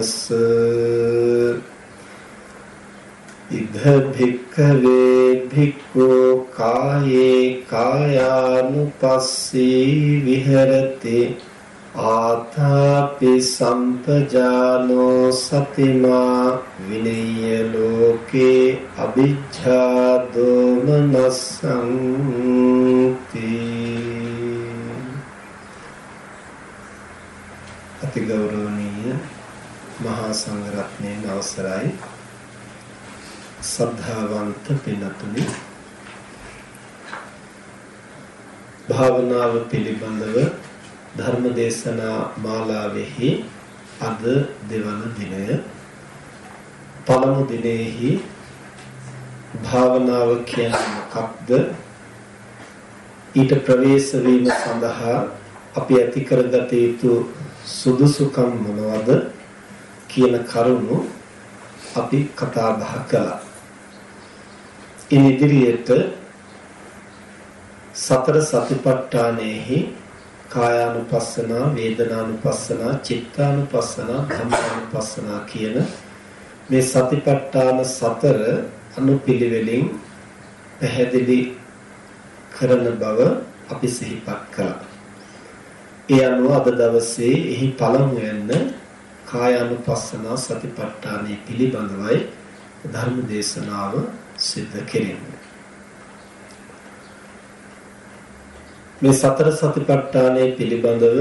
සම්බුද්දස්ස ඉද භික්ඛවේ භික්ඛෝ කායේ කායානුපස්සී විහෙරති ආතාපි සම්පජානෝ සතිමා විනය්‍ය ලෝකේ අවිජ්ජා දෝමනසංති අතිගෞරවනීය මහා සංඝරත්නයේ අවසරයි. සද්ධාවන්ත පින්තුනි භාවනාව පිළිබඳව ධර්ම දේශනා මාලාවෙහි අද දෙවන දිනය. පළමු දිනෙහි භාවනාව කියන්නේ මොකක්ද? ඊට ප්‍රවේශ වීම සඳහා අපි ඇති කරගත යුතු සුදුසුකම් මොනවද? කියන කරුණු අපි කතා බහ කළා. ඉන් ඉදිරියට සතර සතිපට්ඨානෙහි කායානුපස්සනා වේදනානුපස්සනා චිත්තානුපස්සනා ධම්මානුපස්සනා කියන මේ සතිපට්ඨාන සතර අනුපිළිවෙලින් පැහැදිලි කරන බව අපි සිහිපත් කළා. ඒ අනුව අද දවසේ එහි පළමුවෙන්න කායානුපස්සනා සතිපට්ඨානය පිළිබඳවයි ධර්ම දේශනාව සිද්ධ කෙරෙන්නේ. මේ සතර සතිපට්ඨානය පිළිබඳව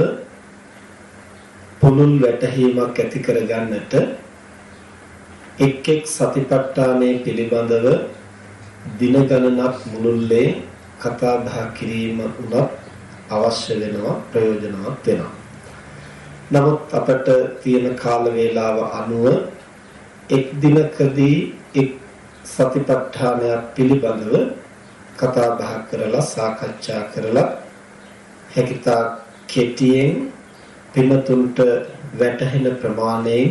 පුළුල් වැටහීමක් ඇති කරගන්නට එක් එක් සතිපට්ඨානය පිළිබඳව දින ගණනක් මුළුල්ලේ කතා බහ කිරීම උනත් අවශ්‍ය වෙනවා ප්‍රයෝජනවත් වෙනවා. නමුත් අපට තියෙන කාල වේලාව අනුව එක් දිනකදී එක් සතිපට්ඨානයක් පිළිබඳව කතා බහ කරලා සාකච්ඡා කරලා හැකිතා කෙටියෙන් පින්තුන්ට වැටහෙන ප්‍රමාණයෙන්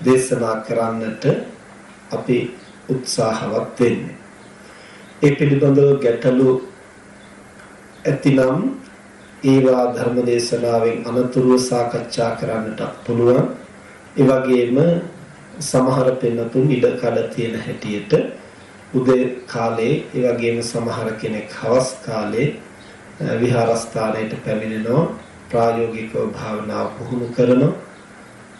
දේශනා කරන්නට අපි උත්සාහවත් වෙන්නේ. ඒ පිළිබඳව ගැටලු ඇතිනම් ඒවා ධර්ම දේශනාවෙන් අනතුරුව සාකච්ඡා කරන්නට පුළුවන්. ඒ වගේම සමහර පින්තුන් ඉඩ කඩ තියෙන හැටියට උදේ කාලේ ඒ වගේම සමහර කෙනෙක් හවස් කාලේ විහාරස්ථානයට පැමිණෙනවා ප්‍රායෝගිකව භාවනාව පුහුණු කරනවා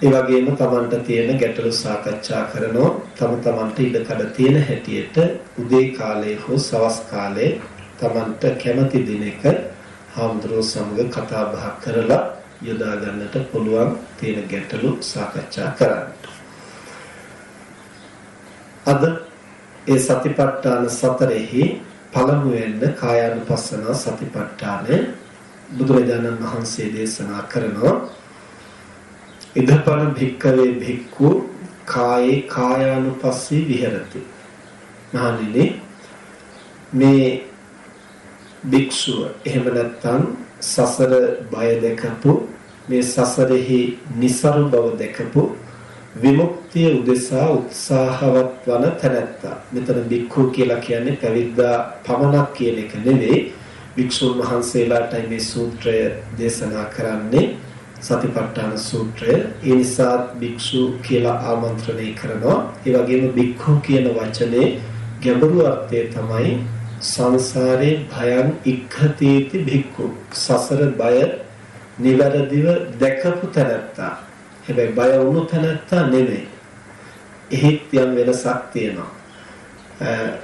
ඒ වගේම Tamanට තියෙන ගැටලු සාකච්ඡා කරනවා තම Tamanට ඉඩ කඩ තියෙන හැටියට උදේ කාලේ හෝ සවස් කාලේ Tamanට කැමති දිනක හාමුදුරුවෝ සමග කතා බහ කරලා යොදා ගන්නට පුළුවන් තියෙන ගැටලු සාකච්ඡා කරන්න. අද ඒ සතිපට්ඨාන සතරෙහි පළමුවෙන්ද කායානුපස්සන සතිපට්ඨානය බුදුරජාණන් වහන්සේ දේශනා කරනවා ඉදපන භික්කවේ භික්ඛු කායේ කායානුපස්සී විහෙරති මහණෙනි මේ භික්ෂුව එහෙම නැත්නම් සසර බය දැකපු මේ සසරෙහි નિසරු බව දැකපු විමුක්තිය උදෙසා උත්සාහවත් වන තැනැත්තා. මෙතන භික්ඛු කියලා කියන්නේ පැවිද්දා පමණක් කියන එක නෙවෙයි. භික්ෂුන් වහන්සේලාටයි මේ සූත්‍රය දේශනා කරන්නේ. සතිපට්ඨාන සූත්‍රය. ඒ නිසා භික්ෂු කියලා ආමන්ත්‍රණය කරනවා. ඒ වගේම භික්ඛු කියන වචනේ ගැඹුරු අර්ථය තමයි සංසාරේ භයං ඉක්ඛතේති භික්ඛු. සසර බය නිවැරදිව දැකපු තැනැත්තා. හැබැයි බය වුණු තැනත්තා නෙමෙයි. එහෙත් යම් වෙනසක් තියෙනවා.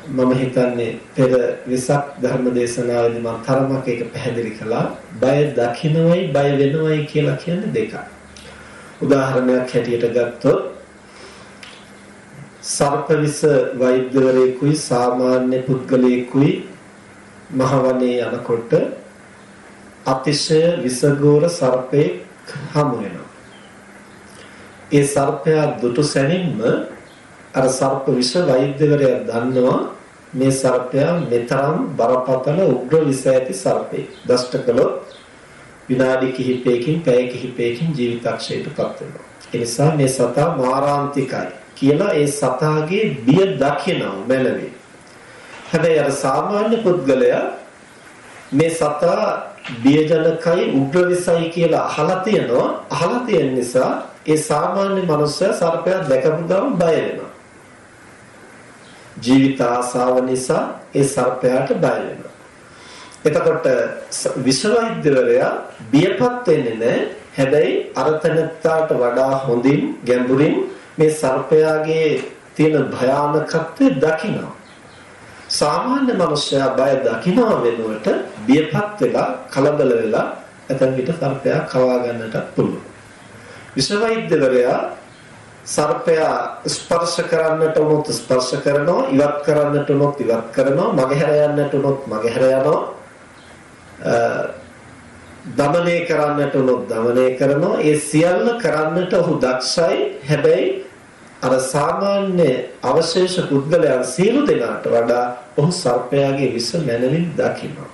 මම හිතන්නේ පෙර විසක් ධර්ම දේශනාවේදී මම තරමක් ඒක පැහැදිලි කළා. බය දකින්නවයි බය වෙනවයි කියලා කියන්නේ දෙකක්. උදාහරණයක් හැටියට ගත්තොත් සර්පවිස වෛද්‍යවරයෙකුයි සාමාන්‍ය පුද්ගලයෙකුයි මහවනේ යනකොට අතිශය විසගෝර සර්පේ හමු වෙනවා. ඒ සර්පයා දුටු සැනින්ම අර සර්ප විෂ වෛද්‍යවරයා දන්නවා මේ සර්පයා මෙතරම් බරපතල උග්‍ර විෂ ඇති සර්පෙක්. දෂ්ට කළොත් විනාඩි කිහිපයකින් පැය කිහිපයකින් ජීවිතක්ෂයටපත් වෙනවා. ඒ නිසා මේ සතා මාරාන්තිකයි කියලා ඒ සතාගේ බිය දකිනවා මැනවේ. හැබැයි අර සාමාන්‍ය පුද්ගලයා මේ සතා බියජනකයි උග්‍ර විසයි කියලා අහලා තියෙනවා. අහලා තියෙන නිසා ඒ සාමාන්‍ය මනුස්සයා සර්පයා දැකපු ගමන් බය වෙනවා. ජීවිත ආසාව නිසා ඒ සර්පයාට බය වෙනවා. එතකොට විශ්වවිද්‍යාලය බියපත් වෙන්නේ නැහැ. හැබැයි අර තැනත්තාට වඩා හොඳින් ගැඹුරින් මේ සර්පයාගේ තියෙන භයානකත්වය දකිනවා. සාමාන්‍ය මනුස්සයා බය දකිනවා වෙනුවට බියපත් වෙලා කලබල වෙලා ඇතන් විට සර්පයා කවා ගන්නට පුළුවන්. විශ්වවිද්‍යාලය සර්පයා ස්පර්ශ කරන්නට උනොත් ස්පර්ශ කරනවා ඉවත් කරන්නට උනොත් ඉවත් කරනවා මගහැර යන්නට උනොත් මගහැර යනවා දමනය කරන්නට උනොත් දමනය කරනවා. ඒ සියල්ල කරන්නට ඔහු දක්ෂයි. හැබැයි අර සාමාන්‍ය අවශේෂ පුද්ගලයන් සියලු දෙනාට වඩා ඔහු සර්පයාගේ විස මනමින් දකිනවා.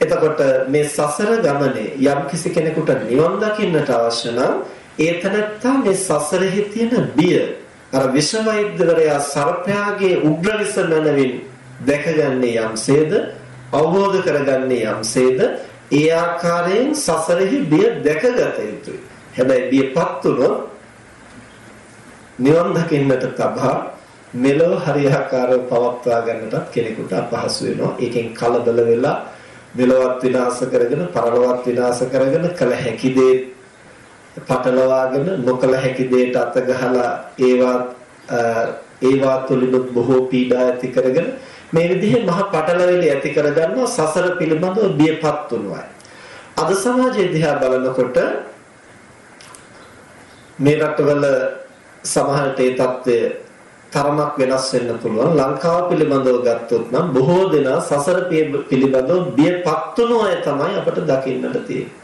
එතකොට මේ සසර ගමනේ යම් කිසි කෙනෙකුට නිවන් දකින්නට අවශ්‍ය නම් ඒ තනත්තා මේ සසරෙහි තියෙන බිය අර විෂ වෛද්‍යවරයා සර්පයාගේ උග්‍ර විස මනමින් දැකගන්නේ යම්සේද? අවබෝධ කරගන්නේ යම්සේද? ඒ ආකාරයෙන් සසරෙහි බිය දැකගත යුතුයි. හැබැයි බියපත් වුණොත් නිවන් දකින්නට තබා මෙලොව හරියාකාරව පවත්වා ගන්නටත් කෙනෙකුට අපහසු වෙනවා. ඒකෙන් කලබල වෙලා මෙලොවත් විනාශ කරගෙන පරලොවත් විනාශ කරගෙන කල හැකි දේ පටලවාගෙන නොකල හැකි දේට අත ගහලා ඒවා ඒවා තුලිනුත් බොහෝ පීඩා ඇති කරගෙන මේ විදිහේ මහ පටලැවිලි ඇති කරගන්නවා සසර පිළිබඳව බියපත් වුණායි. අද සමාජයේ දිහා බලනකොට මේ රටවල සමහරට ඒ தත්ත්වය තරමක් වෙනස් වෙන්න පුළුවන්. ලංකාව පිළිබඳව ගත්තොත් නම් බොහෝ දෙනා සසර පිළිබඳව බියපත් වුණු අය තමයි අපට දකින්නට තියෙන්නේ.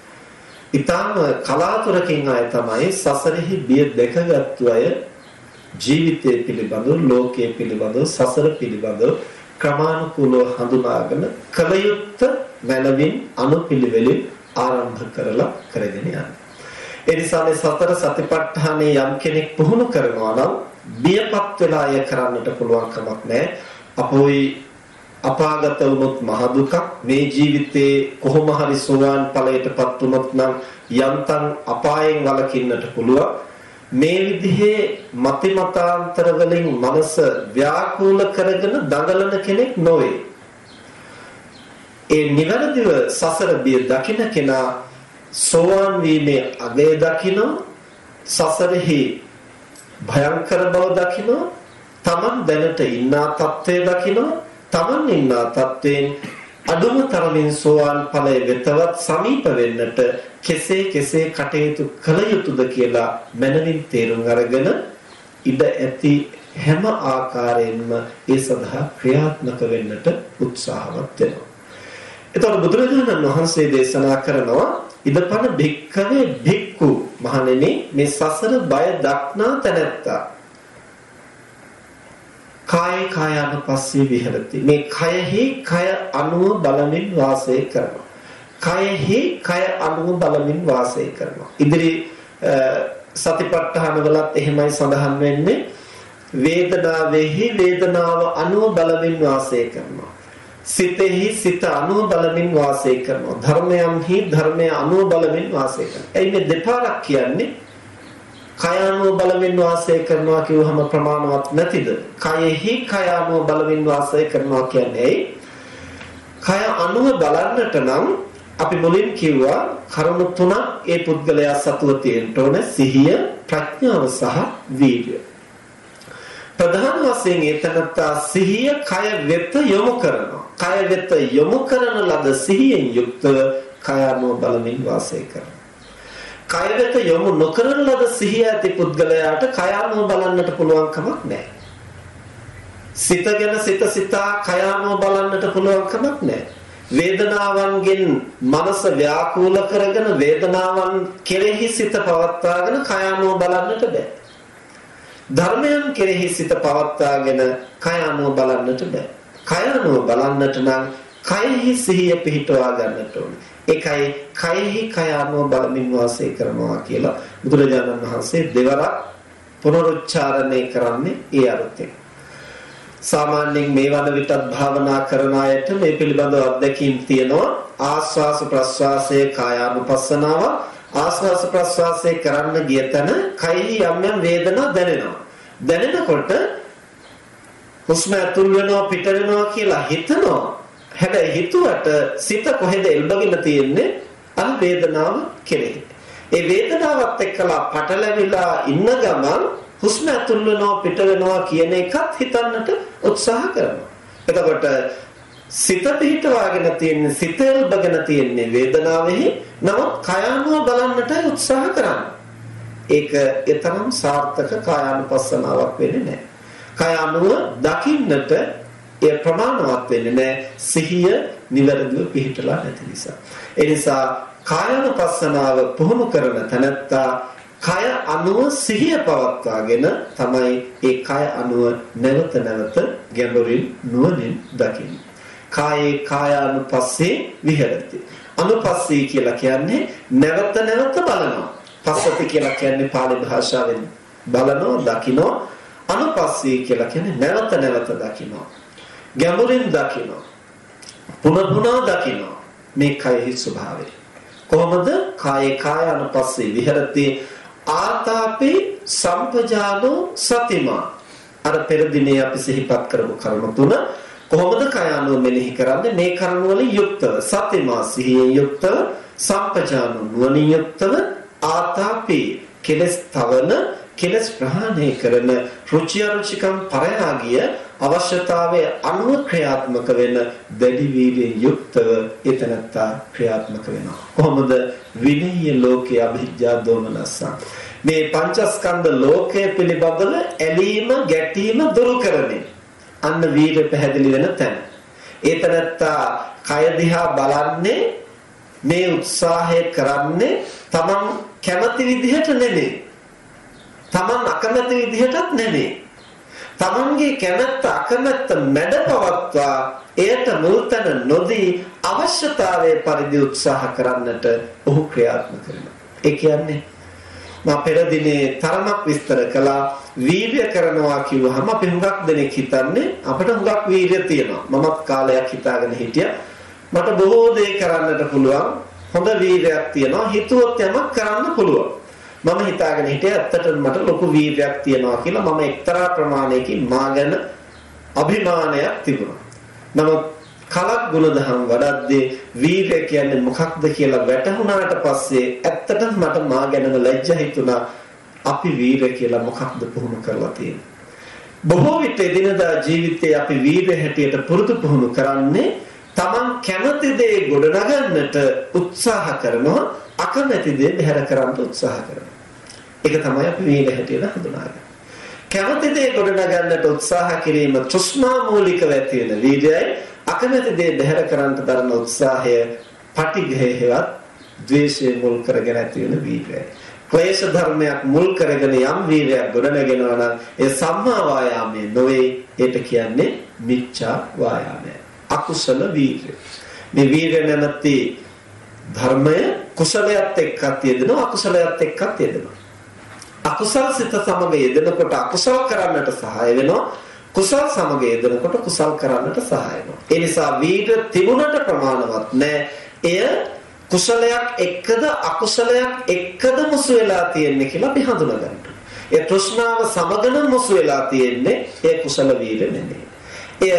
ඊටාම කලාතුරකින් අය තමයි සසරෙහි බිය දැකගත්තු අය ජීවිතය පිළිබඳව, ලෝකයේ පිළිබඳව, සසර පිළිබඳව ක්‍රමානුකූලව හඳුනාගෙන කලයුත්ත මනමින් අනුපිළිවෙලින් ආරම්භ කරලා කරගෙන යනවා. ඒ නිසා මේ සතර සතිපට්ඨානේ යම් කෙනෙක් පුහුණු කරනවා නම් බියපත් වෙලා අය කරන්නට පුළුවන් කමක් නැහැ. අපෝයි අපාගත වුණොත් මහ දුකක් මේ ජීවිතේ කොහොම හරි සෝවාන් ඵලයටපත් වුණොත් නම් යන්තම් අපායෙන් වළකින්නට පුළුවන්. මේ විදිහේ මති මතාන්තර වලින් මනස ව්‍යාකූල කරගෙන දඟලන කෙනෙක් නොවේ. ඒ නිවැරදිව සසර බිය දකින කෙනා සෝවාන් වීමේ අගය දකින සසරෙහි භයංකර බව දකින තමන් දැනට ඉන්නා තත්ත්වය දකින තමන් ඉන්නා තත්ත්වයෙන් අදුම තරමින් සෝවාන් ඵලයේ වෙතවත් සමීප වෙන්නට කෙසේ කෙසේ කටයුතු කළ යුතුද කියලා මනමින් තේරුම් අරගෙන ඉඩ ඇති හැම ආකාරයෙන්ම ඒ සඳහා ක්‍රියාත්මක වෙන්නට උත්සාහවත් වෙනවා. එතකොට බුදුරජාණන් වහන්සේ දේශනා කරනවා ඉදපන භික්ඛවේ භික්ඛු මහණෙනි මේ සසර බය දක්නා තැනැත්තා. කාය කායानुපස්සී විහෙරති. මේ කයෙහි කය අනුව බලමින් වාසය කරනවා. කයෙහි කය අනුව බලමින් වාසය කරනවා. ඉදිරි සතිපට්ඨාන වලත් එහෙමයි සඳහන් වෙන්නේ. වේදනාවෙහි වේදනාව අනුව බලමින් වාසය කරනවා. සිතෙහි සිත අනුව බලමින් වාසය කරනවා. ධර්මයන්හි ධර්මය අනුව බලමින් වාසය කරනවා. එයි මේ දෙපාරක් කියන්නේ කයano බලමින් වාසය කරනවා කියවහම ප්‍රමාණවත් නැතිද? කයෙහි කයano බලමින් වාසය කරනවා කියන්නේ කය අනුව බලන්නට නම් අපි මුලින් කිව්වා කරුණු තුනක් ඒ පුද්ගලයා සතුව තියෙන්න ඕන සිහිය, ප්‍රඥාව සහ වීර්යය. ප්‍රධාන වශයෙන් ඒතනත්තා සිහිය කය වෙත යොමු කරනවා. කය වෙත යොමු කරන ලද සිහියෙන් යුක්තව කය අනුව බලමින් වාසය කරනවා. කය වෙත යොමු නොකරන ලද සිහිය ඇති පුද්ගලයාට කය අනුව බලන්නට පුළුවන් කමක් නැහැ. සිතගෙන සිත සිතා කය අනුව බලන්නට පුළුවන් කමක් නැහැ. වේදනාවන්ගෙන් මනස ව්‍යාකූල කරගෙන වේදනාවන් කෙරෙහි සිත පවත්වාගෙන කය අනුව බලන්නට බෑ. ධර්මයන් කෙරෙහි සිත පවත්වාගෙන කය අනුව බලන්නට බෑ. කය අනුව බලන්නට නම් කයෙහි සිහිය පිහිටවා ගන්නට ඕනේ. ඒකයි කයෙහි කය අනුව බලමින් වාසය කරනවා කියලා බුදුරජාණන් වහන්සේ දෙවරක් පුනරුච්චාරණය කරන්නේ ඒ අර්ථයෙන්. සාමාන්‍යයෙන් මේ වන විටත් භාවනා කරන අයට මේ පිළිබඳව අත්දැකීම් තියෙනවා. ආස්වාස ප්‍රස්වාසයේ කායානුපස්සනාව. ආස්වාස ප්‍රස්වාසයේ කරන්න ගිය තැන කයෙහි යම් යම් වේදනා දැනෙනවා. දැනෙනකොට හුස්ම ඇතුල් වෙනවා පිට වෙනවා කියලා හිතනවා. හැබැයි හිතුවට සිත කොහෙද එල්බගෙන තියෙන්නේ? අර වේදනාව කෙරෙහි. ඒ වේදනාවත් එක්කලා පටලැවිලා ඉන්න ගමන් හුස්ම ඇතුල් වෙනවා පිට වෙනවා කියන එකත් හිතන්නට උත්සාහ කරනවා. එතකොට සිත පිහිටවාගෙන තියෙන්නේ සිත එල්බගෙන තියෙන්නේ වේදනාවෙහි නමුත් කයානුව බලන්නටයි උත්සාහ කරන්නේ. ඒක ඊතරම් සාර්ථක කායානුපස්සනාවක් වෙන්නේ නැහැ. කයානුව දකින්නට ඒ ප්‍රමාණවත් වෙන්නේ නැහැ. සිහිය නිවැරදිව පිහිටලා නැති නිසා. ඒ නිසා කායානුපස්සනාව පුහුණු කරන තැනැත්තා කය අනුව සිහිය පවත්වාගෙන තමයි ඒ කය අනුව නැවත නැවත ගැඹුරින් නුවණින් දකින්නේ. කායේ කායානුපස්සේ විහෙරති. අනුපස්සී කියලා කියන්නේ නැවත නැවත බලනවා. පස්සති කියලා කියන්නේ පාලි භාෂාවෙන් බලනවා, දකිනවා. අනුපස්සී කියලා කියන්නේ නැවත නැවත දකිනවා. ගැඹුරින් දකිනවා. පුන පුනා දකිනවා. මේ කයෙහි ස්වභාවය. කොහොමද කායේ කායානුපස්සේ විහෙරති ආතාපේ සම්පජානෝ සතිමා. අර පෙර දිනේ අපි සිහිපත් කරපු කරුණු තුන. කොහොමද කයano මෙනෙහි කරන්නේ? මේ කරුණු වලින් යුක්තව. සතිමා සිහියෙන් යුක්තව සම්පජානෝ නුවණින් යුක්තව ආතාපේ කෙලස් තවන කෙලස් ප්‍රහාණය කරන රුචි අරුචිකම් පරයාගිය අවශ්‍යතාවයේ අනුව ක්‍රියාත්මක වෙන දැඩි වීර්යයෙන් යුක්තව එතනත්තා ක්‍රියාත්මක වෙනවා. කොහොමද? විනීය ලෝකයේ අභිජ්ජා දෝමනස්ස. මේ පංචස්කන්ධ ලෝකය පිළිබඳව ඇලීම ගැටීම දුරු කරන්නේ අන්න වීර්ය පැහැදිලි වෙන තැන. ඒතනත්තා කය දිහා බලන්නේ මේ උත්සාහය කරන්නේ තමන් කැමති විදිහට නෙමෙයි. තමන් අකමැති විදිහටත් නෙමෙයි. තමන්ගේ කැමැත්ත අකමැත්ත මැඩපවත්වා එයට මුල්තන නොදී අවශ්‍යතාවයේ පරිදි උත්සාහ කරන්නට ඔහු ක්‍රියාත්මක කරනවා. ඒ කියන්නේ මා පෙර දිනේ තරමක් විස්තර කළා වීර්ය කරනවා කිව්වහම අපි හුඟක් දෙනෙක් හිතන්නේ අපිට හුඟක් වීර්ය තියෙනවා. මමත් කාලයක් හිතාගෙන හිටියා මට බොහෝ දේ කරන්නට පුළුවන්. හොඳ වීර්යයක් තියෙනවා. හිතුවොත් යමක් කරන්න පුළුවන්. මම හිතාගෙන හිටියේ ඇත්තටම මට ලොකු වීර්යයක් තියෙනවා කියලා මම එක්තරා ප්‍රමාණයකින් මා ගැන අභිමානයක් තිබුණා. නමුත් කලක් ගුණධම් වඩද්දී වීර්ය කියන්නේ මොකක්ද කියලා වැටහුණාට පස්සේ ඇත්තටම මට මා ගැනම ලැජ්ජ හිතුණා. අපි වීර්ය කියලා මොකක්ද පුහුණු කරලා තියෙන්නේ? බොහෝ විට එදිනදා ජීවිතයේ අපි වීර්ය හැටියට පුරුදු පුහුණු කරන්නේ Taman කැමති දේ ගොඩනගන්නට උත්සාහ කරනවා අකමැති දේ බැහැර කරන්න උත්සාහ කරනවා. ඒක තමයි අපි වීර්ය හැටියට හඳුනාගන්නේ. කැමති දේ ගොඩනගන්නට උත්සාහ කිරීම තෘෂ්ණා මූලිකව ඇති වෙන වීර්යයි අකමැති දේ බැහැර කරන්නට දරන උත්සාහය පටිඝයවත් ද්වේෂය මුල් කරගෙන ඇති වෙන වීර්යයි. ක්ලේශ ධර්මයක් මුල් කරගෙන යම් වීර්යයක් ගොඩනගෙනවා නම් ඒ සම්මා වායාමයේ නොවේ ඒට කියන්නේ මිච්ඡා වායාමය. අකුසල වීර්ය. මේ වීර්ය නැමැති ධර්මය කුසලයට එක්කත් යෙදෙනවා අකුසලයට එක්කත් යෙදෙනවා. අකුසල් සිත සමග යෙදෙනකොට අකුසල් කරන්නට සහාය වෙනවා. කුසල් සමග යෙදෙනකොට කුසල් කරන්නට සහාය වෙනවා. ඒ නිසා වීර්ය තිබුණට ප්‍රමාණවත් නැහැ. එය කුසලයක් එක්කද අකුසලයක් එක්කද මුසු වෙලා තියෙන්නේ කියලා අපි හඳුනගන්න. ඒ තෘෂ්ණාව සමගන මුසු වෙලා තියෙන්නේ ඒ කුසල වීර්ය නෙමෙයි. එය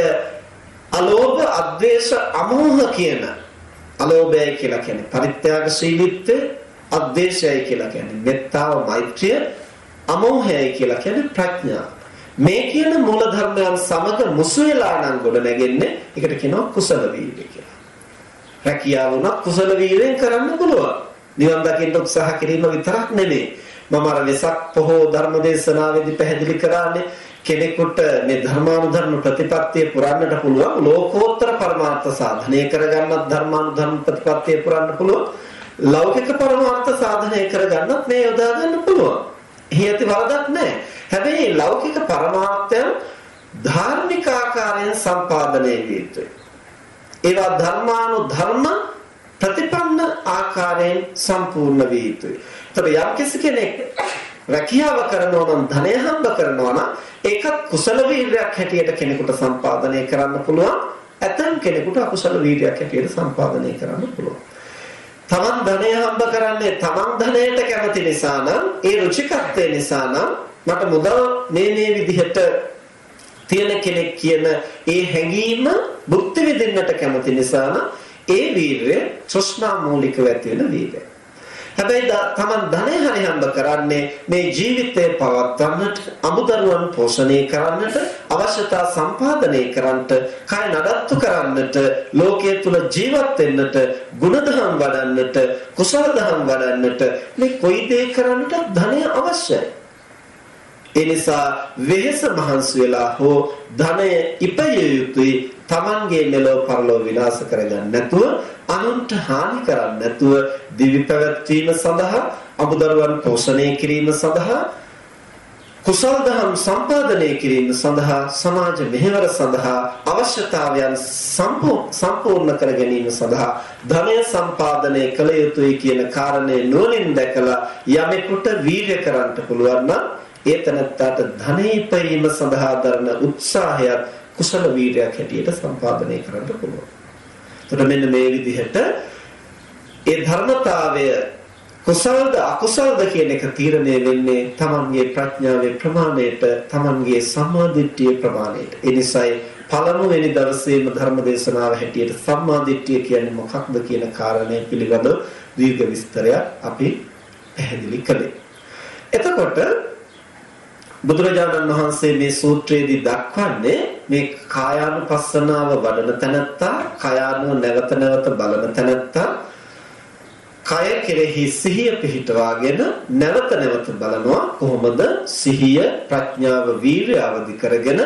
අලෝභ, අද්වේෂ, අමෝහ කියන අලෝභයයි කියලා කියන්නේ පරිත්‍යාගශීලීත්වය අද්වේෂයයි කියලා කියන්නේ මෙත්තාව මෛත්‍රිය අමෝහයයි කියලා කියන්නේ ප්‍රඥාව මේ කියන මූල ධර්මයන් සමග මුසු වෙලා නම් ගොඩ නැගෙන්නේ ඒකට කියනවා කුසල වීර්ය කියලා. රැකියාව උනත් කුසල වීර්යෙන් කරන්න පුළුවන්. නිවන් දකින්න උත්සාහ කිරීම විතරක් නෙමෙයි. මම අර වෙසක් පොහෝ ධර්මදේශනාවේදී පැහැදිලි කරානේ කෙනෙකුට මේ ධර්මානුධර්ම ප්‍රතිපත්තිය පුරන්නට පුළුවන් ලෝකෝත්තර පරමාර්ථ සාධනය කරගන්නත් ධර්මානුධර්ම ප්‍රතිපත්තිය පුරන්න පුළුවන් ලෞකික පරමාර්ථ සාධනය කරගන්නත් මේ යොදා ගන්න පුළුවන්. එහි ඇති වරදක් නැහැ. හැබැයි ලෞකික පරමාර්ථයන් ධාර්මික ආකාරයෙන් සම්පාදනය විය යුතුයි. ඒවා ධර්මානුධර්ම ප්‍රතිපන්න ආකාරයෙන් සම්පූර්ණ විය යුතුයි. ඒතර යම් කෙනෙක් රැකියාව කරනවා නම් ධනය හම්බ කරනවා නම් ඒකත් කුසල වීර්යයක් හැටියට කෙනෙකුට සම්පාදනය කරන්න පුළුවන්. ඇතම් කෙනෙකුට අකුසල වීර්යයක් හැටියට සම්පාදනය කරන්න පුළුවන්. තමන් ධනය හම්බ කරන්නේ තමන් ධනයට කැමති නිසා නම් ඒ රුචිකත්වය නිසා නම් මට මුදල් මේ මේ විදිහට තියෙන කෙනෙක් කියන ඒ හැඟීම භුක්ති විඳින්නට කැමති නිසා නම් ඒ වීරය තෘෂ්ණා මූලිකව ඇති වෙන වීරය. හැබැයි තමන් ධනය හරි හම්බ කරන්නේ මේ ජීවිතය පවත්වන්නට, අමුදරුවන් පෝෂණය කරන්නට, අවශ්‍යතා සම්පාදනය කරන්නට, කය නඩත්තු කරන්නට, ලෝකයේ තුල ජීවත් වෙන්නට, ගුණධම් වඩන්නට, කුසල ධම් වඩන්නට මේ කොයි දේ කරන්නට ධනය අවශ්‍යයි. ඒ නිසා වෙහෙස මහන්සි වෙලා හෝ ධනය ඉපිය යුතුයි Tamanගේ මෙලොව පරලොව විනාශ කරගන්න නැතුව අනුන්ට හානි කරන්නේ නැතුව දිවි පැවැත්වීම සඳහා අමුදරුවන් පෝෂණය කිරීම සඳහා කුසල දහම් සම්පාදනය කිරීම සඳහා සමාජ මෙහෙවර සඳහා අවශ්‍යතාවයන් සම්පූර්ණ කර ගැනීම සඳහා ධනය සම්පාදනය කළ යුතුයි කියන කාරණේ නුවණින් දැකලා යමෙකුට වීර්ය කරන්න පුළුවන් නම් ඒ තනත්තාට ධනෙපීම සඳහා දරන උත්සාහයත් කුසල වීරයක් හැටියට සම්පාදනය කරන්න පුළුවන්. එතකොට මෙන්න මේ විදිහට ඒ ධර්මතාවය කුසල්ද අකුසල්ද කියන එක තීරණය වෙන්නේ තමන්ගේ ප්‍රඥාවේ ප්‍රමාණයට තමන්ගේ සම්මාදිට්ඨිය ප්‍රමාණයට. ඒ නිසායි පළමුවෙනි දවසේම ධර්ම දේශනාව හැටියට සම්මාදිට්ඨිය කියන්නේ මොකක්ද කියන කාරණය පිළිබඳව දීර්ඝ විස්තරයක් අපි පැහැදිලි කළේ. එතකොට බුදුරජාණන් වහන්සේ මේ සූත්‍රයේදී දක්වන්නේ මේ කායානුපස්සනාව වඩන තැනත්තා, කායානුව නැවත නැවත බලන තැනත්තා, කය කෙරෙහි සිහිය පිහිටවාගෙන නැවත නැවත බලනවා. කොහොමද? සිහිය, ප්‍රඥාව, වීර්ය අවදි කරගෙන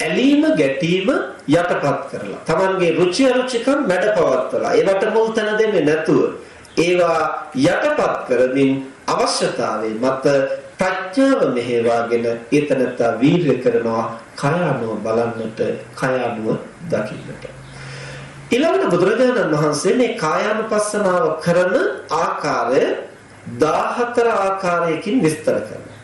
ඇලීම ගැටීම යටපත් කරලා. Tamanගේ රුචි අරුචිකම් මැඩපවත්වලා. ඒවට මුල් තැන දෙන්නේ නැතුව ඒවා යටපත් කරමින් අවශ්‍යතාවයේ මත ප්‍රඥාව මෙහෙවාගෙන ඒතනත්තා වීර්ය කරනවා කය අනුව බලන්නට කය අනුව දකින්නට. ඊළඟට බුදුරජාණන් වහන්සේ මේ කායානුපස්සනාව කරන ආකාරය 14 ආකාරයකින් විස්තර කරනවා.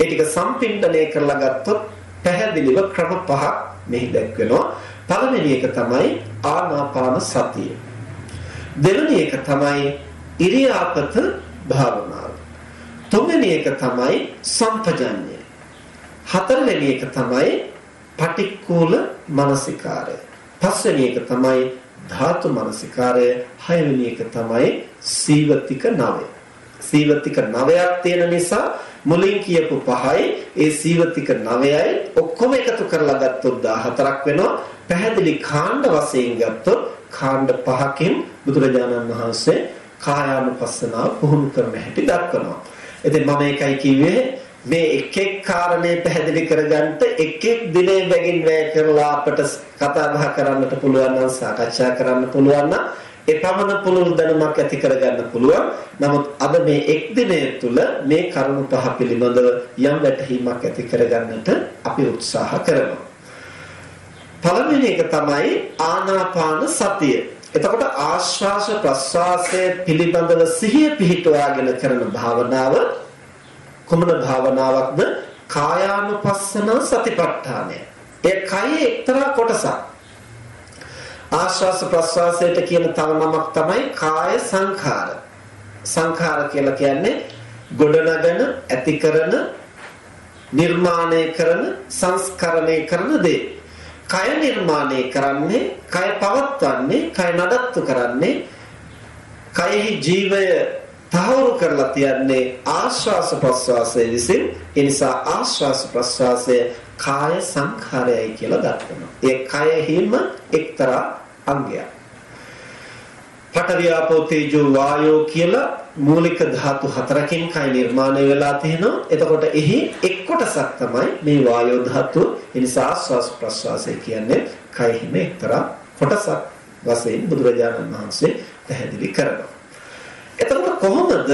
ඒ ටික සම්පින්ඩණය කරලා ගත්තොත් පැහැදිලිව ක්‍රම පහක් මෙහි දැක්වෙනවා. පළවෙනි එක තමයි ආනාපාන සතිය. දෙවෙනි එක තමයි ඉරියාපත භාවනාව. තුන්වෙනි එක තමයි සම්පජඤ්ඤය. හතරවෙනි එක තමයි පටික්කුල මානසිකාරය. පස්වෙනි එක තමයි ධාතු මානසිකාරය. හයවෙනි එක තමයි සීවතික නවය. සීවතික නවයක් තියෙන නිසා මුලින් කියපු පහයි ඒ සීවතික නවයයි ඔක්කොම එකතු කරලා ගත්තොත් 14ක් වෙනවා. පැහැදිලි කාණ්ඩ වශයෙන් ගත්තොත් කාණ්ඩ පහකින් බුදුරජාණන් වහන්සේ කායානුපස්සනාව පුහුණු කරන හැටි දක්වනවා. ඉතින් මම ඒකයි කිව්වේ මේ එක් එක් කාරණේ පැහැදිලි කරගන්න එක් එක් දිනේ බැගින් වැය කරලා අපට කතා බහ කරන්නට පුළුවන් නම් සාකච්ඡා කරන්න පුළුවන් නම් ඒ පමණ පුළුල් දැනුමක් ඇති කරගන්න පුළුවන්. නමුත් අද මේ එක් දිනය තුල මේ කරුණු පහ පිළිබඳව යම් වැටහීමක් ඇති කරගන්නට අපි උත්සාහ කරනවා. පළවෙනි එක තමයි ආනාපාන සතිය. එතකොට ආශ්වාස ප්‍රශ්වාසය පිළිබඳව සිහිය පිහිටුවාගෙන කරන භාවනාව කුමන භාවනාවක්ද? කායානුපස්සන සතිපට්ඨානය. ඒ කයේ එක්තරා කොටසක්. ආශ්වාස ප්‍රශ්වාසයට කියන තව නමක් තමයි කාය සංඛාර. සංඛාර කියලා කියන්නේ ගොඩනගන, ඇති කරන, නිර්මාණය කරන, සංස්කරණය කරන දේ. කය නිර්මාණය කරන්නේ, කය පවත්වන්නේ, කය නඩත්තු කරන්නේ, කයෙහි ජීවය තහවුරු කරලා තියන්නේ ආශ්වාස ප්‍රශ්වාසයේ විසින්. ඒ නිසා ආශ්වාස ප්‍රශ්වාසය කාය සංඛාරයයි කියලා දක්වනවා. ඒ කයෙහිම එක්තරා අංගයක්. පඨවි ආපෝ තේජෝ වායෝ කියලා මූලික ධාතු හතරකින් කය නිර්මාණය වෙලා තියෙනවා. එතකොට එහි එක් කොටසක් තමයි මේ වායෝ ධාතුව. ඒ නිසා ආස්වාස් ප්‍රස්වාසය කියන්නේ කයෙහිම එක්තරා කොටසක් වශයෙන් බුදුරජාණන් වහන්සේ පැහැදිලි කරනවා. එතකොට කොහොමද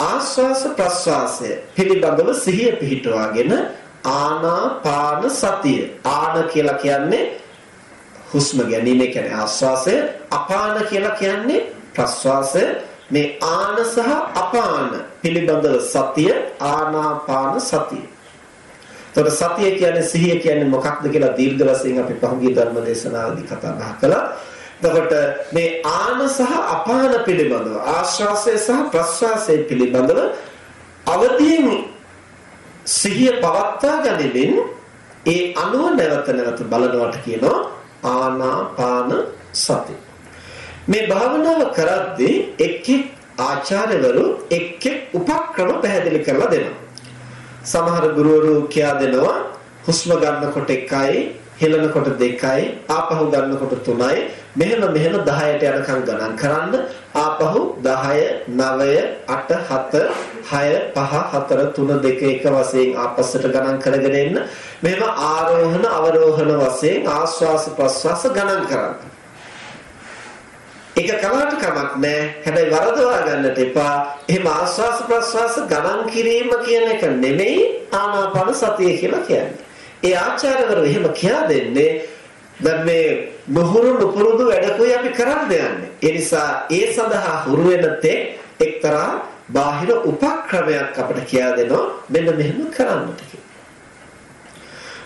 ආස්වාස ප්‍රස්වාසය පිළිබඳව සිහිය පිහිටුවාගෙන ආනාපාන සතිය ආන කියලා කියන්නේ හුස්ම ගැනීම කියන්නේ ආස්වාසය අපාන කියලා කියන්නේ ප්‍රස්වාසය මේ ආන සහ අපාන පිළිබඳව සතිය ආනාපාන සතිය. එතකොට සතිය කියන්නේ සිහිය කියන්නේ මොකක්ද කියලා දීර්ඝ වශයෙන් අපි පහුගිය ධර්ම දේශනාවේදී කතා බහ කළා. එතකොට මේ ආන සහ අපාන පිළිබඳව ආශ්වාසය සහ ප්‍රශ්වාසය පිළිබඳව අවදීන් සිහිය පවත්වා ගනිමින් ඒ අනුව නැවත නැවත බලනවට කියනවා ආනාපාන සති. මේ භාවනාව කරද්දී එක් එක් ආචාර්යවරු එක් එක් උපක්‍රම පැහැදිලි කරලා දෙනවා. සමහර ගුරුවරු කියා දෙනවා හුස්ම ගන්නකොට එකයි හෙලනකොට දෙකයි ආපහු ගන්නකොට තුනයි. මෙහෙම මෙහෙම 10ට යනකම් ගණන් කරන්න. ආපහු 10 9 8 7 6 5 4 3 2 1 වශයෙන් ආපස්සට ගණන් කරගෙන එන්න. මෙහෙම ආරෝහණ අවරෝහණ වශයෙන් ආස්වාස ප්‍රස්වාස ගණන් කරන්න. ඒක කලකට කමක් නැහැ. හැබැයි වරදවා ගන්නට එපා. එහෙම ආස්වාස ප්‍රස්වාස ගණන් කිරීම කියන එක නෙමෙයි ආනාපාන සතිය කියලා කියන්නේ. ඒ ආචාර්යවරු එහෙම කියා දෙන්නේ දැන් මේ නොහුරු නොපුරුදු වැඩකුයි අපි කරන්න යන්නේ. ඒ නිසා ඒ සඳහා හුරු වෙන තේ එක්තරා බාහිර උපක්‍රමයක් අපිට කියා දෙනවා මෙන්න මෙහෙම කරන්නට කියලා.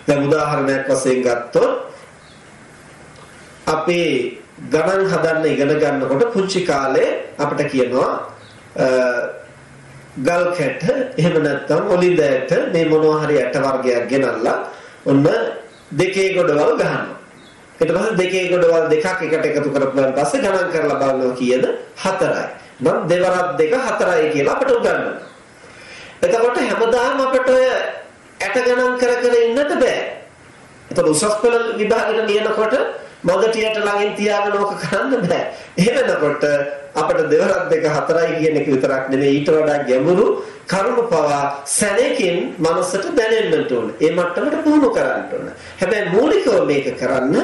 දැන් උදාහරණයක් වශයෙන් ගත්තොත් අපේ ගණන් හදන්න ඉගෙන ගන්නකොට පුංචි කාලේ අපිට කියනවා ගල් කැට එහෙම නැත්නම් ඔලිඳයට මේ මොනවා හරි ඇට වර්ගයක් ගෙනල්ලා ඔන්න දෙකේ ගොඩවල් ගහනවා. ඊට පස්සේ දෙකේ ගොඩවල් දෙකක් එකට එකතු කරපුවාන් පස්සේ ගණන් කරලා බලනවා කීයද? 4යි. නම් දෙවරක් දෙක 4යි කියලා අපිට උගන්වනවා. එතකොට හැමදාම අපිට ඇට ගණන් කර කර ඉන්නට බෑ. එතකොට උසස් පෙළ විභාගෙට ලියනකොට මගටියට ළඟින් තියාගෙන ඕක කරන්න බෑ. එහෙම වෙනකොට අපිට දෙවරක් දෙක හතරයි කියන එක විතරක් නෙමෙයි ඊට වඩා ගැඹුරු කරුණු පවා සැනකින් මනසට දැනෙන්නට ඕන. ඒ මට්ටමට පුහුණු කරන්න ඕන. හැබැයි මූලිකව මේක කරන්න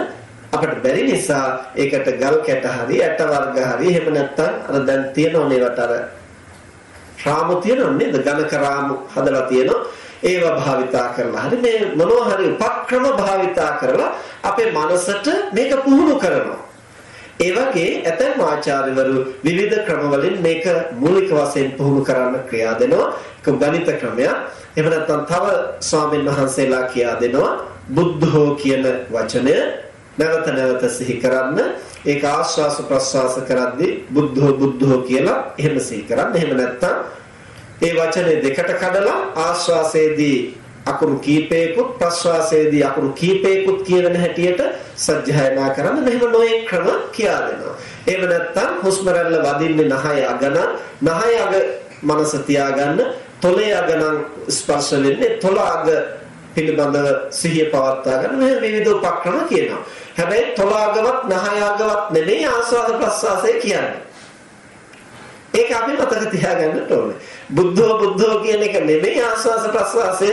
අපිට බැරි නිසා ඒකට ගල් කැට හරි ඇට වර්ග හරි එහෙම නැත්නම් අර දැන් තියෙනවනේ වට අර රාමු තියෙනවනේ ගණක රාමු හදලා තියෙනවා ඒවා භාවිතා කරලා හරි මේ මොනවා හරි උපක්‍රම භාවිතා කරලා අපේ මනසට මේක පුහුණු කරනවා. ඒ වගේ ඇතැම් ආචාර්යවරු විවිධ ක්‍රමවලින් මේක මූලික වශයෙන් පුහුණු කරන්න ක්‍රියා දෙනවා. ඒක ගණිත ක්‍රමයක්. එහෙම නැත්නම් තව ස්වාමීන් වහන්සේලා කියා දෙනවා බුද්ධෝ කියන වචනය නැවත නැවත සිහි කරන්න. ඒක ආශ්වාස ප්‍රශ්වාස කරද්දී බුද්ධෝ බුද්ධෝ කියලා එහෙම සිහි කරන්න. එහෙම නැත්නම් ඒ වචනේ දෙකට කඩලා ආශ්වාසයේදී අකුරු කීපයකුත් ප්‍රශ්වාසයේදී අකුරු කීපයකුත් කියවෙන හැටියට සජ්ජායනා කරන්න මෙහෙම නොයේ ක්‍රම කියා දෙනවා. එහෙම නැත්නම් හුස්ම රැල්ල වදින්නේ නහය අගන නහය අග මනස තියාගන්න තොලේ අග නම් ස්පර්ශ වෙන්නේ තොල අග පිළිබඳව සිහිය පවත්වා ගන්න මේ විවිධ උපක්‍රම කියනවා. හැබැයි තොල අගවත් නහය අගවත් නෙමෙයි ආස්වාද ප්‍රස්වාසය කියන්නේ. ඒක අපි මතක තියාගන්න ඕනේ. බුද්ධෝ බුද්ධෝ කියන එක නෙමෙයි ආස්වාස ප්‍රස්වාසය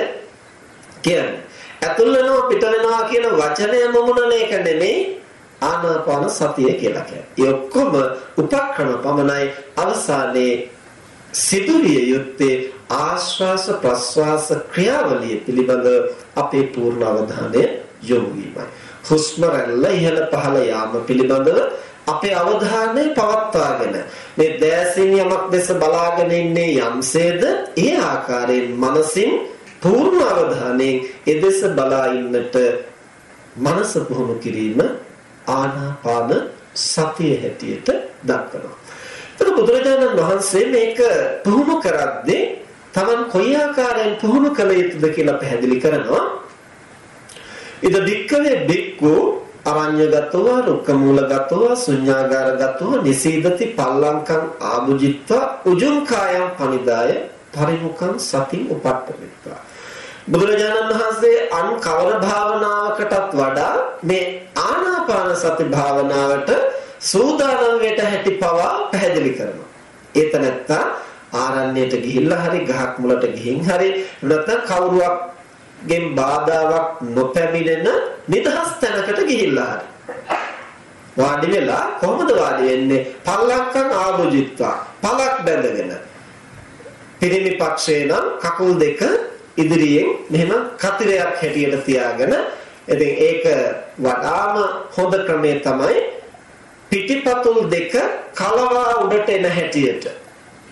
කියන්නේ. ඇතුල් වෙනවා පිට වෙනවා කියන වචනය මොමුණන එක නෙමෙයි ආනාපාන සතිය කියලා කියන්නේ. ඒ ඔක්කොම උපක්‍රම පමණයි අවසානයේ සිදුවිය යුත්තේ ආශ්වාස ප්‍රශ්වාස ක්‍රියාවලිය පිළිබඳ අපේ පූර්ණ අවධානය යොමු වීමයි. හුස්ම රැල්ල ඉහළ පහළ යාම පිළිබඳව අපේ අවධානය පවත්වාගෙන මේ දැසින් යමක් දැස බලාගෙන ඉන්නේ යම්සේද ඒ ආකාරයෙන් මනසින් පූර්ණ අවධානයෙන් එදෙස බලා ඉන්නට මනස පුහුණු කිරීම ආනාපාන සතිය හැටියට දක්වනවා. එතකොට බුදුරජාණන් වහන්සේ මේක පුහුණු කරද්දී Taman කොයි ආකාරයෙන් පුහුණු කළ යුතුද කියලා පැහැදිලි කරනවා. ඉද බික්කවේ බික්කු අරඤ්‍යගතව රුක්කමූලගතව ශුඤ්ඤාගාරගතව නිසීදති පල්ලංකං ආභුජිත්වා උජුං කායං පනිදාය පරිමුඛං සති උපට්ඨමිත්වා බුදුරජාණන් වහන්සේ අන් කවර භාවනාවකටත් වඩා මේ ආනාපාන සති භාවනාවට සූදානම් වෙට හැටි පවා පැහැදිලි කරනවා. ඒත නැත්තා ආරණ්‍යයට ගිහිල්ලා හරි ගහක් මුලට ගිහින් හරි නැත්නම් කවුරුවක්ගෙන් බාධාවක් නොපැමිණෙන නිදහස් තැනකට ගිහිල්ලා හරි වාඩි වෙලා කොහොමද වාඩි වෙන්නේ? පල්ලක්කන් ආභුජිත්වා. පළක් බැඳගෙන. පිරිමි පක්ෂේ නම් කකුල් දෙක ඉදිරියෙන් මෙහෙම කතිරයක් හැටියට තියාගෙන ඉතින් ඒක වඩාම හොඳ ක්‍රමය තමයි පිටිපතුල් දෙක කලවා උඩට එන හැටියට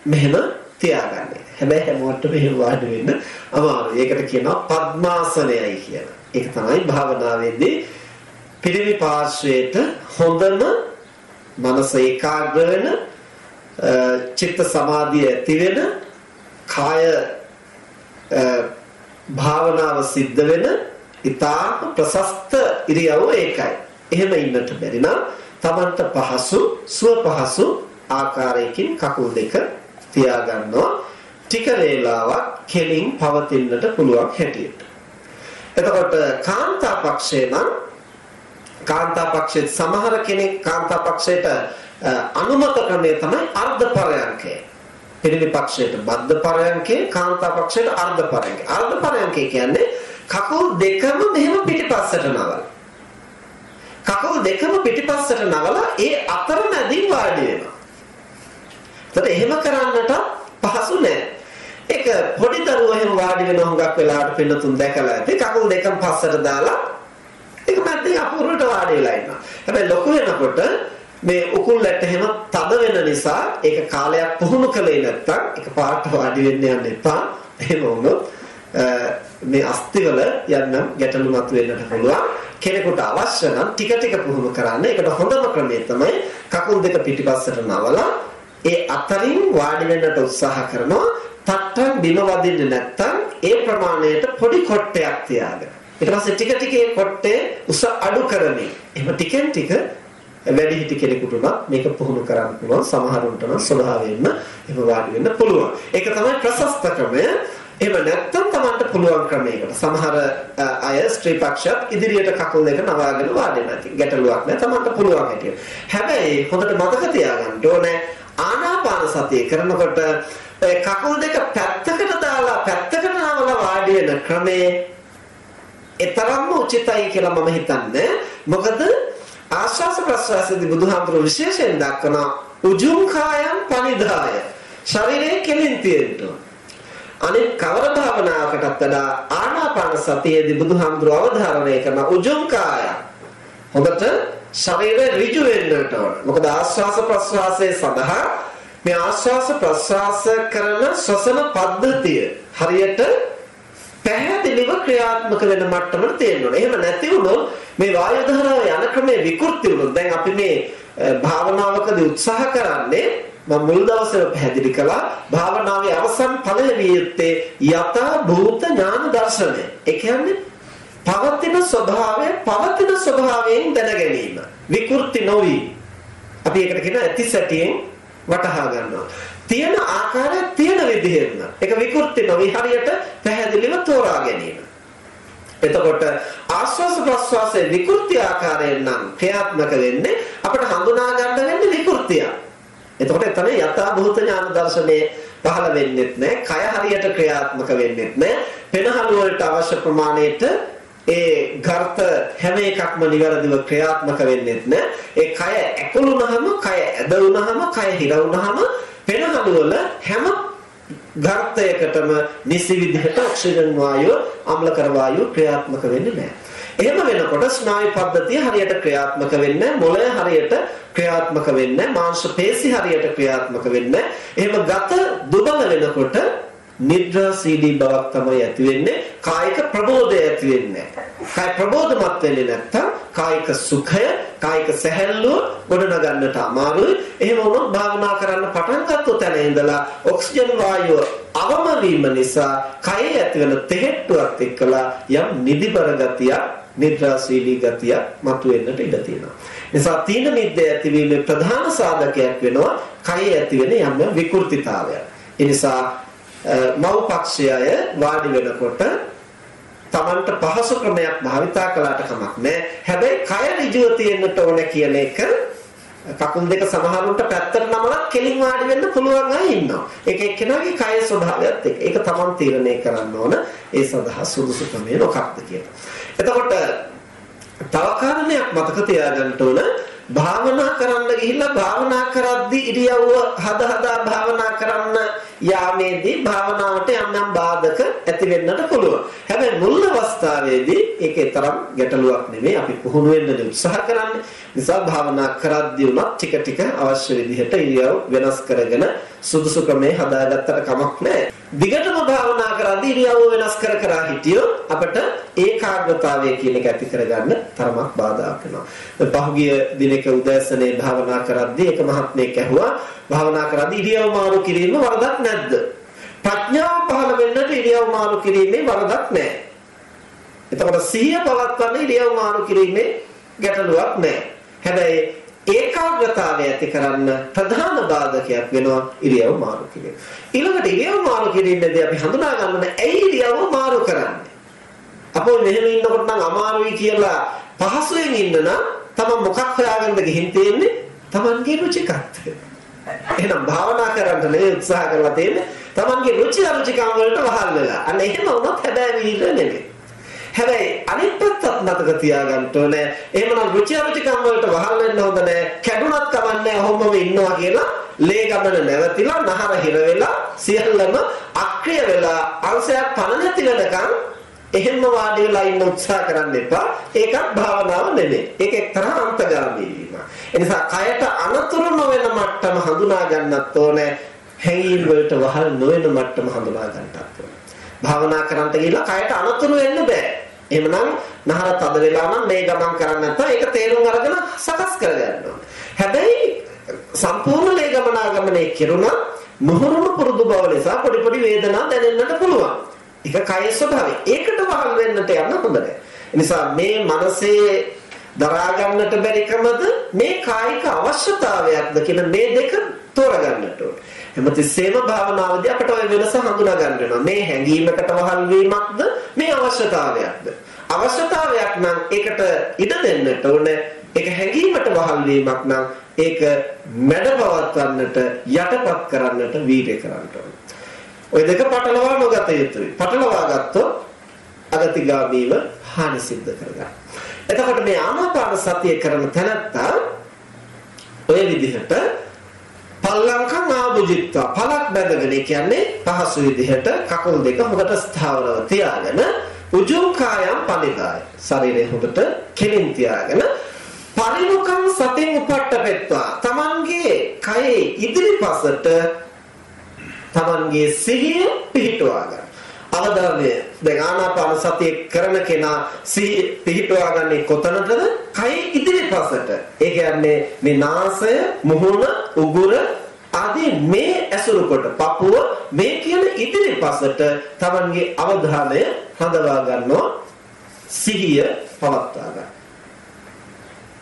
මෙහෙම තියාගන්නේ. හැබැයි හැමෝටම මෙහෙම වාඩි වෙන්න අමාරුයි. ඒකට කියනවා පద్මාසනයයි කියලා. ඒක තමයි භාවනාවේදී පිරිමි පාර්ශ්වයට හොඳම මනස ඒකාග්‍ර වෙන චිත්ත සමාධිය ඇති වෙන කාය භාවනාව සිද්ධ වෙන ඊටාම ප්‍රශස්ත ඉරියව්ව ඒකයි. එහෙම ඉන්නට බැරි නම් Tamanට පහසු සුව පහසු ආකාරයකින් කකුල් දෙක තියා ගන්නවා ටික වේලාවක් කෙලින් පවතින්නට පුළුවන් හැටියට. එතකොට කාන්තා පක්ෂේ නම් කාන්තා පක්ෂයේ සමහර කෙනෙක් කාන්තා පක්ෂයට අනුමත ක්‍රමය තමයි අර්ධ පරයන්කය. පිරිමි පක්ෂයට බද්ධ පරයන්කේ කාන්තා පක්ෂයට අර්ධ පරයන්කේ. අර්ධ පරයන්කේ කියන්නේ කකුල් දෙකම මෙහෙම පිටිපස්සට නවලා. කකුල් දෙකම පිටිපස්සට නවලා ඒ අතර මැදින් වාඩි වෙනවා. ඒත් එහෙම කරන්නට පහසු නෑ. ඒක පොඩි දරුවෝ එහෙම වාඩි වෙන හුඟක් වෙලාවට පින්නතුන් දැකලා ඇති. කකුල් දෙකම පස්සට දාලා ඒක මැද්දේ අපූර්වට වාඩි වෙලා ඉන්නවා. හැබැයි ලොකු වෙනකොට මේ උකුල්ලට එහෙම තද වෙන නිසා ඒක කාලයක් පුහුණු කළේ නැත්තම් ඒක පාට වාඩි වෙන්න යන්න එපා. එහෙම වුණොත් මේ අස්තිවල යන්නම් ගැටලු මතුවෙන්නට පුළුවන්. කෙනෙකුට අවශ්‍ය නම් ටික ටික පුහුණු කරන්න. ඒකට හොඳම ක්‍රමය තමයි කකුල් දෙක පිටිපස්සට නවලා ඒ අතරින් වාඩි වෙන්නට උත්සාහ කරනවා. තට්ටන් බිම වදින්නේ නැත්තම් ඒ ප්‍රමාණයට පොඩි කොට්ටයක් තියාගන්න. ඊට පස්සේ ටික ටික ඒ කොට්ටේ උස අඩු කරමින් එහෙම ටිකෙන් ටික වැඩි හිටි කෙනෙකුට උනත් මේක පුහුණු කරන්න පුළුවන් සමහරුන්ට නම් ස්වභාවයෙන්ම එහෙම වාඩි වෙන්න පුළුවන්. ඒක තමයි ප්‍රශස්ත ක්‍රමය. එහෙම නැත්නම් Tamanට පුළුවන් ක්‍රමයකට. සමහර අය ස්ත්‍රී පක්ෂත් ඉදිරියට කකුල් දෙක නවාගෙන වාඩි වෙනවා. ඉතින් ගැටලුවක් නැහැ. Tamanට පුළුවන් හැටියට. හැබැයි හොඳට මතක තියාගන්න ඕනේ ආනාපාන සතිය කරනකොට කකුල් දෙක පැත්තකට දාලා පැත්තකට නවලා වාඩි වෙන ක්‍රමේ ඒතරම්ම උචිතයි කියලා මම හිතන්නේ. මොකද ආශ්වාස ප්‍රශ්වාසයේදී බුදුහාමුදුරුවෝ විශේෂයෙන් දක්වන උජුං කායං පනිදාය. ශරීරයේ කෙලින් තියෙන්න අනිත් කවර භාවනාවකටත් වඩා ආනාපාන සතියේදී බුදුහාමුදුරුවෝ අවධාරණය කරන උජුං කායං. හොඳට ශරීරය ඍජු වෙන්නට ඕන. මොකද ආශ්වාස ප්‍රශ්වාසයේ සඳහා මේ ආශ්වාස ප්‍රශ්වාස කරන ශ්වසන පද්ධතිය හරියට පැහැදිලිව ක්‍රියාත්මක වෙන මට්ටමට තියෙනවා. එහෙම නැති වුණොත් මේ වායු ධාරාව යන ක්‍රමේ විකෘති වුණොත් දැන් අපි මේ භාවනාවකදී උත්සාහ කරන්නේ මම මුල් දවසේ පැහැදිලි කළා භාවනාවේ අවසන් ඵලය විය යුත්තේ යථා භූත ඥාන දර්ශනය. ඒ කියන්නේ පවතින ස්වභාවය පවතින ස්වභාවයෙන් දැන ගැනීම. විකෘති නොවි. අපි ඒකට කියන ඇති සැටියෙන් වටහා ගන්නවා. තියෙන ආකාරය තියෙන විදිහෙන්න. ඒක විකෘති නොවි හරියට පැහැදිලිව තෝරා ගැනීම. එතකොට ආස්වාස ප්‍රස්වාසයේ විකෘති ආකාරයෙන් නම් ක්‍රියාත්මක වෙන්නේ අපිට හඳුනා ගන්න වෙන්නේ විකෘතිය. එතකොට එතන යථා භූත ඥාන දර්ශනේ පහළ වෙන්නෙත් නැහැ. කය හරියට ක්‍රියාත්මක වෙන්නෙත් නැහැ. පෙනහළු වලට අවශ්‍ය ප්‍රමාණයට ඒ ගර්ථ හැම එකක්ම નિවරදිව ක්‍රියාත්මක වෙන්නෙත් නැහැ. ඒ කය ඇකුළුනහම, කය ඇද වුනහම, කය හිර වුනහම පෙරහළු වල හැම ගර්ථයකටම නිසි විදිහට ඔක්සිජන් වායුව අම්ලකර වායුව ක්‍රියාත්මක වෙන්නේ නැහැ. එහෙම වෙනකොට ස්නායු පද්ධතිය හරියට ක්‍රියාත්මක වෙන්නේ මොළය හරියට ක්‍රියාත්මක වෙන්නේ මාංශ පේශි හරියට ක්‍රියාත්මක වෙන්නේ එහෙම ගත දුබල වෙනකොට නිද්‍රා සීඩී බවක් තමයි ඇති වෙන්නේ. කායික ප්‍රබෝධය ඇති වෙන්නේ. කාය ප්‍රබෝධමත් වෙන්නේ නැත්තම් කායික සුඛය කායික සැහැල්ලුව ගොඩනගන්නට අමාරුයි. එහෙම වුණොත් භාවනා කරන්න පටන් ගත්තොත් තැන ඉඳලා ඔක්සිජන් වායුව අවම වීම නිසා කයේ ඇතිවන තෙහෙට්ටුවත් එක්කලා යම් නිදිබර ගතියක් නිද්‍රා සීඩී ගතියක් මතුවෙන්නට ඉඩ තියෙනවා. නිසා තීන නිද්ද ඇතිවීමේ ප්‍රධාන සාධකයක් වෙනවා කයේ ඇතිවෙන යම් විකෘතිතාවයක්. ඒ නිසා මව් පක්ෂයය වාඩි වෙනකොට Tamanට පහසු ක්‍රමයක් භාවිතා කළාට කමක් නැහැ. හැබැයි කය ඍජුව තියෙන්නට ඕන කියන එක කකුල් දෙක සමහරුන්ට පැත්තට නමලා කෙලින් වාඩි වෙන්න පුළුවන් අය ඉන්නවා. ඒක එක්කෙනාගේ කය ස්වභාවයත් එක්ක. ඒක තමන් තීරණය කරන්න ඕන. ඒ සඳහා සුදුසු ක්‍රමය මොකක්ද කියලා. එතකොට තව කාරණයක් මතක තියාගන්න ඕන භාවනා කරන්න ගිහිල්ලා භාවනා කරද්දී ඉරියව්ව හද හදා භාවනා කරන්න යාමේදී භාවනාවට යම් යම් බාධක ඇති වෙන්නට පුළුවන්. හැබැයි මුල් අවස්ථාවේදී ඒකේ තරම් ගැටලුවක් නෙමෙයි අපි පුහුණු වෙන්න උත්සාහ කරන්නේ. නිසා භාවනා කරද්දී උනත් ටික ටික අවශ්‍ය විදිහට ඉරියව් වෙනස් කරගෙන සුදුසු ක්‍රමේ හදාගත්තට කමක් නැහැ. දිගටම භාවනා කරද්දී ඉරියව් වෙනස් කර කර හිටියොත් අපිට ඒකාග්‍රතාවය කියන එක ඇති කරගන්න තරමක් බාධාක් වෙනවා. පහුගිය දිනක උදෑසනේ භාවනා කරද්දී එක මහත්මයෙක් ඇහුවා භාවනා කරද්දී ඉරියව් මාරු කිරීම වරදක් නැද්ද? ප්‍රඥාව පහළ වෙන්නට ඉරියව් මාරු කිරීමේ වරදක් නැහැ. එතකොට සිහිය පවත්වන්න ඉරියව් මාරු කිරීමේ ගැටලුවක් නැහැ. හැබැයි ඒකාග්‍රතාවය ඇති කරන්න ප්‍රධාන බාධකයක් වෙනවා ඉරියව් මාරු කිරීම. ඊළඟට ඉරියව් මාරු කිරීමේදී අපි හඳුනා ගන්න ඕනේ ඇයි ඉරියව් මාරු කරන්නේ? අපෝ මෙහෙම ඉන්නකොට නම් අමාරුයි කියලා පහසුවෙන් ඉන්න නම් තමන් මොකක් හොයාගන්නද ගිහින් තියෙන්නේ? තමන්ගේ රුචිකත්වය. එහෙනම් භාවනා කරන්න නෙවෙයි උත්සාහ කරලා තියෙන්නේ. තමන්ගේ රුචි අරුචිකම් වලට වහල් වෙලා. අන්න එහෙම වුණොත් හැබැයි විහිද නෙමෙයි. හැබැයි අනිත් පැත්තත් මතක තියාගන්න ඕනේ. එහෙමනම් රුචි අරුචිකම් වලට වහල් වෙන්න හොඳ නැහැ. කැඩුනත් කමන්නේ ඔහොමම ඉන්නවා කියලා ලේ ගමන නැවතිලා නහර හිර වෙලා සියල්ලම අක්‍රිය වෙලා අංශයක් පණ නැති වෙනකන් එහෙම්ම වාඩි වෙලා ඉන්න උත්සාහ කරන්න එපා. ඒකත් භාවනාව නෙමෙයි. ඒක එක්තරා අන්තගාමී වීමක්. ඒ නිසා කයට අනතුරු නොවන මට්ටම හඳුනා ගන්නත් ඕනේ. හැඟීම් වලට වහල් නොවන මට්ටම හඳුනා ගන්නත් ඕනේ. භාවනා කරන්ට ගිහිල්ලා කයට අනතුරු වෙන්න බෑ. එහෙමනම් නහර තද වෙලා නම් මේ ගමන් කරන්න නැත්නම් ඒක තේරුම් අරගෙන සකස් කරගන්න ඕනේ. හැබැයි සම්පූර්ණ ලේ ගමනාගමනයේ කෙරුණා මොහොරුණු පුරුදු බව නිසා පොඩි පොඩි වේදනා දැනෙන්නට පුළුවන්. ඒක කයේ ස්වභාවය. ඒකට වහල් වෙන්නට යන්න හොඳ නැහැ. නිසා මේ මනසේ දරා ගන්නට බැරිකමද මේ කායික අවශ්‍යතාවයක්ද කියන මේ දෙක තෝරගන්නට ඕනේ. හැමතිස්සෙම භාවනාවේදී අපට ওই වෙනස හඳුනා ගන්න වෙනවා. මේ හැඟීමකට වහල් වීමක්ද මේ අවශ්‍යතාවයක්ද? අවශ්‍යතාවයක් නම් ඒකට ඉඩ දෙන්නට ඕනේ. ඒක හැඟීමට වහල් වීමක් නම් ඒක මැඩපවත්වන්නට යටපත් කරන්නට වීර්ය කරන්න ඕනේ. ওই දෙක පටලවා නොගත යුතුයි. පටලවා ගත්තොත් අගතිගාමීව හානි සිද්ධ කරගන්නවා. එතකොට මේ ආනාපාන සතිය කරන තැනත්තා ඔය විදිහට පල්ලංකම් ආභුජිත්වා පලක් බැඳගෙන කියන්නේ පහසු විදිහට කකුල් දෙක හොඳට ස්ථාවරව තියාගෙන උජුං කායම් පනිදාය ශරීරය හොඳට කෙලින් තියාගෙන පරිමුඛං සතින් උපට්ඨපෙත්වා තමන්ගේ කයේ ඉදිරිපසට තමන්ගේ සිහිය පිහිටුවා ගන්න අවධානය දැන් ආනාපාන සතිය කරන කෙනා සිහි පිහිටුවාගන්නේ කොතනටද? කය ඉදිරිපසට. ඒ කියන්නේ මේ නාසය, මුහුණ, උගුර ආදී මේ ඇසුරු කොට පපුව මේ කියන ඉදිරිපසට Tamanගේ අවධානය හදවා ගන්නවා සිහිය පවත්වා ගන්න.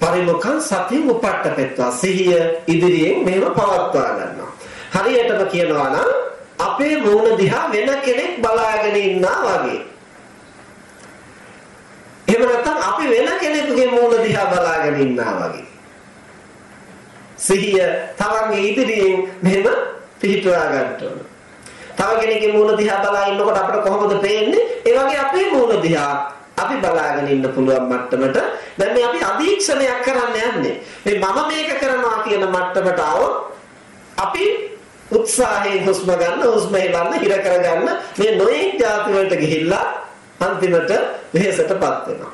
පරිමුඛං සතිය උපට්ඨපෙත්වා සිහිය ඉදිරියෙන් මේව පවත්වා ගන්නවා. හරියටම කියනවා නම් අපේ මූණ දිහා වෙන කෙනෙක් බලාගෙන ඉන්නා වගේ. එහෙම නැත්නම් අපි වෙන කෙනෙකුගේ මූණ දිහා බලාගෙන ඉන්නා වගේ. සිහිය තමන්ගේ ඉදිරියෙන් මෙහෙම පිහිටවා ගන්න ඕන. තව කෙනෙක්ගේ මූණ දිහා බලා ඉන්නකොට අපිට කොහොමද පේන්නේ? ඒ වගේ අපේ මූණ දිහා අපි බලාගෙන ඉන්න පුළුවන් මට්ටමට දැන් මේ අපි අධීක්ෂණයක් කරන්න යන්නේ. මේ මම මේක කරනවා කියන මට්ටමට આવොත් අපි උත්සාහයෙන් හුස්ම ගන්න, හුස්ම හෙලන්න, හිර කරගන්න මේ නොයෙක් ධාතු වලට ගිහිල්ලා අන්තිමට වෙහෙසටපත් වෙනවා.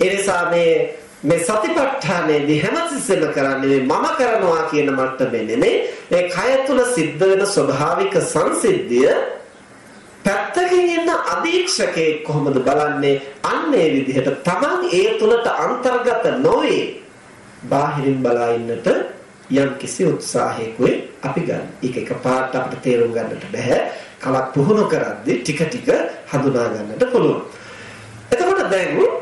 ඒ නිසා මේ මේ සතිපට්ඨානයේදී හැමතිස්සෙම කරන්නේ මම කරනවා කියන මට්ටමේ නෙමෙයි මේ කය තුල සිද්ධ වෙන ස්වභාවික සංසිද්ධිය පැත්තකින් ඉන්න අධීක්ෂකේ කොහොමද බලන්නේ අන්නේ විදිහට Taman ඒ තුලට අන්තර්ගත නොවේ බාහිරින් බලා ඉන්නට යම් කිසි උත්සාහයකුයි අපි ගන්න. ඒක එකපාරට අපිට තේරුම් ගන්නට බෑ. කලක් පුහුණු කරද්දී ටික ටික හඳුනා ගන්නට පුළුවන්. එතකොට දැන්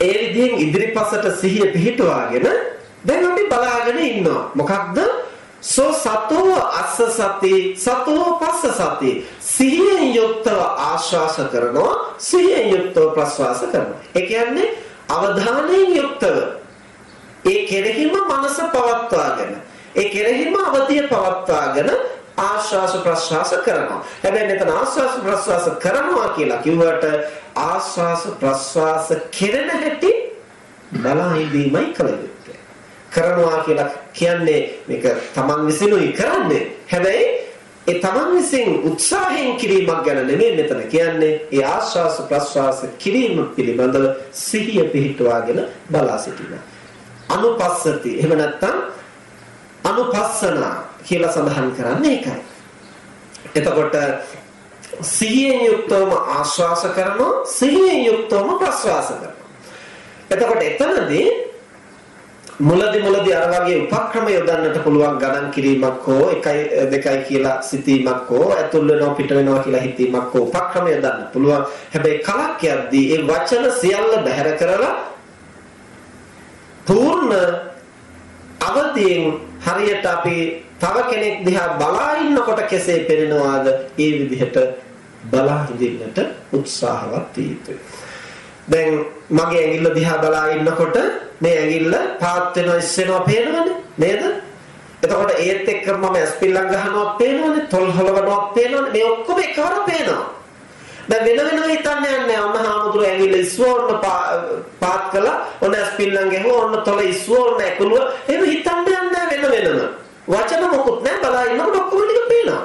ඒ විදිහෙන් ඉදිරිපසට සිහිය පිහිටුවාගෙන දැන් අපි බලාගෙන ඉන්නවා. මොකක්ද? සෝ සතෝ අස්ස සති සතෝ පස්ස සති සිහියෙන් යුක්තව ආශ්වාස කරනවා සිහියෙන් යුක්තව ප්‍රශ්වාස කරනවා. ඒ කියන්නේ අවධානයෙන් යුක්තව ඒ කෙරෙහිම මනස පවත්වාගෙන ඒ කෙරෙහිම අවධිය පවත්වාගෙන ආශ්වාස ප්‍රශ්වාස කරනවා. හැබැයි මෙතන ආශ්වාස ප්‍රශ්වාස කරනවා කියලා කිව්වට ආශ්වාස ප්‍රශ්වාස කෙරෙන හැටි බලා ඉඳීමයි කළ යුත්තේ. කරනවා කියලා කියන්නේ මේක තමන් විසිනුයි කරන්නේ. හැබැයි ඒ තමන් විසින් උත්සාහයෙන් කිරීමක් ගැන නෙමෙයි මෙතන කියන්නේ. ඒ ආශ්වාස ප්‍රශ්වාස කිරීම පිළිබඳව සිහිය පිහිටුවාගෙන බලා සිටීම. අනුපස්සති. එහෙම නැත්නම් අනුපස්සනා කියලා සඳහන් කරන්නේ ඒකයි. එතකොට සිහියෙන් යුක්තවම ආශ්වාස කරනවා සිහියෙන් යුක්තවම ප්‍රශ්වාස කරනවා. එතකොට එතනදී මුලදි මුලදි අර වගේ උපක්‍රම යොදන්නට පුළුවන් ගණන් කිරීමක් හෝ 1 2යි කියලා සිතීමක් හෝ ඇතුල් වෙනවා පිට වෙනවා කියලා හිතීමක් හෝ උපක්‍රම යොදන්න පුළුවන්. හැබැයි කලක් යද්දී ඒ වචන සියල්ල බැහැර කරලා පූර්ණ අවදීන් හරියට අපි තව කෙනෙක් දිහා බලා ඉන්නකොට කෙසේ පෙනෙනවාද ඒ විදිහට බලා ඉඳින්නට උත්සාහවත් විය යුතුයි. දැන් මගේ ඇඟිල්ල දිහා බලා ඉන්නකොට මේ ඇඟිල්ල පාත් වෙනවා ඉස්සෙනවා පේනවනේ නේද? එතකොට ඒත් එක්ක මම ඇස්පිල්ලම් ගහනවත් පේනවනේ, තොල් හලවනවත් පේනවනේ. මේ ඔක්කොම එකවර පේනවා. දැන් වෙන වෙනම හිතන්න යන්නේ අම්ම හාමුදුරුවෝ ඇඟිල්ල ඉස්වෝන්න පාත් කළා ඔන්න ස්පිල්ලම් ගැහුවා ඔන්න තොල ඉස්වෝන්න ඇකුලුව එහෙම හිතන්න යන්නේ වෙන වෙනම වචන මොකුත් නැහැ බලා ඉන්නකොට ඔක්කොම ටික පේනවා.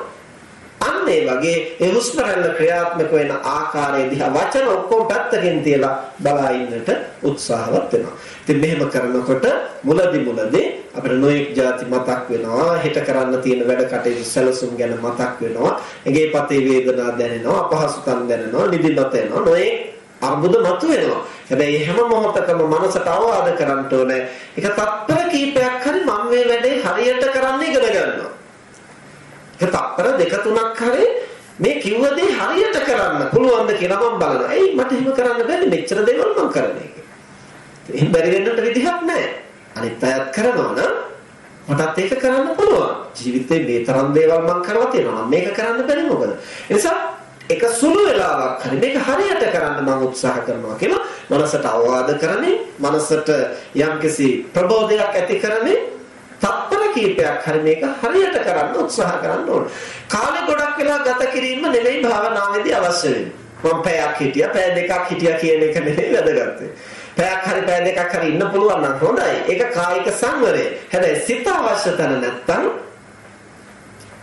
අන්න ඒ වගේ ඒ හුස්ම රැල්ල ක්‍රියාත්මක වෙන ආකාරය දිහා වචන ඔක්කොම පැත්තකින් තියලා බලා ඉන්නට උත්සාහවත් වෙනවා. ඉතින් මෙහෙම කරනකොට මුලදි මුලදී අපිට නොයෙක් ಜಾති මතක් වෙනවා, හිත කරන්න තියෙන වැඩ කටයුතු සැලසුම් ගැන මතක් වෙනවා, ඇඟේ පතේ වේදනා දැනෙනවා, අපහසුකම් දැනෙනවා, නිදිමත එනවා, නොයෙක් අර්බුද මතුවෙනවා. හැබැයි හැම මොහොතකම මනසට අවවාද කරන්න ඕනේ. ඒක තත්පර කීපයක් හරි මම මේ වැඩේ හරියට කරන්න ඉගෙන ගන්නවා. ඒක තත්පර දෙක තුනක් හරි මේ කිව්ව දේ හරියට කරන්න පුළුවන්ද කියලා මම බලනවා. එයි මට එහෙම කරන්න බැරි මෙච්චර දේවල් මම කරන්නේ. එහෙම බැරි වෙන්නට විදිහක් නැහැ. අනිත් අයත් කරනවා නම් මටත් ඒක කරන්න පුළුවන්. ජීවිතේ මේ තරම් දේවල් මම කරලා තියෙනවා. මේක කරන්න බැරි මොකද? ඒ නිසා එක සුළු වෙලාවක් හරි මේක හරියට කරන්න මම උත්සාහ කරනවා කියලා මනසට අවවාද කරන්නේ මනසට යම්කිසි ප්‍රබෝධයක් ඇති කරන්නේ තත්පර කීපයක් හරි මේක හරියට කරන්න උත්සාහ කරන්න ඕන. කාලේ ගොඩක් වෙලා ගත කිරීම නෙමෙයි භාවනාවේදී අවශ්‍ය වෙන්නේ. මම පැයක් හිටියා, පැය දෙකක් හිටියා කියන එක නෙමෙයි වැදගත් පැයක් හරි පැය දෙකක් හරි ඉන්න පුළුවන් නම් හොඳයි. ඒක කායික සංවරය. හැබැයි සිත අවශ්‍ය තැන නැත්තම්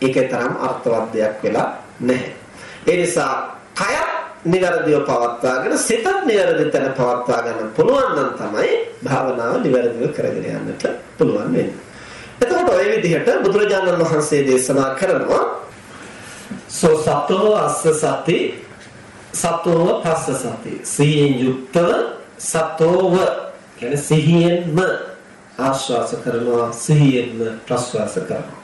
ඒකේ තරම් අර්ථවත් දෙයක් වෙලා නැහැ. ඒ නිසා කයත් නිවැරදිව පවත්වාගෙන සිතත් නිවැරදි තැන පවත්වා ගන්න පුළුවන් නම් තමයි භාවනාව නිවැරදිව කරගෙන යන්නට පුළුවන් වෙන්නේ. එතකොට ওই විදිහට බුදුරජාණන් වහන්සේ දේශනා කරනවා සෝ සතෝ අස්ස සති සතෝව පස්ස සති සිහියෙන් යුක්තව සතෝව කියන්නේ සිහියෙන්ම ආශ්වාස කරනවා සිහියෙන්ම ප්‍රශ්වාස කරනවා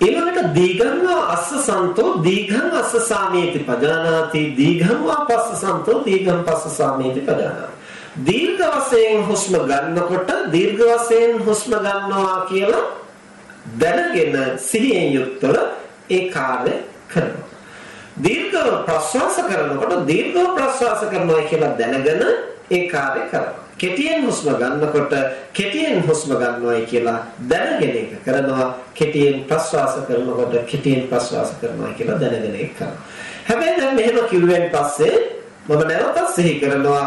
ඊළඟට දීඝං අස්ස සන්තෝ දීඝං අස්ස සාමේති පජානාති දීඝං පස්ස සන්තෝ දීඝං පස්ස සාමේති පජානාති දීර්ඝ වශයෙන් හුස්ම ගන්නකොට දීර්ඝ වශයෙන් හුස්ම ගන්නවා කියලා දැනගෙන සිහියෙන් යුක්තව ඒ කාර්ය කරනවා. දීර්ඝව ප්‍රශ්වාස කරනකොට දීර්ඝව ප්‍රශ්වාස කරනවා කියලා දැනගෙන ඒ කාර්ය කරනවා. කෙටියෙන් හුස්ම ගන්නකොට කෙටියෙන් හුස්ම ගන්නවායි කියලා දැනගෙන ඒක කරනවා. කෙටියෙන් ප්‍රශ්වාස කරනකොට කෙටියෙන් ප්‍රශ්වාස කරනවා කියලා දැනගෙන ඒක කරනවා. හැබැයි දැන් මෙහෙම කිව්වෙන් පස්සේ මම නැවතත් සිහි කරනවා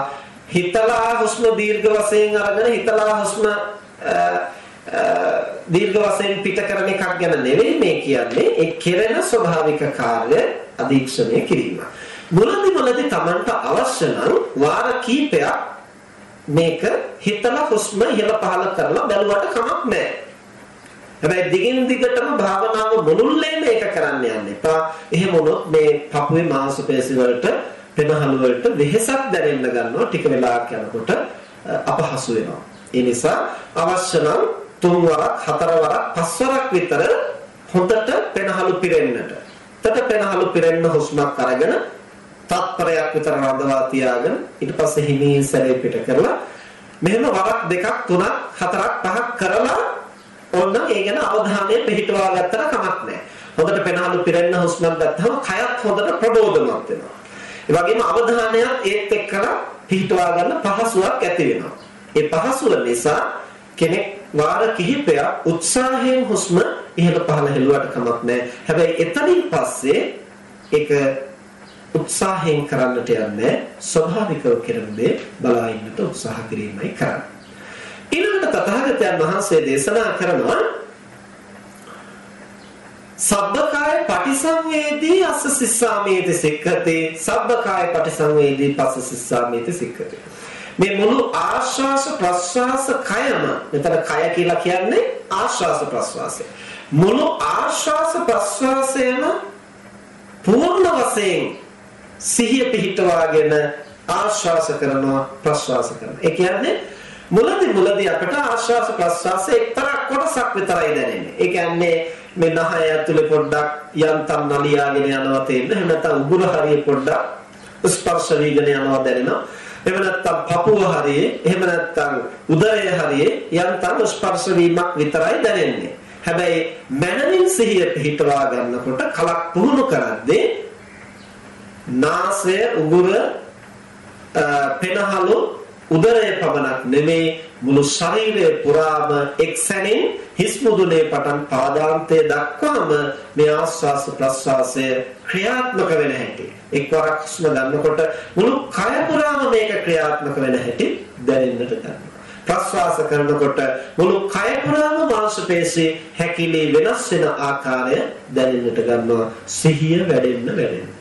හිතලා හුස්ම දීර්ඝ වශයෙන් අරගෙන හිතලා හුස්ම දීර්ඝ වශයෙන් පිට කරන එකක් ගැන නෙවෙයි මේ කියන්නේ ඒ කෙරෙන ස්වභාවික කාර්ය අධීක්ෂණය කිරීම. මුලදි මුලදි Tamanට අවශ්‍ය නම් වාර කීපයක් මේක හිතලා හුස්ම ඉහළ පහළ කරලා බැලුවට කමක් නැහැ. හැබැයි දිගින් දිගටම භාවනාව මුළුල්ලේ මේක කරන්න යන්න එපා. එහෙම වුණොත් මේ පපුවේ මාංශපේශි වලට පෙනහළු වලට වෙහෙසක් දැනෙන්න ගන්නවා ටික වෙලාවක් යනකොට අපහසු වෙනවා. ඒ නිසා අවශ්‍ය නම් තුන් වරක් හතර වරක් පස් වරක් විතර හොඳට පෙනහළු පිරෙන්නට. තට පෙනහළු පිරෙන්න හුස්මක් අරගෙන තත්පරයක් විතර රඳවා තියාගෙන ඊට පස්සේ හිමින් සැරේ පිට කරලා මෙහෙම වරක් දෙකක් තුනක් හතරක් පහක් කරලා ඔන්න ඒ ගැන අවධානය පිහිටවා ගත්තට කමක් නැහැ. හොඳට පෙනහළු පිරෙන්න හුස්මක් ගත්තම කයත් හොඳට ප්‍රබෝධමත් වෙනවා. ඒ වගේම අවධානයත් ඒත් එක්කලා පිටවා ගන්න පහසුවක් ඇති වෙනවා. ඒ පහසුව නිසා කෙනෙක් වාර කිහිපයක් උත්සාහයෙන් හුස්ම ඉහළ පහළ හෙළුවට කමක් නැහැ. හැබැයි එතනින් පස්සේ ඒක උත්සාහයෙන් කරන්නට යන්නේ ස්වභාවිකව කරන දේ බලා ඉන්නට උත්සාහ කිරීමයි කරන්නේ. ඊළඟට තථාගතයන් වහන්සේ දේශනා කරනවා සබ්බකාය පටිසංවේදී අස්ස සිස්සාමේති සික්ඛතේ සබ්බකාය පටිසංවේදී පස්ස සිස්සාමේති සික්ඛතේ මේ මුළු ආශ්වාස ප්‍රශ්වාස කයම මෙතන කය කියලා කියන්නේ ආශ්වාස ප්‍රශ්වාසය මුළු ආශ්වාස ප්‍රශ්වාසයම පූර්ණ වශයෙන් සිහිය පිහිටවාගෙන ආශ්වාස කරනවා ප්‍රශ්වාස කරනවා. ඒ කියන්නේ මුලදී මුලදී අපට ආශ්වාස ප්‍රශ්වාසයේ එක්තරා කොටසක් විතරයි දැනෙන්නේ. ඒ කියන්නේ මේ නහය ඇතුලේ පොඩ්ඩක් යන්තම් නලියාගෙන යනවා තේන්න එහෙම නැත්නම් උගුර හරිය පොඩ්ඩක් ස්පර්ශ වීගෙන යනවා දැනෙනවා. එහෙම නැත්නම් පපුව හරියේ එහෙම නැත්නම් උදරය හරියේ යන්තම් ස්පර්ශ වීමක් විතරයි දැනෙන්නේ. හැබැයි මනමින් සිහිය පිහිටවා ගන්නකොට කලක් පුහුණු කරද්දී නාසය උගුර පෙනහළු උදරය පමණක් නෙමේ. මුළු ශරීරය පුරාම එක්සැනින් හිස් මුදුනේ පටන් පාදාන්තය දක්වාම මේ ආස්වාස ප්‍රස්වාසය ක්‍රියාත්මක වෙන හැටි. එක්වරක් හුස්ම ගන්නකොට මුළු කය පුරාම මේක ක්‍රියාත්මක වෙන හැටි දැනෙන්නට ගන්නවා. ප්‍රස්වාස කරනකොට මුළු කය පුරාම මාංශ පේශී හැකිලි වෙනස් වෙන ආකාරය දැනෙන්නට ගන්නවා. සිහිය වැඩෙන්න වැඩෙන්න.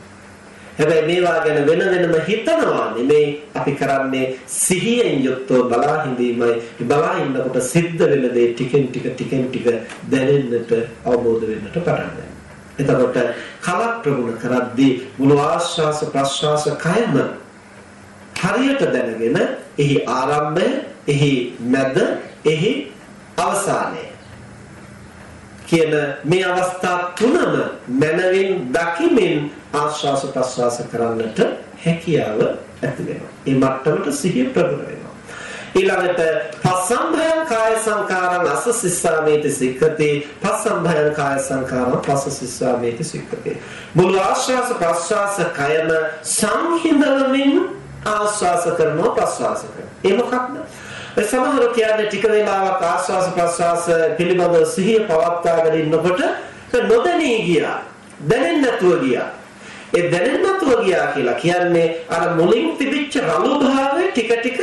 හැබැයි මේවා ගැන වෙන වෙනම හිතනවා නෙමේ අපි කරන්නේ සිහියෙන් යුක්තව බලා හිඳීමයි. බලා ඉන්නකොට සිද්ධ වෙන දේ ටිකෙන් ටික ටිකෙන් ටික දැනෙන්නට අවබෝධ වෙන්නට පටන් එතකොට කලක් ප්‍රගුණ කරද්දී මුළු ආශ්වාස ප්‍රශ්වාස කයම හරියට දැනගෙන එහි ආරම්භය, එහි මැද, එහි අවසානය. කියන මේ අවස්ථා තුනම මනවින් දකිමින් ආශ්වාස ප්‍රශ්වාස කරන්නට හැකියාව ඇති වෙනවා. ඒ මට්ටමට සිහිය ප්‍රගුණ වෙනවා. ඊළඟට පස්සම්භයං කාය සංකාරං අස සිස්සාමේති සික්ඛති පස්සම්භයං කාය සංකාරං පස්ස සිස්සාමේති සික්ඛති මුළු ආශ්වාස ප්‍රශ්වාස කයම සංහිඳවමින් ආශ්වාස කරනවා ප්‍රශ්වාස කරනවා. ඒ මොකක්ද? සමහර කියන්නේ ටික වේලාවක් ආස්වාස ප්‍රස්වාස පිළිබඳව සිහිය පවත්වාගෙන ඉන්නකොට නොදැනී ගියා. දැනෙන්නේ නැතුව ගියා. ඒ දැනෙන්නේ නැතුව ගියා කියලා කියන්නේ අර මුලින් තිබිච්ච රළු භාවය ටික ටික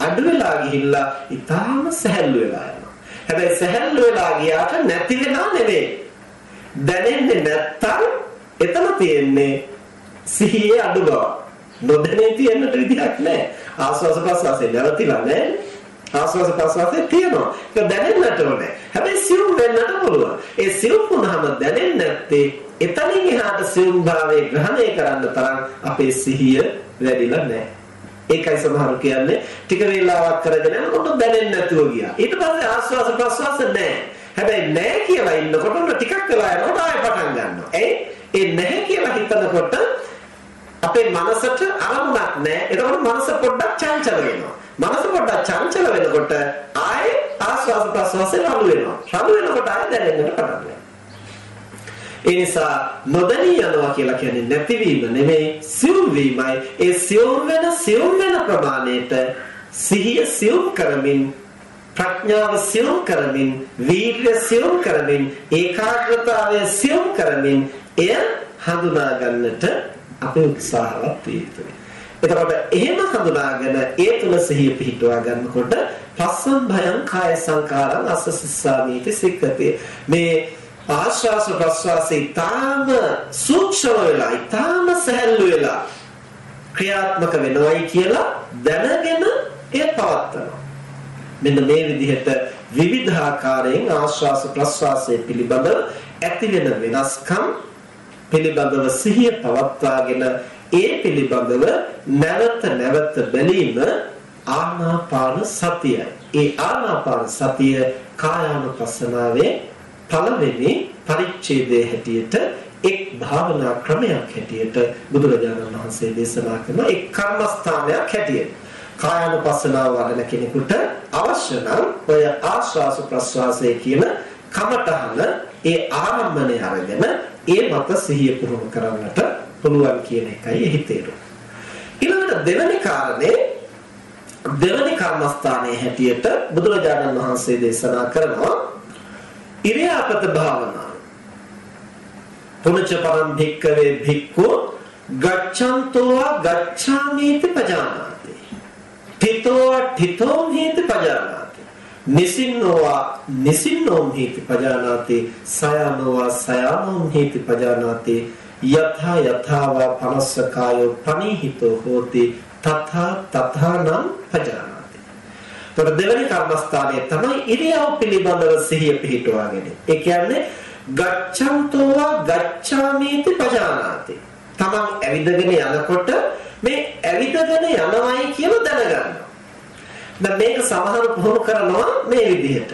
අඩු වෙලා ගිහිල්ලා ඊටාම සැහැල්ලු වෙලා යනවා. හැබැයි සැහැල්ලු වෙලා ගියාට නැති වෙනා නෙවෙයි. දැනෙන්නේ නැත්තම් එතන තියෙන්නේ සිහියේ අඩු බව. නොදැනී තියෙන්නට විදිහක් නැහැ. ආස්වාස ප්‍රස්වාසයේ නැවතිලා නැහැ. ආස්වාස ප්‍රස්වාසයේ තියෙනවා. ඒක දැනෙන්නට ඕනේ. හැබැයි සිවුම් වෙන්නට පුළුවන්. ඒ සිවුම් වුණාම දැනෙන්නේ නැත්තේ එතනින් එහාට සිවුම් භාවයේ ග්‍රහණය කරන්න තරම් අපේ සිහිය වැඩිලා නැහැ. ඒකයි සමහරු කියන්නේ ටික වේලාවක් කරගෙන යනකොට දැනෙන්නේ නැතුව ගියා. ඊට පස්සේ ආස්වාස ප්‍රස්වාස නැහැ. හැබැයි නැහැ කියලා ඉන්නකොට ටිකක් වෙලා යනකොට ආයෙ පටන් ගන්නවා. ඒ ඒ නැහැ කියලා හිතනකොට අපේ මනසට අරමුණක් නැහැ. එතකොට මනස පොඩ්ඩක් චංචල වෙනවා. මනස පොඩ්ඩක් චංචල වෙනකොට ආයේ ආස්වාද ප්‍රසවාසය රළු වෙනවා. රළු වෙනකොට ආයේ දැනෙන්නට පටන් ගන්නවා. ඒ නිසා නොදැනී යනවා කියලා කියන්නේ නැතිවීම නෙමෙයි සියුම් වීමයි. ඒ සියුම් වෙන සියුම් වෙන ප්‍රමාණයට සිහිය සියුම් කරමින් ප්‍රඥාව සියුම් කරමින් වීර්ය සියුම් කරමින් ඒකාග්‍රතාවය සියුම් කරමින් එය හඳුනා ගන්නට අපි උත්සාහවත් විය යුතුයි. එතකොට එහෙම හඳුනාගෙන ඒ තුල සිහිය පිහිටුවා ගන්නකොට පස්සම් භයං කාය සංකාරං අස්සසිස්සාමීති සික්කති. මේ ආශ්වාස ප්‍රශ්වාසී තාම සූක්ෂම වෙලා, තාම සැහැල්ලු වෙලා ක්‍රියාත්මක වෙනවයි කියලා දැනගෙන එය පවත්නවා. මෙන්න මේ විදිහට විවිධාකාරයෙන් ආශ්වාස ප්‍රශ්වාසයේ පිළිබඳව ඇති වෙන වෙනස්කම් පිළිබඳව සිහිය පවත්වාගෙන ඒ පිළිබඳව නැවත නැවත බැලීම ආනාපාන සතියයි. ඒ ආනාපාන සතිය කායානුපස්සනාවේ පළවෙනි පරිච්ඡේදයේ හැටියට එක් භාවනා ක්‍රමයක් හැටියට බුදුරජාණන් වහන්සේ දේශනා කරන එක් කර්මස්ථානයක් හැටියට කායානුපස්සනාව වඩන කෙනෙකුට අවශ්‍ය නම් ඔය ආශ්වාස ප්‍රශ්වාසයේ කියන කමඨහන ඒ ආරම්භණය අරගෙන ඒ මත සිහිය පුරුදු කරන්නට පුළුවන් කියන එකයි එහි තේරුම. ඊළඟට දෙවෙනි කාරණේ දෙවැනි කර්මස්ථානයේ හැටියට බුදුරජාණන් වහන්සේ දේශනා කරනවා ඉරියාපත භාවනාව. පුනච පරම් භික්කවේ භික්ඛු ගච්ඡන්තෝ ගච්ඡාමීති පජානාති. තිතෝ තිතෝ හේති පජානාති. නිසින්නෝ නිසින්නෝ හේති පජානාති. සයනෝ සයනෝ හේති පජානාති. යථා යථාවා පනස්ස කායෝ පනිහිතෝ හෝති තථා තථානම් පජානාති. ତොර දෙවෙනි කර්මස්ථානයේ තමයි ඉරියව් පිළිබඳව සිහිය පිහිටුවාගෙන. ඒ කියන්නේ ගච්ඡන්තෝ ගච්ඡාමීති පජානාති. තමන් ඇවිදගෙන යනකොට මේ ඇවිදගෙන යනවයි කියලා දැනගන්නවා. දැන් මේක සමහර පුහුණු කරනවා මේ විදිහට.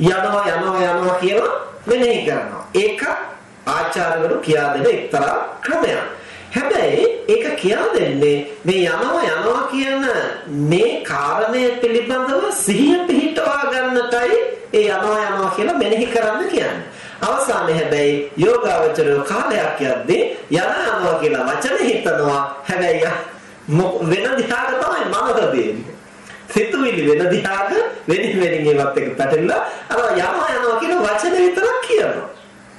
යනවා යනවා යනවා කියලා මෙනෙහි කරනවා. ඒක ආචාර්යවරු කියා දෙන එක්තරා ක්‍රමයක්. හැබැයි ඒක කියා දෙන්නේ මේ යනවා යනවා කියන මේ කාරණය පිළිබඳව සිහිය පිහිටවා ගන්නටයි ඒ යනවා යනවා කියලා මෙනෙහි කරන්න කියන්නේ. අවසානයේ හැබැයි යෝගාවචරය කාලයක් යද්දී යනවා කියලා වචන හිතනවා. හැබැයි වෙන දිහාට තමයි මනස දෙන්නේ. සිතුවිලි වෙන දිහාට වෙනින් වෙනින් ඒවත් එක පැටලලා අර යනවා යනවා කියන වචන විතරක් කියනවා.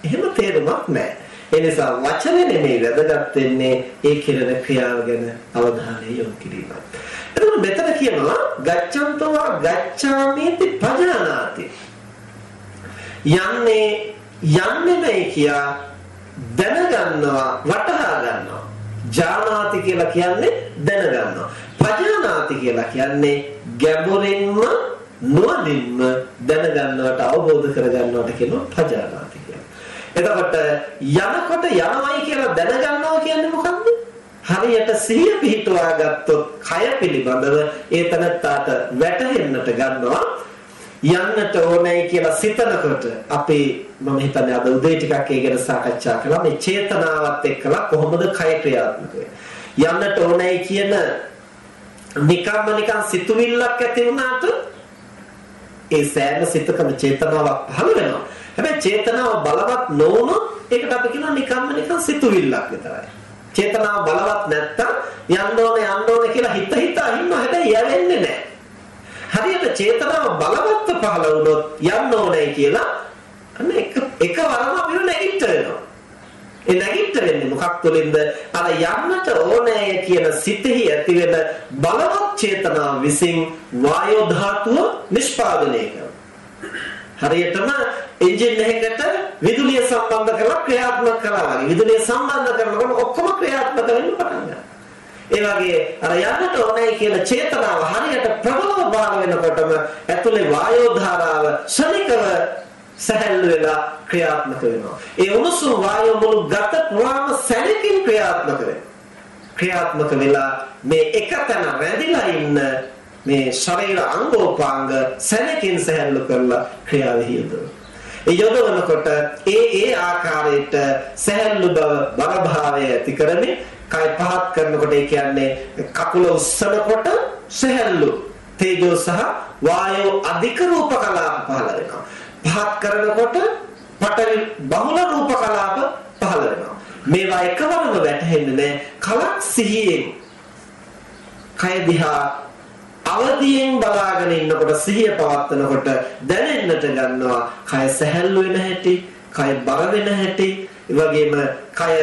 එහෙම තේරුමක් නැහැ. ඒ නිසා වචනේ නෙමෙයි වැදගත් වෙන්නේ ඒ කෙරෙන ක්‍රියාව ගැන අවධානය යොමු කිරීම. එතකොට මෙතන කියනවා ගච්ඡන්තෝ ගච්ඡාමිති පජානාති. යන්නේ යන්නේ නැහැ කියා දැනගන්නවා වටහා ගන්නවා. ජානාති කියලා කියන්නේ දැනගන්නවා. පජානාති කියලා කියන්නේ ගැඹුරින්ම නුවණින්ම දැනගන්නවට අවබෝධ කරගන්නවට කියනවා පජානාති එතකොට යනකොට යනවයි කියලා දැනගන්නවා කියන්නේ මොකක්ද? හරියට සිහිය පිහිටුවා ගත්තොත් කය පිළිබඳව ඒ තනත්තාට වැටහෙන්නට ගන්නවා. යන්නට ඕනේ කියලා සිතනකොට අපි මම හිතන්නේ අද උදේ ටිකක් ඒ ගැන සාකච්ඡා කළා. මේ චේතනාවත් එක්කලා කොහොමද කය ක්‍රියාත්මක යන්නට ඕනේ කියන නිකම්ම නිකන් සිතුවිල්ලක් ඇති වුණාට ඒ සෑම සිතකම චේතනාවක් පහළ වෙනවා හැබැයි චේතනාව බලවත් නොවුනොත් ඒකට අපි කියනවා නිකම්ම නිකන් සිතුවිල්ලක් විතරයි. චේතනාව බලවත් නැත්තම් යන්න ඕනේ යන්න ඕනේ කියලා හිත හිතා ඉන්නවා හැබැයි යවෙන්නේ නැහැ. හරියට චේතනාව බලවත්ව පහළ වුණොත් යන්න ඕනේ කියලා අන්න එක එකවරම අපිට නැගිට වෙනවා. ඒ නැගිට වෙන්නේ මොකක් තුළින්ද? අර යන්නට ඕනේ කියන සිතෙහි ඇතිවෙන බලවත් චේතනාව විසින් වායෝ ධාතුව නිෂ්පාදනය කරනවා. හරියටම එන්ජින් එකකට විදුලිය සම්බන්ධ කරලා ක්‍රියාත්මක කරනවා වගේ. විදුලිය සම්බන්ධ කරනකොට ඔක්කොම ක්‍රියාත්මක වෙන්න පටන් ගන්නවා. ඒ වගේ අර යන්නට ඕනේ කියන චේතනාව හරියට ප්‍රබලව බාර වෙනකොටම ඇතුලේ වායෝ ධාරාව ශනිකව සැහැල්ලු වෙලා ක්‍රියාත්මක වෙනවා. ඒ උණුසුම් වායෝ මුළු ගත පුරාම සැලකින් ක්‍රියාත්මක වෙනවා. ක්‍රියාත්මක වෙලා මේ එකතැන රැඳිලා ඉන්න මේ ශරීර අංගෝපාංග සැනකින් සැහැල්ලු කරලා ක්‍රියාවෙහි යෙදෙනවා. ඒ යොදවනකොට ඒ ඒ ආකාරයට සැහැල්ලු බව බරභාවය ඇති කරමින් කය පහත් කරනකොට ඒ කියන්නේ කකුල උස්සනකොට සැහැල්ලු තේජෝ සහ වායෝ අධික රූප කලාප පහළ වෙනවා. පහත් කරනකොට පටවි බහුල රූප කලාප පහළ වෙනවා. මේවා එකවරම වැටහෙන්නේ නැහැ. කලක් සිහියෙන් කය දිහා අවදියෙන් බලාගෙන ඉන්නකොට සිහිය පවත්නකොට දැනෙන්නට ගන්නවා කය සැහැල්ලු වෙන හැටි, කය බර වෙන හැටි, ඒ වගේම කය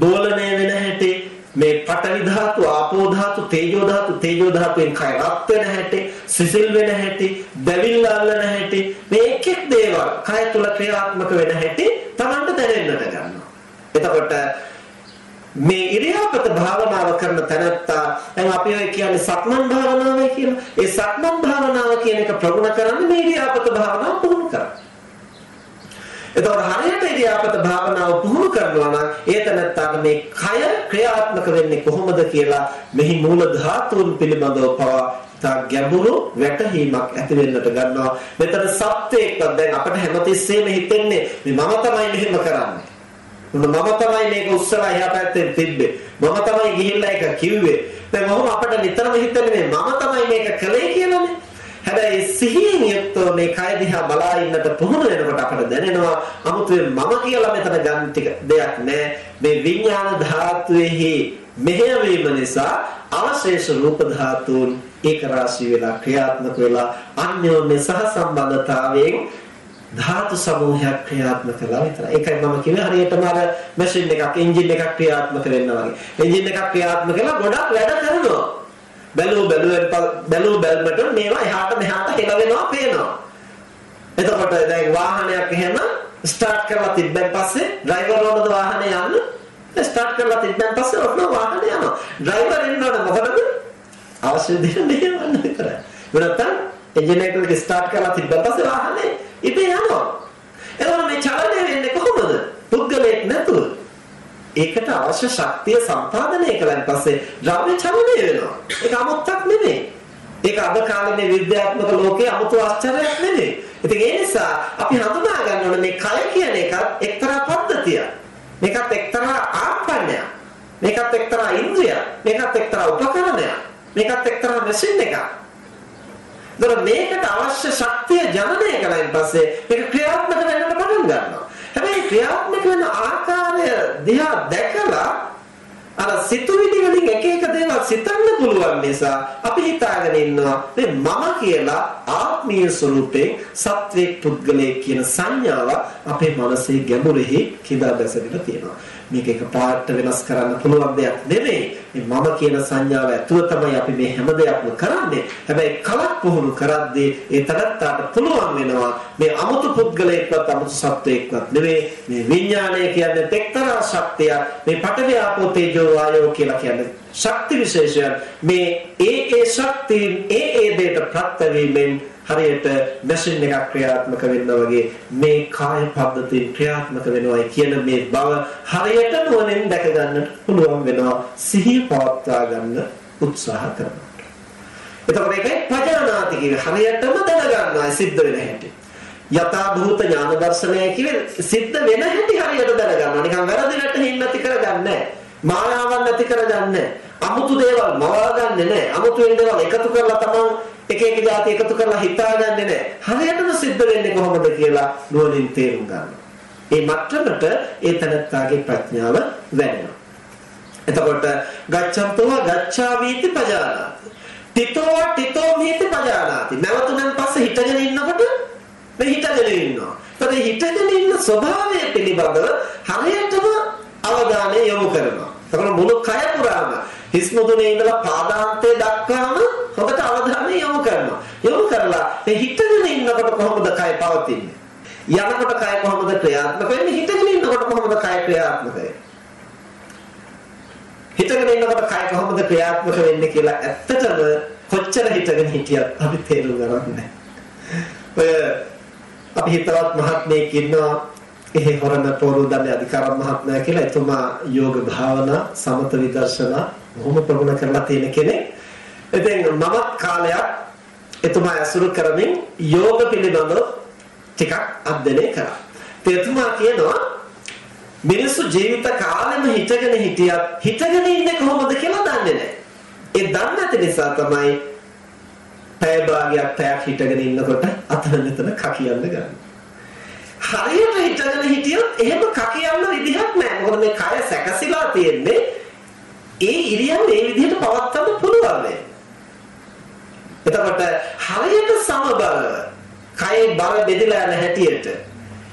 දෝලණය වෙන හැටි, මේ පඨවි ධාතු, ආපෝ ධාතු, තේජෝ ධාතු, තේජෝ ධාතුෙන් කය රත් වෙන හැටි, සිසිල් වෙන හැටි, දැවිල්ල අල්ලන හැටි, මේ එක් එක් දේවල් කය තුල ක්‍රියාත්මක වෙන හැටි Tamanට දැනෙන්නට ගන්නවා. එතකොට මේ ඉරියාපත භාවනාව කරන තැනත්තා දැන් අපි ඔය කියන්නේ සක්මන් භාවනාවයි කියලා. ඒ සක්මන් භාවනාව කියන එක ප්‍රගුණ කරන්නේ මේ ඉරියාපත භාවනාව පුහුණු කරලා. එතකොට හරියට ඉරියාපත භාවනාව පුහුණු කරනවා නම් ඒ තැනත්තාට මේ කය ක්‍රියාත්මක වෙන්නේ කොහොමද කියලා මෙහි මූල ධාතුන් පිළිබඳව පවා තා ගැඹුරු වැටහීමක් ඇති වෙන්නට ගන්නවා. මෙතන සත්‍යයක් දැන් අපිට හැමතිස්සෙම හිතෙන්නේ මේ මම තමයි මෙහෙම කරන්නේ. මම තමයි මේක උස්සලා එහා පැත්තෙන් තිබ්බේ. මම තමයි ගිහිල්ලා ඒක කිව්වේ. දැන් මොහොම අපිට නිතරම හිතන්නේ මම තමයි මේක කළේ කියලානේ. හැබැයි සිහියෙන් යුක්තව මේ කය දිහා බලා ඉන්නට පුහුණු වෙනකොට අපට දැනෙනවා 아무තේ මම කියලා මෙතන ගන්න ටික දෙයක් නෑ. මේ විඥාන ධාතුවේහි මෙහෙයවීම නිසා අවශේෂ රූප ධාතුන් ඒක රාශී වෙලා ක්‍රියාත්මක වෙලා අන්‍යෝන්‍ය සහසම්බන්ධතාවයෙන් ධාතු සමූහයක් ක්‍රියාත්මක කළා විතරයි. ඒකයි මම කිව්වේ හරියටම අර මැෂින් එකක් එන්ජින් එකක් ක්‍රියාත්මක වෙනවා වගේ. එන්ජින් එකක් ක්‍රියාත්මක කළා ගොඩක් වැඩ කරනවා. බැලුව බැලුවෙන් බැලුව බැලමට මේවා එහාට මෙහාට හෙලවෙනවා පේනවා. එතකොට දැන් වාහනයක් එහෙම ස්ටාර්ට් කරලා තිබ්බන් පස්සේ ඩ්‍රයිවර් ඕනද වාහනේ යන්න? ස්ටාර්ට් කරලා තිබ්බන් පස්සේ ඔන්න වාහනේ යනවා. ඩ්‍රයිවර් ඉන්නවනේ මොකටද? අවශ්‍ය දේ මෙහෙවන්න විතරයි. නැත්නම් එන්ජින් එක ස්ටාර්ට් කරලා තිබ්බන් පස්සේ වාහනේ ඉබේ යනවා. එතකොට මේ චලනය වෙන්නේ කොහොමද? පුද්ගලයෙක් නැතුව. ඒකට අවශ්‍ය ශක්තිය සම්පාදනය කළාන් පස්සේ ද්‍රව්‍ය චලනය වෙනවා ඒක අමුත්තක් නෙමෙයි ඒක අද කාලේ විද්‍යාත්මක ලෝකයේ අමුතු ආශ්චර්යයක් නෙමෙයි ඉතින් ඒ නිසා අපි හඳුනා ගන්න ඕනේ මේ කය කියන එකත් එක්තරා පද්ධතියක්. මේකත් එක්තරා ආපන්නයක්. මේකත් එක්තරා ඉන්ද්‍රියක්. මේකත් එක්තරා උපකරණයක්. මේකත් එක්තරා මැෂින් එකක්. දොර මේකට අවශ්‍ය ශක්තිය ජනනය කළයින් පස්සේ මේක ක්‍රියාත්මක වෙන්න පටන් ගන්නවා. හැබැයි ක්‍රියාත්මක වෙන ආකාරය දිහා දැකලා අර සිතුවිලි වලින් එක එක දේවල් සිතන්න පුළුවන් නිසා අපි හිතාගෙන ඉන්නවා මේ මම කියලා ආත්මීය ස්වરૂපේ සත්වයේ පුද්ගලයෙක් කියන සංඥාව අපේ මනසේ ගැඹුරෙහි කිදා දැසගෙන තියෙනවා. මේක එකපාරට වෙනස් කරන්න පුළුවන් දෙයක් නෙමෙයි. මේ මම කියන සංඥාව ඇතුව තමයි අපි මේ හැම දෙයක්ම කරන්නේ. හැබැයි කලක් පුහුණු කරද්දී ඒ තරත්තාට පුළුවන් වෙනවා මේ 아무තු පුද්ගලයෙක්වත් 아무තු සත්වයෙක්වත් නෙමෙයි. මේ විඥාණය කියන්නේ එක්තරා ශක්තිය. මේ පඨවි ආපෝ තේජෝ වායෝ කියලා කියන්නේ ශක්ති විශේෂයක්. මේ ඒ ඒ ශක්තියින් ඒ ඒ දෙයට ප්‍රත්‍ය වීමෙන් හරියට මැෂින් එකක් ක්‍රියාත්මක වෙනවා වගේ මේ කාය පද්ධතිය ක්‍රියාත්මක වෙනවායි කියන මේ බව හරියට නුවණින් දැක ගන්නට පුළුවන් වෙනවා සිහිය පවත්වා ගන්න උත්සාහ කරනකොට. එතකොට ඒකයි පජානාති කියන්නේ හරියටම දැනගන්නවා සිද්ධ වෙන හැටි. යථා භූත ඥාන දර්ශනය කියන්නේ සිද්ධ වෙන හැටි හරියට දැනගන්නවා. නිකන් වැරදි වැටහින් නැති කරගන්නේ නැහැ. මායාවක් නැති කරගන්නේ අමුතු දේවල් මවා ගන්නෙ නැහැ. අමුතු දේවල් එකතු කරලා තමන් එක එක જાති එකතු කරලා හිතාගන්නේ නැහැ. හරියටම සිද්ධ වෙන්නේ කොහොමද කියලා නුවණින් තේරුම් ගන්න. ඒ මට්ටමට ඒ තනත්තාගේ ප්‍රඥාව වැඩෙනවා. එතකොට ගච්ඡන්තෝ ගච්ඡාවීති පජානාති. තිතෝ තිතෝ මේති පජානාති. නැවතුණන් පස්සේ හිටගෙන ඉන්නකොට මේ හිටගෙන ඉන්නවා. එතකොට හිටගෙන ඉන්න ස්වභාවය පිළිබඳව හරියටම අවධානය යොමු කරනවා. එතකොට මුළු කය පුරාම හිස් මුදුනේ ඉඳලා පාදාන්තය දක්වාම හොඳට අවධානය යොමු කරනවා. යොමු කරලා මේ හිතගෙන ඉන්නකොට කොහොමද කය පවතින්නේ? යනකොට කය කොහොමද ක්‍රියාත්මක වෙන්නේ? හිතගෙන ඉන්නකොට කොහොමද කය ක්‍රියාත්මක වෙන්නේ? හිතගෙන ඉන්නකොට කය කොහොමද ක්‍රියාත්මක වෙන්නේ කියලා ඇත්තටම කොච්චර හිතගෙන හිටියත් අපි තේරුම් ගන්න නැහැ. ඔය අපි හිතවත් මහත්මයෙක් ඉන්නවා එහි හොරණ පොරුදන්නේ අධිකාර මහත්මයා කියලා එතුමා යෝග භාවනා සමත විදර්ශනා බොහොම ප්‍රගුණ කරලා තියෙන කෙනෙක්. ඉතින් මම කාලයක් එතුමා ඇසුරු කරමින් යෝග පිළිබඳව ටිකක් අධ්‍යයනය කරා. එතුමා කියනවා මිනිස්සු ජීවිත කාලෙම හිතගෙන හිටියත් හිතගෙන ඉන්නේ කොහොමද කියලා දන්නේ නැහැ. ඒ දන්නේ නැති නිසා තමයි පැය භාගයක් පැයක් හිටගෙන ඉන්නකොට අතන මෙතන කකියන්න ගන්න. හරියට හිටගෙන හිටියොත් එහෙම කකියන්න විදිහක් නැහැ. මොකද මේ කය සැකසීලා තියෙන්නේ ඒ ඉරියව් ඒ විදිහට පවත්වන්න පුළුවන් නේ. එතකොට හරියට සමබරව කයේ බර බෙදලා යන හැටියට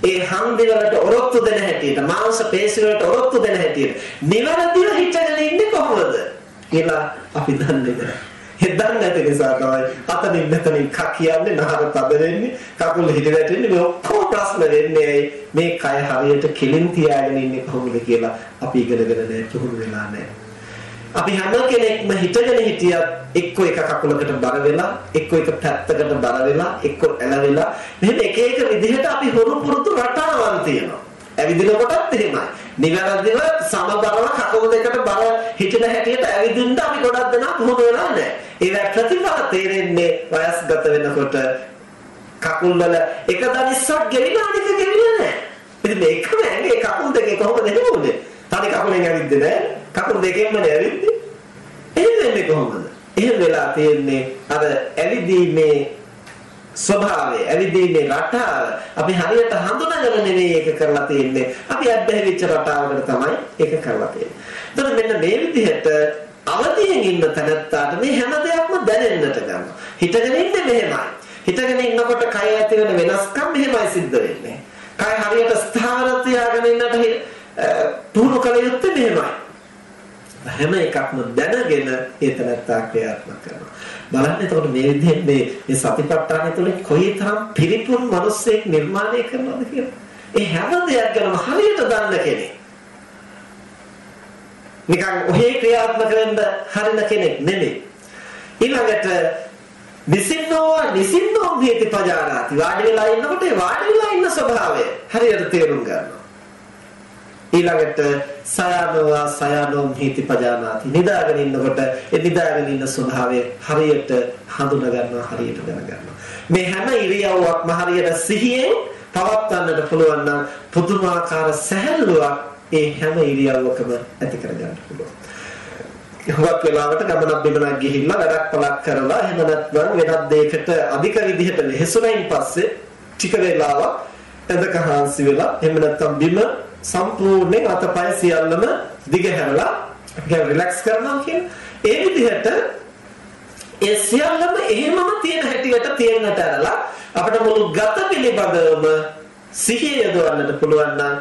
ඒ හන්දි වලට ඔරොත්තු දෙන හැටියට මාංශ පේශි වලට ඔරොත්තු දෙන හැටියට නිවැරදිව හිටගෙන ඉන්නේ කොහොමද කියලා අපි දන්නේ නැහැ. ඒ දන්නේ නැති නිසා තමයි අතනින් මෙතනින් කක් කියන්නේ නහර තද වෙන්නේ කකුල හිට වැටෙන්නේ මේ ඔක්කොම ප්‍රශ්න වෙන්නේ මේ කය හරියට කෙලින් තියාගෙන ඉන්නේ කොහොමද කියලා අපි ඉගෙනගෙන නැහැ පුහුණු වෙලා නැහැ. අපි හැම කෙනෙක්ම හිතගෙන හිටියත් එක්ක එක කකුලකට බර වෙලා එක්ක එක පැත්තකට බර වෙලා එක්ක ඇල වෙලා මෙහෙම එක එක විදිහට අපි හොරු පුරුදු රටාවන් තියෙනවා. ඇවිදින කොටත් එහෙමයි. නිවැරදිව සමබරව කකුල් දෙකට බර හිටින හැටියට ඇවිදින්න අපි ගොඩක් දෙනා පුහුණු වෙලා නැහැ. ඒක ප්‍රතිඵල තේරෙන්නේ වයස්ගත වෙනකොට කකුල් වල එක දනිස්සක් ගෙවිලා අනික ගෙවිලා නැහැ. ඉතින් මේකම ඇඟේ කකුල් දෙකේ කොහොමද හෙමුනේ? තනි කකුලෙන් ඇවිද්දේ නැහැ. කකුල් දෙකෙන්ම ඇවිද්දේ. එහෙම වෙන්නේ කොහොමද? එහෙම වෙලා තියෙන්නේ අර ඇවිදීමේ ස්වභාවය ඇවිදීමේ රටාව අපි හරියට හඳුනාගෙන නෙවෙයි ඒක කරලා තියෙන්නේ අපි අත්බැහැවිච්ච රටාවකට තමයි ඒක කරලා තියෙන්නේ. එතකොට මෙන්න මේ විදිහට අවදියෙන් ඉන්න තැනත්තාට මේ හැම දෙයක්ම දැනෙන්නට ගන්නවා. හිතගෙන ඉන්නේ මෙහෙමයි. හිතගෙන ඉන්නකොට කය ඇති වෙන වෙනස්කම් මෙහෙමයි සිද්ධ වෙන්නේ. කය හරියට ස්ථාවර තියාගෙන ඉන්නට පුහුණු කළ යුත්තේ මෙහෙමයි. හැම එකක්ම දැනගෙන ඒ තැනත්තා ක්‍රියාත්මක කරනවා. බලන්න එතකොට මේ විදිහෙන් මේ මේ සතිපට්ඨානය තුළින් කොයිතරම් පිරිපුන් මිනිස්සෙක් නිර්මාණය කරනවද කියලා. ඒ හැම දෙයක් ගැනම හරියට දන්න කෙනෙක්. නිකන් ඔහේ ක්‍රියාත්මක වෙන්න හරින කෙනෙක් නෙමෙයි. ඊළඟට නිසින්නෝ නිසින්නෝ මේති පජානාති වාඩි වෙලා ඉන්නකොට ඒ වාඩි වෙලා ඉන්න ස්වභාවය හරියට තේරුම් ගන්නවා. ඊළඟට සයනෝ සයනෝ හිති පජානාති. නිදාගෙන ඉන්නකොට ඒ නිදාගෙන ඉන්න ස්වභාවය හරියට හඳුනා ගන්නවා හරියට දැන ගන්නවා මේ හැම ඉරියව්වක්ම හරියට සිහියෙන් පවත්වන්නට පුළුවන් නම් පුදුමාකාර සැහැල්ලුවක් ඒ හැම ඉරියව්වකම ඇති කර ගන්න පුළුවන්. හුඟක් වෙලාවට ගමනක් බිමනක් ගිහිල්ලා වැඩක් පලක් කරලා එහෙම නැත්නම් වෙනත් දෙයකට අධික විදිහට වෙහෙසුණයින් පස්සේ ටික වෙලාවක් එදක හාන්සි වෙලා එහෙම නැත්නම් බිම සම්පූර්ණයෙන් අතපය සියල්ලම දිගහැරලා කියන්නේ රිලැක්ස් කරනවා කියන්නේ ඒ විදිහට ඒ සියල්ලම එහෙමම තියෙන හැටියට තියෙන්නට ඇරලා අපිට මුළු ගත පිළිබඳවම සිහිය යොදවන්නට පුළුවන් නම්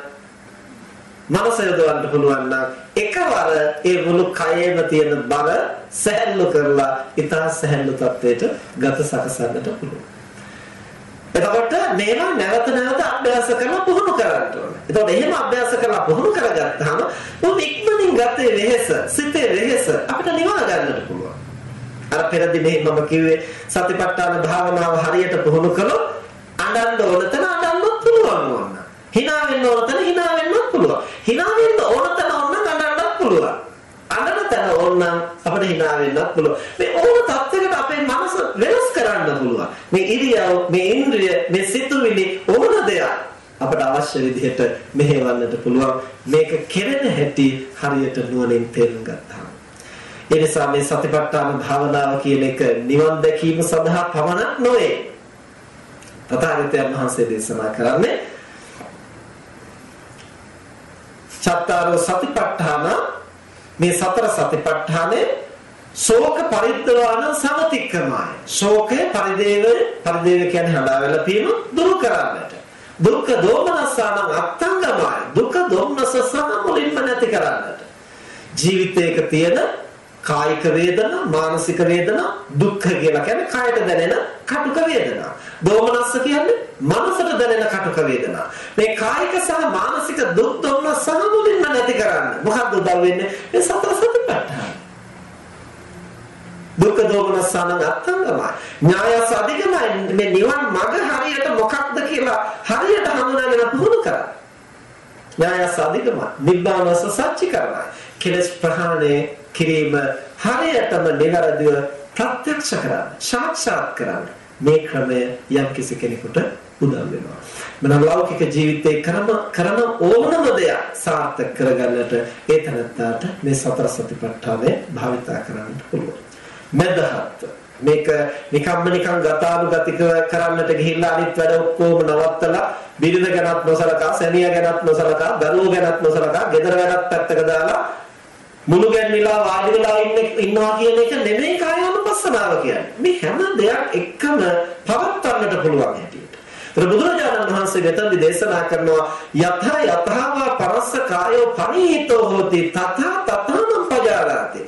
මනස යොදවන්න පුළුවන් නම් එකවර ඒ මුළු කයේම තියෙන බල සැහැල්ලු කරලා ඊට සැහැල්ලු තත්වයට ගත සකසන්නට පුළුවන්. එතකොට මේවා නැවත නැවත අභ්‍යාස කරලා පුහුණු කරන්න ඕනේ. එතකොට එහෙම අභ්‍යාස කරලා පුහුණු කරගත්තාම උන් ඉක්මනින් ගතේ වෙහෙස, සිතේ වෙහෙස අපිට නිවා ගන්නට පුළුවන්. අර පෙර දිනේ මම කිව්වේ සතිපට්ඨාන භාවනාව හරියට පුහුණු කළොත් අඬන්න ඕන තැන අඬන්නත් පුළුවන් වුණා. hina වෙන්න ඕන තැන hina වෙන්නත් පුළුවන්. hina වෙන්න ඕන තැන ඕන අඬන්නත් පුළුවන්. අඬන තැන ඕන අපිට hina වෙන්නත් පුළුවන්. මේ ඕන තත්යකට අපේ මනස වෙනස් කරන්න පුළුවන්. මේ ඉරියව්, මේ ඉන්ද්‍රිය, මේ සිතුවිලි ඕන දෙයක් අපට අවශ්‍ය විදිහට මෙහෙවන්නට පුළුවන්. මේක කෙරෙන හැටි හරියට නුවණින් තේරුම් ගත්තා. ඒ නිසා මේ සතිපට්ඨාන භාවනාව කියන එක නිවන් දැකීම සඳහා පමණක් නොවේ. තථාගතයන් වහන්සේ දේශනා කරන්නේ චත්තාරෝ සතිපට්ඨාන මේ සතර සතිපට්ඨානේ ශෝක පරිද්දවාන සමතික්‍රමයි. ශෝකය පරිදේව පරිදේව කියන්නේ හදාවැළ පීම දුරු කරන්නට. දුක්ඛ දෝමනස්සාන අත්තංගමයි. දුක්ඛ දෝමනස සහ මුලින්ම නැති කරන්නට. ජීවිතයක තියෙන කායික වේදනා මානසික වේදනා දුක්ඛ කියලා කියන්නේ කායට දැනෙන කටුක වේදනා. දෝමනස්ස කියන්නේ මනසට දැනෙන කටුක වේදනා. මේ කායික සහ මානසික දුක් දෝමනස් සහ මුලින්ම නැති කරන්න. මොකක්ද උදව් වෙන්නේ? මේ සතර සතිපට්ඨාන. දුක්ඛ දෝමනස්සන අත්තංගමයි. ඥායස අධිගමයි මේ නිවන් මඟ හරියට මොකක්ද කියලා හරියට හඳුනාගෙන පුහුණු කරා. ඥායස අධිගමයි. නිබ්බානස සච්චිකරණයි. කෙලස් ප්‍රහාණය කිරීම හරියටම නිවැරදිව ප්‍රත්‍යක්ෂ කරන්න, සාක්ෂාත් කරන්න මේ ක්‍රමය යම් කිසි කෙනෙකුට උදව් වෙනවා. මන ලෞකික ජීවිතේ කරන කරන ඕනම දෙයක් සාර්ථක කරගන්නට ඒ තනත්තාට මේ සතර සතිපට්ඨානය භාවිතා කරන්න පුළුවන්. මදහත් මේක නිකම්ම නිකන් ගතානුගතික කරන්නට ගිහිල්ලා අනිත් වැඩ ඔක්කොම නවත්තලා බිරිඳ ගැනත් නොසලකා සැමියා ගැනත් නොසලකා දරුවෝ ගැනත් නොසලකා ගෙදර වැඩත් පැත්තක දාලා මුළු ගැන්විලා වාඩි වෙලා ඉන්නවා කියන එක නෙමෙයි කායානුපස්සනාව කියන්නේ. මේ හැම දෙයක් එක්කම පවත්වන්නට පුළුවන් හැටියට. ඒතර බුදුරජාණන් වහන්සේ මෙතනදි දේශනා කරනවා යත යතහවා පරස්ස කායෝ පනීතෝ හෝති තථා තථානම් පජානාති.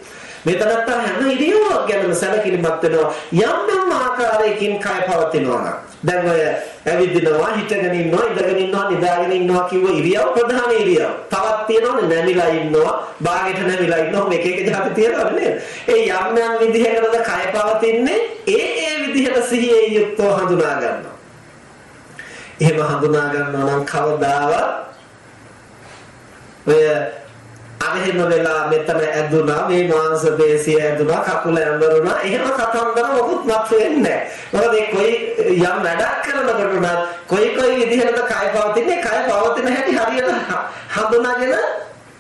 මේ තනත්තා හැම ඉරියව්වක් ගැනම සැලකිලිමත් වෙනවා යම් යම් ආකාරයකින් කය පවතිනවා නම් දැන් ඔය ඇවිදිනවා හිටගෙන ඉන්නවා ඉඳගෙන ඉන්නවා නිදාගෙන ඉන්නවා කිව්ව ඉරියව් ප්‍රධාන ඉරියව්. තවත් තියෙනවනේ නැමිලා ඉන්නවා බාගෙට නැමිලා ඉන්නවා. මේක එක જાති තියෙනවා නේද? ඒ යම් යම් විදිහකටද කය පවතින්නේ ඒ ඒ විදිහට සිහියේ යුක්තව හඳුනා ගන්නවා. එහෙම හඳුනා ගන්නවා නම් කවදාවත් ඔය අරහෙම වෙලා මෙතන ඇදුනා මේ මාංශ පේශිය ඇදුනා කකුල ඇඹරුණා එහෙම කතන්දර මොකුත් මත් වෙන්නේ නැහැ මොකද කොයි යම් වැඩක් කරනකොට උනත් කොයි කොයි විදිහකට කය පවතින්නේ කය පවතින හැටි හරියට හඳුනාගෙන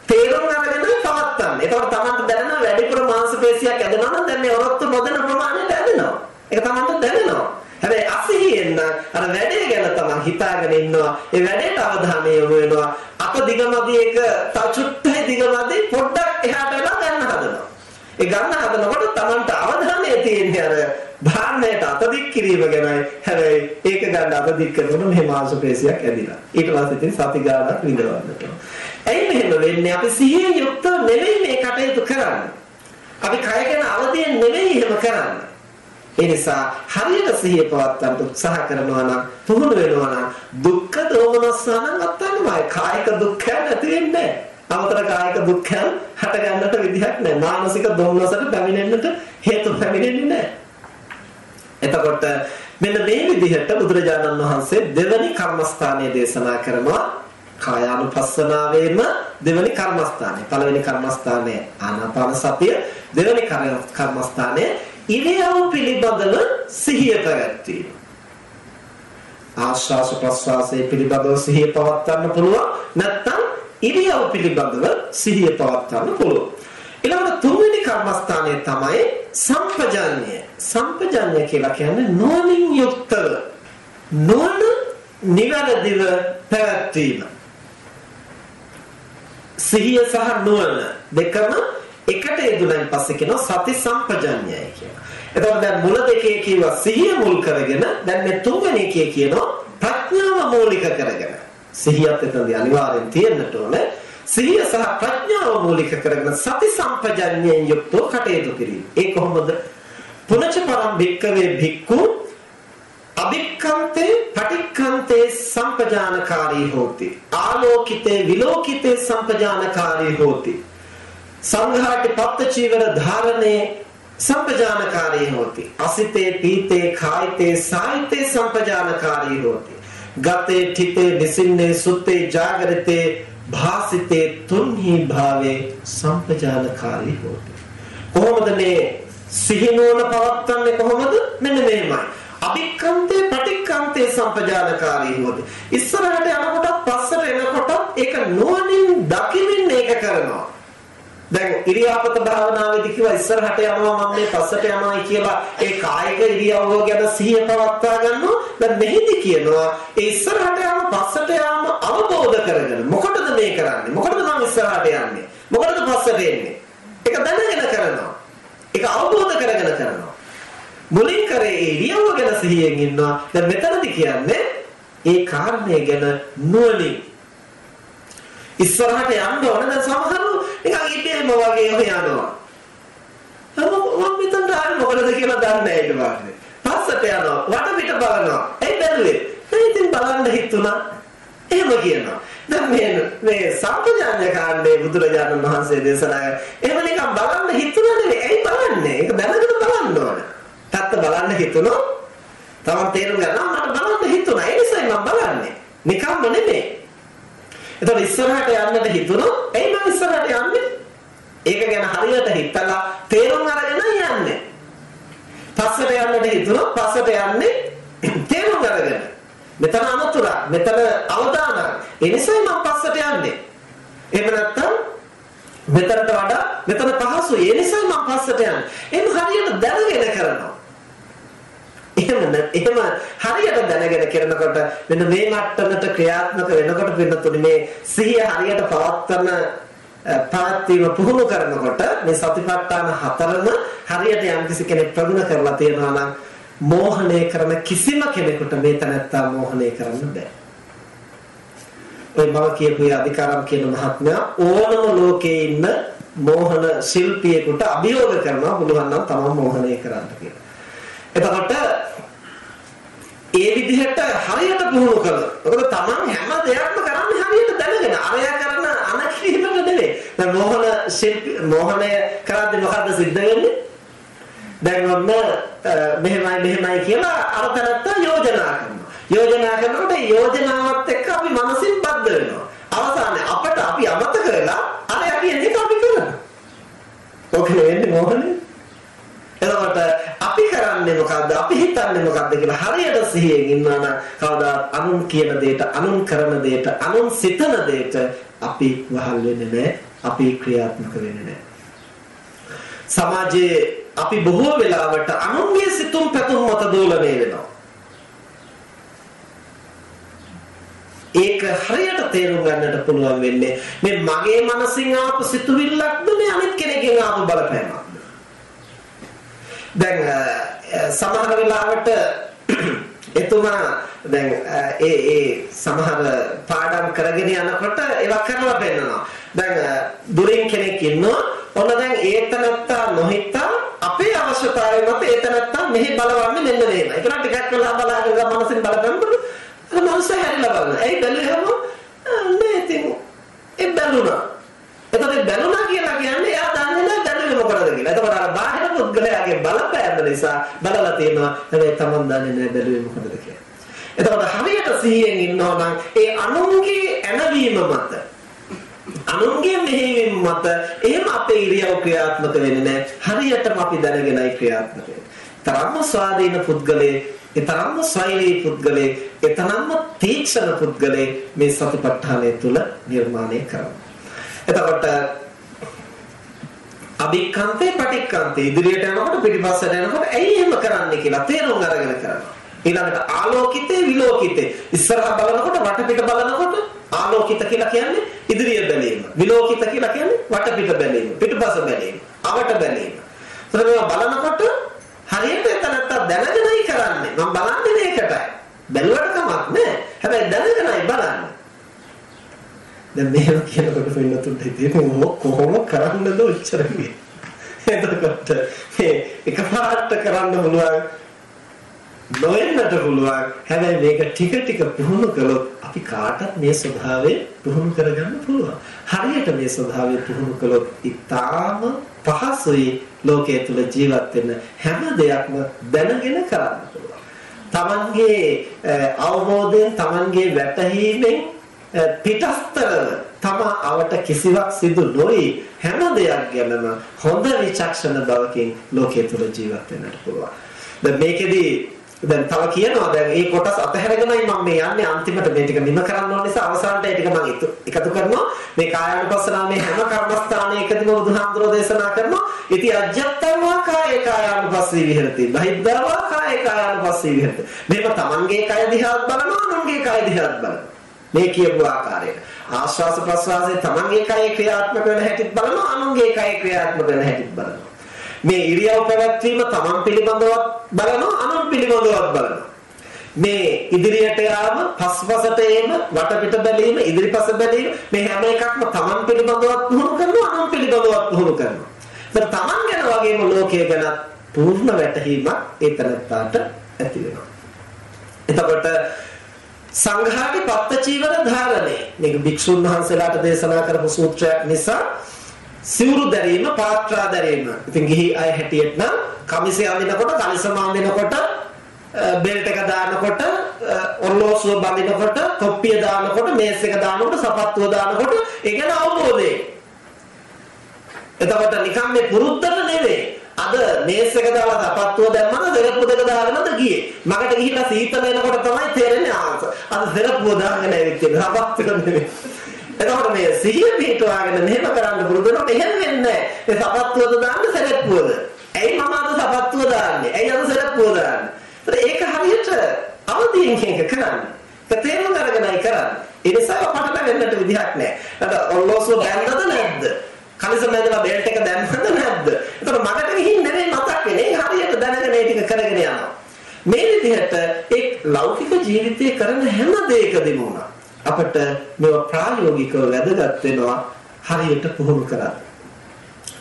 තේරුම් අරගෙන පවත්තන්න. ඒතකොට තමන්ට දැනෙන වැඩිපුර මාංශ පේශියක් ඇදෙනවා නම් දැන් මේ ඔරොත්තු නොදෙන ප්‍රමාණයට ඇදෙනවා. ඒක තමන්ට දැනෙනවා. හැබැයි අසිහියෙන් අර වැඩේ ගැන තමන් හිතාගෙන ඉන්නවා. ඒ වැඩේට අවධානය යොමු වෙනවා. අප දිගමදී එක තව චුට්ටයි දිගමදී පොඩ්ඩක් එහාට වෙලා ගන්න හදනවා. ඒ ගන්න හදනකොට Tamanට අවධානය තියෙන්නේ අර භාණ්ඩයට අත දික් කිරීම ගැනයි. හැබැයි ඒක ගන්න අත දික් කරනකොට මෙහෙම ආශපේශයක් ඇදිලා. ඊට පස්සේ ඉතින් සති ගානක් විඳවන්නට. ඇයි මෙහෙම වෙන්නේ? අපි සිහියෙන් යුක්තව නෙවෙයි මේ කටයුතු කරන්නේ. අපි කය ගැන අවදියෙන් නෙවෙයි එහෙම කරන්නේ. ඒ නිසා හරියට සිහිය පවත්වන්න උත්සාහ කරනවා නම් පුහුණු වෙනවා නම් දුක්ඛ දෝමනස්සාන අත්තන්නමයි කායික දුක්ඛ නැති වෙන්නේ අමතර කායික දුක්ඛයන් හට ගන්නට විදිහක් නැහැ. මානසික දෝමනසට පැමිණෙන්නට හේතු පැමිණෙන්නේ නැහැ. එතකොට මෙන්න මේ විදිහට බුදුරජාණන් වහන්සේ දෙවනි කර්මස්ථානයේ දේශනා කරනවා. කායානුපස්සනාවේම දෙවනි කර්මස්ථානය පළවෙනි කර්මස්ථානය ආනාපාන සතිය දෙවනි කර්මස්ථානය ඉරියව් පිළිබඳව සිහිය පැවැත්වීම. ආශ්වාස ප්‍රශ්වාසයේ පිළිබඳව සිහිය පවත්වන්න පුළුවන් නැත්නම් ඉරියව් පිළිබඳව සිහිය පවත්වන්න පුළුවන්. ඊළඟට තුන්වෙනි කර්මස්ථානය තමයි සම්පජාඤ්ඤය. සම්පජාඤ්ඤය කියලා කියන්නේ නුවණින් යුක්තව නුවණ නිවැරදිව පැවැත්වීම. සිහිය සහ නුවණ දෙකම එකට යෙදුණන් පස්සේ කියනවා සති සම්පජඤ්ඤයයි කියලා. එතකොට දැන් මුල දෙකේ කියවා සිහිය මුල් කරගෙන දැන් මේ තුන්වෙනි එකේ කියනවා ප්‍රඥාව මූලික කරගෙන. සිහියත් එතනදී අනිවාර්යෙන් තියෙන්නට ඕනේ. සිහිය සහ ප්‍රඥාව මූලික කරගෙන සති සම්පජඤ්ඤයෙන් යුක්තව කටයුතු කිරීම. ඒ කොහොමද? පුනච පරම් භික්කවේ භික්ඛු අභික්ඛන්තේ පටික්ඛන්තේ සම්පජානකාරී හෝති. ආලෝකිතේ විලෝකිතේ සම්පජානකාරී හෝති. සංඝාට පත්ත චීවර ධාරණේ සම්පජානකාරී හොති. අසිතේ පීතේ කායිතේ සායිතේ සම්පජානකාරී හොති. ගතේ ठिතේ නිසින්නේ සුත්තේ ජාගරිතේ භාසිතේ තුන්හි භාවේ සම්පජානකාරී හොති. කොහොමද මේ සිහිනෝන පවත්වන්නේ කොහොමද? මෙන්න මෙහෙමයි අභික්කන්තේ පටික්කන්තේ සම්පජානකාරී හොති ඉස්සරහට යනකොට පස්සට එනකොට ඒක නුවණින් දකිමින් ඒක කරනවා. දැන් ඉරියාපත භාවනාවේදී කිව්වා ඉස්සරහට යනවා මම මේ පස්සට යනවායි කියලා ඒ කායික ඉරියව්ව ගැන සිහිය පවත්වා ගන්නවා. දැන් මෙහිදී කියනවා ඒ ඉස්සරහට යන පස්සට යාම අවබෝධ කරගෙන මොකටද මේ කරන්නේ? මොකටද මම ඉස්සරහට යන්නේ? මොකටද පස්සට එන්නේ? ඒක දැනගෙන කරනවා. ඒක අවබෝධ කරගෙන කරනවා. මුලින් කරේ ඉරියව්ව ගැන සිහියෙන් ඉන්නවා දැන් මෙතනදී කියන්නේ ඒ කාරණය ගැන නුවණින් ඉස්සරහට යන්න ඕන දැන් සමහරව නිකන් ඉබේම වගේ ඔය යනවා. මම මෙතනට ආවේ මොකටද කියලා දන්නේ නැහැ ඊට පස්සේ. පස්සට යනවා වට පිට බලනවා. ඒ බැලුවේ. ඒ ඉතින් බලන්න හිතුණා. එහෙම කියනවා. දැන් මේ මේ සම්පජාඤ්ඤ කාණ්ඩේ බුදුරජාණන් වහන්සේ දේශනා කරා. එහෙම නිකන් බලන්න හිතුණා නෙවෙයි. ඇයි බලන්නේ? ඒක දැනගෙන බලන්න ඕන. තාත්ත බලන්න හිතුණොත් තමන් තේරුම් ගන්නවා මට බලන්න හිතුණා. ඒ නිසායි මම බලන්නේ. නිකම්ම නෙමෙයි. එතකොට ඉස්සරහට යන්නට හිතුණොත් එයි මම ඉස්සරහට යන්නේ. ඒක ගැන හරියට හිතලා තේරුම් අරගෙන යන්නේ. පස්සට යන්නට හිතුණොත් පස්සට යන්නේ තේරුම් අරගෙන. මෙතන අනතුරක්, මෙතන අවදානක්. ඒ නිසා මම පස්සට යන්නේ. එහෙම නැත්නම් මෙතනට වඩා මෙතන පහසුයි. ඒ නිසා මම පස්සට යන්නේ. එහෙම හරියට දැනගෙන කරනවා. එහෙම එහෙම හරියට දැනගෙන කරනකොට මෙන්න මේ මට්ටමට ක්‍රියාත්මක වෙනකොට පින්නතුනි මේ සිහිය හරියට පවත්වන පාත්‍යිව පුහුණු කරනකොට මේ සතිපට්ඨාන හතරම හරියට යම්කිසි කෙනෙක් ප්‍රගුණ කරලා තියෙනවා නම් මෝහණය කරන කිසිම කෙනෙකුට මේ තනත්තා මෝහණය කරන්න බෑ. ඔය මම කියපු අධිකාරම් කියන මහත්මයා ඕනම ලෝකේ ඉන්න මෝහන ශිල්පියෙකුට අභියෝග කරනවා පුළුවන් නම් තමන් මෝහණය කරන්න කියලා. එතකොට ඒ විදිහට හරියට පුහුණු කළා. මොකද Taman හැම දෙයක්ම කරන්නේ හරියට දැනගෙන. අරය කරන අනක්ෂීමක නෙවෙයි. දැන් මොහන ශිල්ප මොහනය කරද්දී මොකද්ද සිද්ධ වෙන්නේ? දැන් ඔන්න මෙහෙමයි මෙහෙමයි කියලා අර තරත්ත යෝජනා කරනවා. යෝජනා කරනකොට යෝජනාවත් එක්ක අපි මනසින් බද්ධ වෙනවා. අවසානයේ අපට අපි අමතක කරලා අර අපි එන්නේ අපි කරනවා. ඔක නෙවෙයි මොහනේ. එතකොට අපි කරන්නේ මොකද්ද? අපි හිතන්නේ මොකද්ද කියලා හරියට සිහියෙන් ඉන්නවා නම් කවදාත් අනුන් කියන දෙයට, අනුන් කරන දෙයට, අනුන් සිතන දෙයට අපි වහල් වෙන්නේ නැහැ. අපි ක්‍රියාත්මක වෙන්නේ නැහැ. සමාජයේ අපි බොහෝ වෙලාවට අනුන්ගේ සිතුම් පැතුම් මත දෝලණය වෙනවා. ඒක හරියට තේරුම් ගන්නට පුළුවන් වෙන්නේ මේ මගේ මනසින් ආපු සිතුවිල්ලක්ද මේ අනිත් කෙනෙක්ගෙන් ආපු බලපෑමක්ද දැන් සමහර වෙලාවට එතුමා දැන් ඒ ඒ සමහර පාඩම් කරගෙන යනකොට ඒවා කරලා පෙන්නනවා. දැන් දුරින් කෙනෙක් ඉන්නවා. ඔන්න දැන් ඒතනත්තා නොහිතා අපේ අවශ්‍යතාවය මත ඒතනත්තා මෙහි බලවන්නේ මෙන්න මේම. ඒක නම් ටිකක් වෙලා බලාගෙන මනසින් බලපෑමකට අර මනස හැරිලා බලනවා. ඇයි බැලුවම නේ ඉතින් ඒ බැලුණා. එතකොට බැලුණා කියලා කියන්නේ එයා දන්නේ නැහැ බැලුවේ මොකටද කියලා. එතකොට අර බාහිර පුද්ගලයාගේ බලපෑම නිසා බලලා තියෙනවා. හැබැයි Taman දන්නේ නැහැ බැලුවේ මොකටද කියලා. එතකොට හරියට සිහියෙන් ඉන්නවා නම් ඒ අනුන්ගේ ඇනවීම මත අනුන්ගේ මෙහෙයවීම මත එහෙම අපේ ඉරියව් ක්‍රියාත්මක වෙන්නේ නැහැ. හරියටම අපි දැනගෙනයි ක්‍රියාත්මක වෙන්නේ. තරම්ම ස්වාධීන පුද්ගලයේ ඒ තරම්ම ස්වෛරී පුද්ගලයේ ඒ තරම්ම තීක්ෂණ පුද්ගලයේ මේ සතිපට්ඨානය තුල නිර්මාණය කරනවා. එතකොට අභික්ඛන්තේ පටික්ඛන්තේ ඉදිරියට යනකොට පිටිපස්සට යනකොට ඇයි එහෙම කරන්නේ කියලා තේරුම් අරගෙන කරනවා. ඊළඟට ආලෝකිතේ විලෝකිතේ ඉස්සරහ බලනකොට වටපිට බලනකොට ආලෝකිත කියලා කියන්නේ ඉදිරිය බැලීම. විලෝකිත කියලා කියන්නේ වටපිට බැලීම. පිටපස බැලීම. අවට බැලීම. ඒතර බලනකොට හරියට එතනත්ත දැනගෙනයි කරන්නේ. මම බලන්නේ මේකටයි. බැලුවට කමක් නැහැ. හැබැයි දැනගෙනයි බලන්නේ. දැන් මෙහෙම කියනකොට වෙනතුන්ට හිතේ කොහොම කරන්නද ඔච්චර එතකොට මේ එකපාරට කරන්න පුළුවන් නොවෙන්නට පුළුවන්. හැබැයි මේක ටික ටික පුහුණු කළොත් අපි කාටත් මේ ස්වභාවය පුහුණු කරගන්න පුළුවන්. හරියට මේ ස්වභාවය පුහුණු කළොත් ඊටාම පහසුයි ලෝකයේ තුල ජීවත් වෙන්න. හැම දෙයක්ම දැනගෙන කරන්න පුළුවන්. තමන්ගේ අවබෝධයෙන් තමන්ගේ වැටහීමෙන් පිටස්තරව තම අවට කිසිවක් සිදු නොයි හැම දෙයක් ගැනම හොඳ විචක්ෂණ බවකින් ලෝකයේ තුල ජීවත් වෙන්නට පුළුවන්. දැන් මේකෙදි දැන් තව කියනවා දැන් මේ කොටස් අතහැරගෙනයි මම මේ යන්නේ. අන්තිමට මේ ටික නිම කරන්න ඕන නිසා අවසානට ඒ ටික මම එකතු කරනවා. මේ කායානුපස්සනාව මේ හැම කර්මස්ථානයකදීම බුදුහාමුදුරෝ දේශනා කරනවා. ඉති අජත්තවා කාය කායානුපස්සී විහෙරති. බහිද්ධවා කාය කායානුපස්සී විහෙරති. මේක තමන්ගේ කය දිහාත් බලනවා අනුන්ගේ කය දිහාත් බලනවා. මේ කියපු ආකාරයට. ආශ්වාස ප්‍රශ්වාසයේ තමන්ගේ කයේ ක්‍රියාත්මක වෙන හැටිත් බලනවා අනුන්ගේ කයේ ක්‍රියාත්මක වෙන හැටිත් බලනවා. මේ ඉරියව් පැවැත්වීම තමන් පිළිබඳවත් බලනවා අනුන් පිළිබඳවත් බලනවා. මේ ඉදිරියට යාම පස්පසට ඒම වටපිට බැලීම ඉදිරිපස බැලීම මේ හැම එකක්ම තමන් පිළිබඳවත් පුහුණු කරනවා අනුන් පිළිබඳවත් පුහුණු කරනවා. ඒත් තමන් ගැන වගේම ලෝකයේ ගැන පූර්ණ වැටහීමක් ඒ තනත්තාට ඇති වෙනවා. එතකොට සංඝාටි පත්ත චීවර ධාරණය. මේක භික්ෂුන් වහන්සේලාට දේශනා කරපු සූත්‍රයක් නිසා සිවුරු දැරීම පාත්‍රා දැරීම. ඉතින් ගිහි අය හැටියට නම් කමිසය අඳිනකොට කලිසම අඳිනකොට බෙල්ට් එක දානකොට ඔර්ලෝසුව බඳිනකොට තොප්පිය දානකොට මේස් එක දානකොට සපත්තුව දානකොට ඒ ගැන අවබෝධය. එතකොට නිකම් මේ පුරුද්දට නෙවෙයි අද මේස් එක දාලා සපත්තුව දැම්මම දෙරප්පු දෙක දාගෙනද ගියේ. මකට ගිහිල්ලා සීතල එනකොට තමයි තේරෙන්නේ ආස. අද දෙරප්පුව දාගෙන ඇවිත් තියෙන සපත්තුව නෙමෙයි. එතකොට මේ සිහිය පිටවාගෙන මෙහෙම කරන්න පුරුදු වෙනකොට එහෙම වෙන්නේ නැහැ. ඒ සපත්තුවද දාන්න සරප්පුවද? ඇයි මම අද සපත්තුව දාන්නේ? ඇයි අද සරප්පුව දාන්නේ? ඒක හරියට අවදීන් එක කරන්නේ. ඒක තේරුම් අරගෙනයි කරන්නේ. ඒ නිසා පටල වෙන්නට විදිහක් නැහැ. අද ඔල්ලෝසුව බැන්නද නැද්ද? කලිසම ඇදලා බෙල්ට් එක දැම්මද නැද්ද? ඒතර මගට ගිහින් නෙමෙයි මතක් වෙන්නේ. හරියට දැනගෙන ඒ ටික කරගෙන යනවා. මේ විදිහට එක් ලෞකික ජීවිතයේ කරන හැම දෙයකදීම උනා අපිට මේව ප්‍රායෝගිකව වැදගත් වෙනවා හරියට පුහුණු කරලා.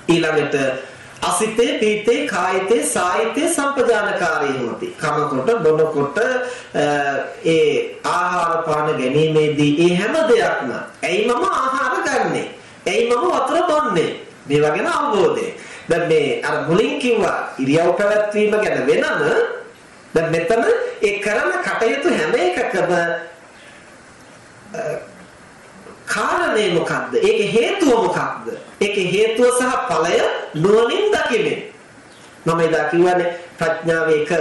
ඊළඟට අසිතේ පීතේ කායිතේ සායිතේ සම්පජානකාරී හොති. කමකොට බොනකොට ඒ ආහාර පාන ගැනීමේදී ඒ හැම දෙයක්ම ඇයි මම ආහාර ගන්නේ? ඇයි මම වතුර බොන්නේ? මේවා ගැන අවබෝධය. දැන් මේ අර මුලින් කිව්වා ඉරියව් පැවැත්වීම ගැන වෙනම දැන් මෙතන ඒ කරන කටයුතු හැම එකකම කාරණේ මොකක්ද? ඒකේ හේතුව මොකක්ද? ඒකේ හේතුව සහ ඵලය නුවණින් දකින්නේ. මම එදා කිව්වනේ ප්‍රඥාවේ එක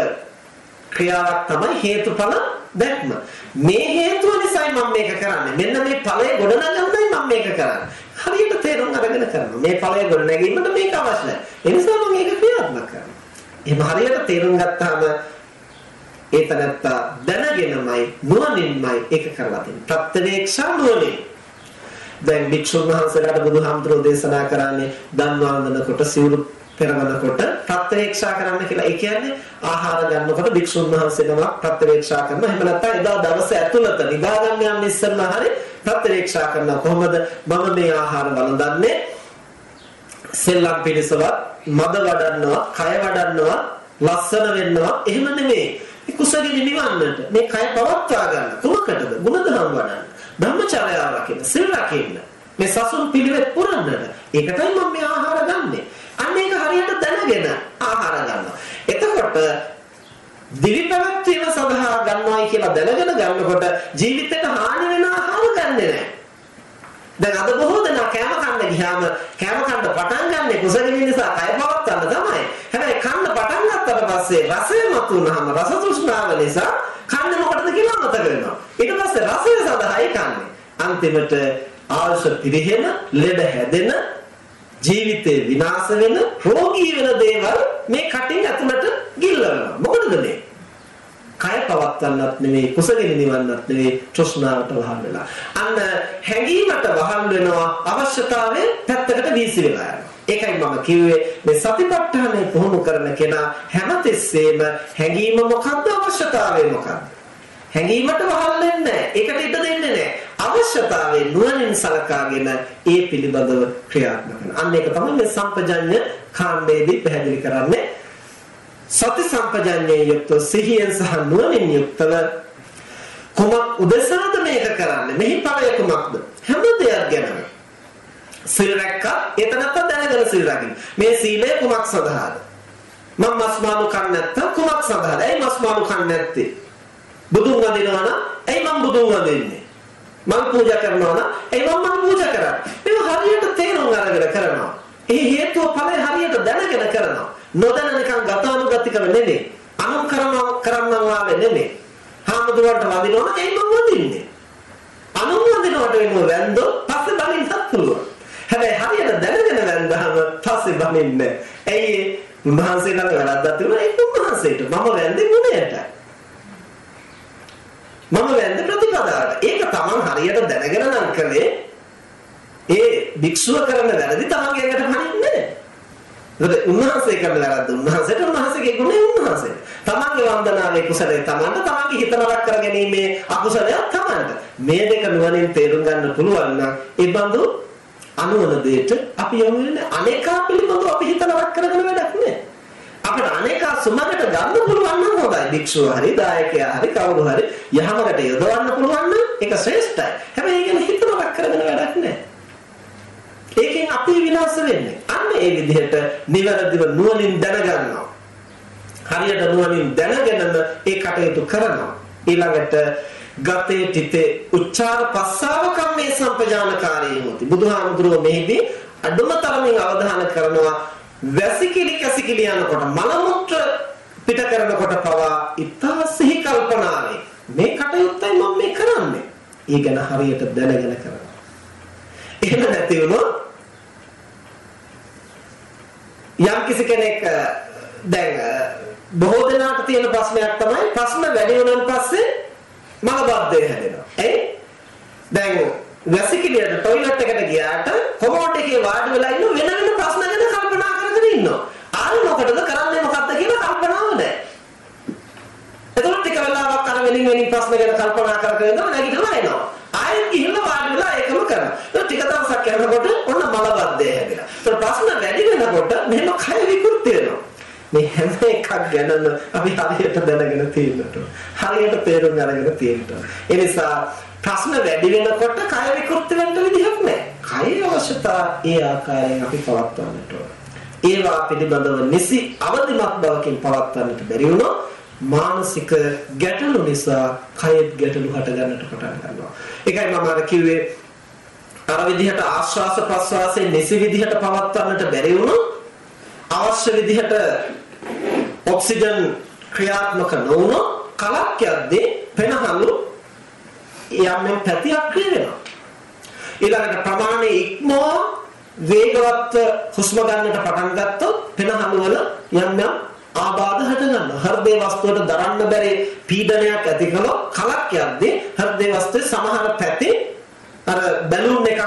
ක්‍රියාවක් තමයි හේතුඵල දැක්ම. මේ හේතුව නිසායි මම මේක කරන්නේ. මෙන්න මේ ඵලය ගොඩනගන්නයි මම මේක කරන්නේ. හරියට තේරුම් අරගෙන කරනවා. මේ ඵලය ගොඩනැගීමට මේක අවශ්‍යයි. ඒ නිසා මම මේක ක්‍රියාත්මක කරනවා. එහෙම හරියට තේරුම් ගත්තාම ඒ තනත්තා දැනගෙනමයි නුවණින්මයි ඒක කරලා තියෙන්නේ. ප්‍රත්‍යවේක්ෂා නුවණින්. දැන් භික්ෂුන් වහන්සේලාට බුදුහාමුදුරෝ දේශනා කරන්නේ දන් වන්දනකොට සිවුරු පෙරවනකොට ප්‍රත්‍යවේක්ෂා කරන්න කියලා. ඒ කියන්නේ ආහාර ගන්නකොට භික්ෂුන් වහන්සේ නමක් ප්‍රත්‍යවේක්ෂා කරනවා. එහෙම නැත්නම් එදා දවස ඇතුළත නිදා ගන්න යන්න ඉස්සෙල්ලා හරි ප්‍රත්‍යවේක්ෂා කරනවා. කොහොමද මම මේ ආහාර වළඳන්නේ? සෙල්ලම් පිළිසවත්, මද වඩන්නවා, කය වඩන්නවා, ලස්සන වෙන්නවා. එහෙම නෙමෙයි. මේ කුසගිනි නිවන්නට මේ කය පවත්වා ගන්න. කුමකටද? ගුණධර්ම වඩන්න. බ්‍රහ්මචර්යාව රකින්න, සිල් රකින්න. මේ සසුන් පිළිවෙත් පුරන්නට. ඒකටයි මම මේ ආහාර ගන්නෙ. අන්න ඒක හරියට දැනගෙන ආහාර ගන්නවා. එතකොට දිවි පැවැත්වීම සඳහා ගන්නවයි කියලා දැනගෙන ගන්නකොට ජීවිතේට හානි වෙන ආහාර ගන්නෙ නැහැ. දැන් අද බොහෝ දෙනා කෑම කන්න ගියාම කෑම කන්න පටන් ගන්නෙ කුසගිනි නිසා කය පවත්වන්න තමයි. හැබැයි කන්න පටන් ගත්තට පස්සේ රසය මතුනහම රස තෘෂ්ණාව නිසා කන්නේ මොකටද කියලා මතක වෙනවා. ඊට පස්සේ රසය සඳහායි කන්නේ. අන්තිමට ආශ පිරෙහෙන, ලෙඩ හැදෙන, ජීවිතේ විනාශ වෙන, රෝගී වෙන දේවල් මේ කටින් ඇතුළට ගිල්ලනවා. මොකටද මේ? කය පවත්වන්නත් නෙවෙයි කුසගිනි නිවන්නත් නෙවෙයි තෘෂ්ණාවට වහල් වෙලා. අන්න හැඟීමට වහල් වෙනවා අවශ්‍යතාවය පැත්තකට වීසි වෙලා යනවා. ඒකයි මම කිව්වේ මේ සතිපට්ඨානය පුහුණු කරන කෙනා හැමතිස්සෙම හැඟීම මොකද්ද අවශ්‍යතාවය මොකද්ද? හැඟීමට වහල් වෙන්නේ නැහැ. ඒකට ඉඩ දෙන්නේ නැහැ. අවශ්‍යතාවයේ නුවණින් සලකාගෙන ඒ පිළිබඳව ක්‍රියාත්මක කරන. අන්න ඒක තමයි මේ සම්පජඤ්ඤ කාණ්ඩයේදී පැහැදිලි කරන්නේ. සති සම්පජඤ්ඤයෙන් යුක්තව සිහියෙන් සහ නුවණින් යුක්තව කුමක් උදෙසාද මේක කරන්නේ? මෙහි ඵලය කුමක්ද? හැම දෙයක් ගැනම. සිල් රැක්කා එතනත් දැනගෙන සිල් රකින්න. මේ සීලය කුමක් සඳහාද? මම මස් මාළු කන්නේ නැත්තම් කුමක් සඳහාද? ඇයි මස් මාළු කන්නේ නැත්තේ? බුදුන් වදිනවා නම් ඇයි මම බුදුන් වදින්නේ? මම පූජා කරනවා නම් ඇයි මම මම පූජා කරන්නේ? මේක හරියට තේරුම් අරගෙන කරනවා. ඒ හේතුව ඵලය හරියට දැනගෙන කරනවා. නොදැන නිකන් ගතානුගතිකව නෙමෙයි. අනුන් කරනවා කරන්නා වාගේ නෙමෙයි. හාමුදුරුවන්ට වදිනවා නම් ඇයි මම වදින්නේ? අනුන් වදිනවට වෙනව වැන්දෝ පස්සේ බලින්නත් පුළුවන්. හැබැයි හරියට දැනගෙන වැන්දාම පස්සේ බලින්නේ. ඇයි උන්වහන්සේ ළඟ වැරද්දක් තිබුණා ඒක උන්වහන්සේට. මම වැන්දේ ගුණයට. මම වැන්ද ප්‍රතිපදාවට. ඒක Taman හරියට දැනගෙන නම් කළේ ඒ භික්ෂුව කරන වැරදි Taman එකට පණින්නේ නැහැ. උන්වහන්සේ කරන වැරද්ද උන්වහන්සේට උන්වහන්සේගේ ගුණය උන්වහන්සේට. Tamanගේ වන්දනාවේ කුසලය Tamanට Tamanගේ හිත නරක කරගැනීමේ අකුසලය Tamanට. මේ දෙක නුවණින් තේරුම් ගන්න පුළුවන් නම් ඒ බඳු අනුවන දෙයට අපි යොමු වෙන්නේ අනේකා පිළිබඳව අපි හිත නරක කරගෙන වැඩක් නෑ. අපිට අනේකා සුමකට ගන්න පුළුවන් නම් හොඳයි. භික්ෂුව හරි, දායකයා හරි, කවුරු හරි යහමකට යොදවන්න පුළුවන් නම් ඒක ශ්‍රේෂ්ඨයි. හැබැයි ඒක ගැන හිතනවක් කරගෙන වැඩක් නැහැ. ඒකෙන් අපි විනාශ වෙන්නේ. අන්න ඒ විදිහට නිවැරදිව නුවණින් දැනගන්නවා. හරියට නුවණින් දැනගෙනම ඒ කටයුතු කරනවා. ඊළඟට ගතේ තිතේ උච්චාර පස්සාව කම්මේ සම්පජානකාරී හොති. බුදුහාමුදුරුවෝ මෙහිදී අඩුම තරමින් අවධානය කරනවා වැසිකිලි කැසිකිලි යනකොට මල මුත්‍ර පිට කරනකොට පවා ඉතා සිහි කල්පනාවේ මේ කටයුත්තයි මම මේ කරන්නේ. ඒ ගැන හරියට දැනගෙන කරනවා. එහෙම නැති වුණොත් යම් කිසි කෙනෙක් දැන් බොහෝ දෙනාට තියෙන ප්‍රශ්නයක් තමයි ප්‍රශ්න වැඩි වුණාන් පස්සේ මල බද්දේ හැදෙනවා. එයි දැන් වැසිකිළියට টয়ලට් එකට ගියාට කොමෝඩ් එකේ වාඩි වෙලා ඉන්න වෙන වෙන ප්‍රශ්න ගැන කල්පනා කරගෙන ඉන්නවා. ආයි මොකටද කරන්නේ මොකද්ද කියලා කල්පනාව නැහැ. එතකොට ටික වෙලාවක් අර වෙනින් වෙනින් ප්‍රශ්න ගැන කල්පනා කර කර ඉඳලා නැගිටලා එනවා. ආයෙත් ගිහිල්ලා වාඩි වෙලා ඒකම කරනවා. ඒක ටික දවසක් යනකොට ඔන්න මලබද්දේ හැදෙනවා. ඒක ප්‍රශ්න වැඩි වෙනකොට මෙහෙම කය විකෘති වෙනවා. මේ හැම එකක් ගැනම අපි හරියට දැනගෙන තියෙන්නට හරියට තේරුම් අරගෙන තියෙන්නට. ඒ නිසා ප්‍රශ්න වැඩි වෙනකොට කය විකෘති වෙන්න විදිහක් නැහැ. කය අවශ්‍යතා ඒ ආකාරයෙන් අපි පවත්වන්නට ඕන. ඒවා පිළිබඳව නිසි අවදිමත් බවකින් පවත්වන්නට බැරි වුණොත් මානසික ගැටලු නිසා කයෙත් ගැටලු හට ගන්නට පටන් ගන්නවා. ඒකයි මම අර කිව්වේ අර විදිහට ආශ්වාස ප්‍රශ්වාසයේ නිසි විදිහට පවත්වන්නට බැරි වුණොත් අවශ්‍ය විදිහට ඔක්සිජන් ක්‍රියාත්මක නොවුනොත් කලක් යද්දී පෙනහළු යම් යම් පැති අක්‍රිය වෙනවා. ඊළඟට ප්‍රමාණය ඉක්මවා වේගවත් හුස්ම ගන්නට පටන් ගත්තොත් පෙනහළු වල යම් යම් ආබාධ හට ගන්නවා. හෘදේ වස්තුවට දරන්න බැරි පීඩනයක් ඇති කළොත් කලක් යද්දී හෘදේ වස්තුවේ සමහර පැති අර බැලුන් එකක්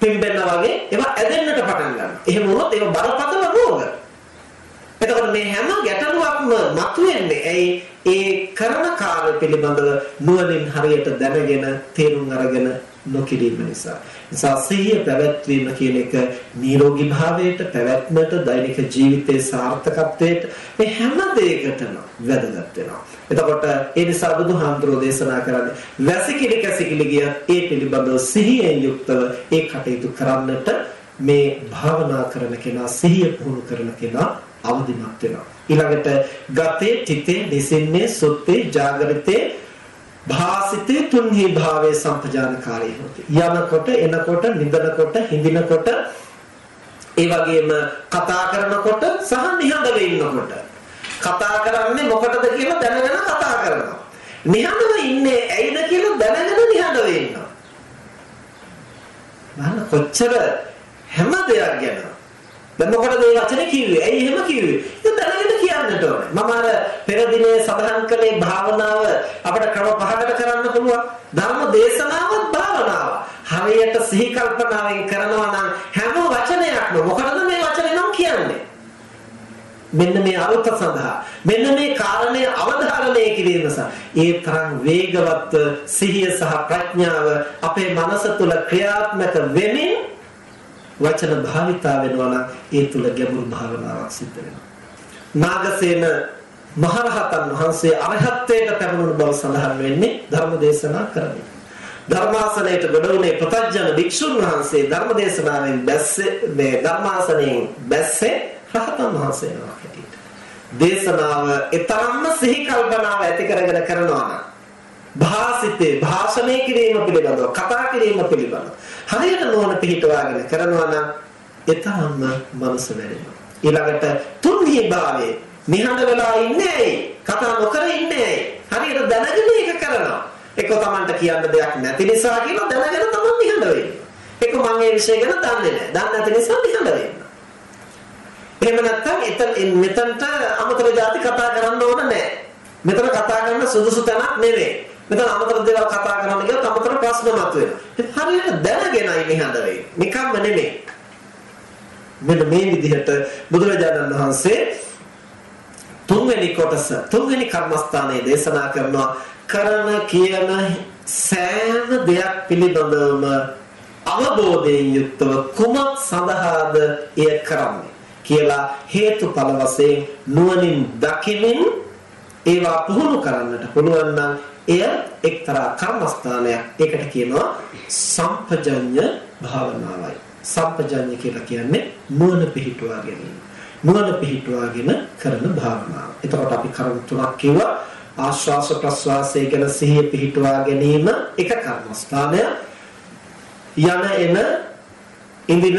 පිම්බෙන්න වගේ ඒවා ඇදෙන්නට පටන් ගන්නවා. එහෙම වුණොත් ඒක බරපතල රෝග. එතකොට මේ හැම ගැටලුවක්ම මතුවෙන්නේ ඇයි ඒ කරන කාර්ය පිළිබඳව නුවණින් හරියට දැනගෙන තේරුම් අරගෙන නොකිරීම නිසා. නිසා සිහිය පැවැත්වීම කියන එක නිරෝගී භාවයට පැවැත්මට දෛනික ජීවිතයේ සාර්ථකත්වයට මේ හැම දෙයකටම වැදගත් වෙනවා. එතකොට ඒ නිසා බුදුහාමුදුරෝ දේශනා කරන්නේ වැසිකිලි කැසිකිලි ගිය ඒ පිළිබඳව සිහියෙන් යුක්තව ඒ කටයුතු කරන්නට මේ භාවනා කරන කෙනා සිහිය පුහුණු කරන කෙනා අවදිමත් වෙනවා. ඊළඟට ගතේ තිතේ නිසින්නේ සුත්තේ ජාගරිතේ භාසිතේ තුන්හි භාවයේ සම්පජානකාරී හොති. යනකොට එනකොට නිදනකොට හිඳිනකොට ඒ වගේම කතා කරනකොට සහ නිහඬව ඉන්නකොට කතා කරන්නේ මොකටද කියලා දැනගෙන කතා කරනවා. නිහඬව ඉන්නේ ඇයිද කියලා දැනගෙන නිහඬව ඉන්නවා. බලන්න කොච්චර හැම දෙයක් ගැන දැන් මොකටද මේ වචනේ කිව්වේ? ඇයි එහෙම කිව්වේ? ඒක දැනගෙන කියන්නට ඕනේ. මම අර පෙර දිනේ සඳහන් කළේ භාවනාව අපිට ක්‍රම පහකට කරන්න පුළුවන්. ධර්ම දේශනාවත් භාවනාව. හරියට සිහි කල්පනාවෙන් කරනවා නම් හැම වචනයක්ම මොකටද මේ වචනේ නම් කියන්නේ? මෙන්න මේ අරුත සඳහා මෙන්න මේ කාරණය අවධාරණය කිරීම සහ ඒ තරම් වේගවත් සිහිය සහ ප්‍රඥාව අපේ මනස තුල ක්‍රියාත්මක වෙමින් වචන භාවිතා වෙනවා නම් ඒ තුල ගැඹුරු භාවනාවක් සිද්ධ වෙනවා. නාගසේන මහරහතන් වහන්සේ අරහත්ත්වයට පැමිණුණු බව සඳහන් වෙන්නේ ධර්ම දේශනා කරමින්. ධර්මාසනයට ගොඩවුනේ ප්‍රතඥ භික්ෂුන් වහන්සේ ධර්ම දේශනාවෙන් බැස්සේ මේ ධර්මාසනයෙන් බැස්සේ රහතන් වහන්සේ නමක් හැටියට. දේශනාව ඊතරම්ම සිහි කල්පනාව ඇති කරගෙන කරනවා නම් භාසිතේ භාෂණය කිරීම පිළිබඳව කතා කිරීම පිළිබඳව හරියට නුවණ පිහිටවාගෙන කරනවා නම් ඊතරම්ම මනස වැඩෙනවා. ඊළඟට තුන්හි භාවයේ නිහඬ වෙලා ඉන්නේ ඇයි? කතා නොකර ඉන්නේ ඇයි? හරියට දැනගෙන ඒක කරනවා. ඒක තමන්ට කියන්න දෙයක් නැති නිසා කියලා දැනගෙන තමන් නිහඬ වෙනවා. ඒක මම මේ විෂය ගැන දන්නේ නැහැ. දන්නේ නැති නිසා නිහඬ වෙනවා. එහෙම නැත්නම් එතන මෙතනට අමතර જાති කතා කරන්න ඕන නැහැ. මෙතන කතා කරන්න සුදුසු තැනක් නෙවෙයි. මෙතන අමතර දේවල් කතා කරන්න ගියොත් අමතර ප්‍රශ්න මතුවෙනවා. හරියට දැනගෙනයි නිහඬ වෙන්නේ. නිකම්ම නෙමෙයි. මෙන්න මේ විදිහට බුදුරජාණන් වහන්සේ තුන්වෙනි කොටස තුන්වෙනි කර්මස්ථානයේ දේශනා කරනවා කරන කියන සෑම දෙයක් පිළිබඳවම අවබෝධයෙන් යුක්තව කුමක් සඳහාද එය කරන්නේ කියලා හේතුඵල වශයෙන් නුවණින් දකිමින් ඒවා පුහුණු කරන්නට පුළුවන් නම් එය එක්තරා කර්මස්ථානයක්. ඒකට කියනවා සම්පජඤ්ඤ භාවනාවයි. සම්පජඤ්ඤ කියලා කියන්නේ නුවණ පිහිටුවා ගැනීම. නුවණ පිහිටුවාගෙන කරන භාවනාව. එතකොට අපි කරුණු තුනක් කිව්වා. ආශ්වාස ප්‍රශ්වාසය ගැන සිහිය පිහිටුවා ගැනීම එක කර්මස්ථානය. යන එන ඉඳින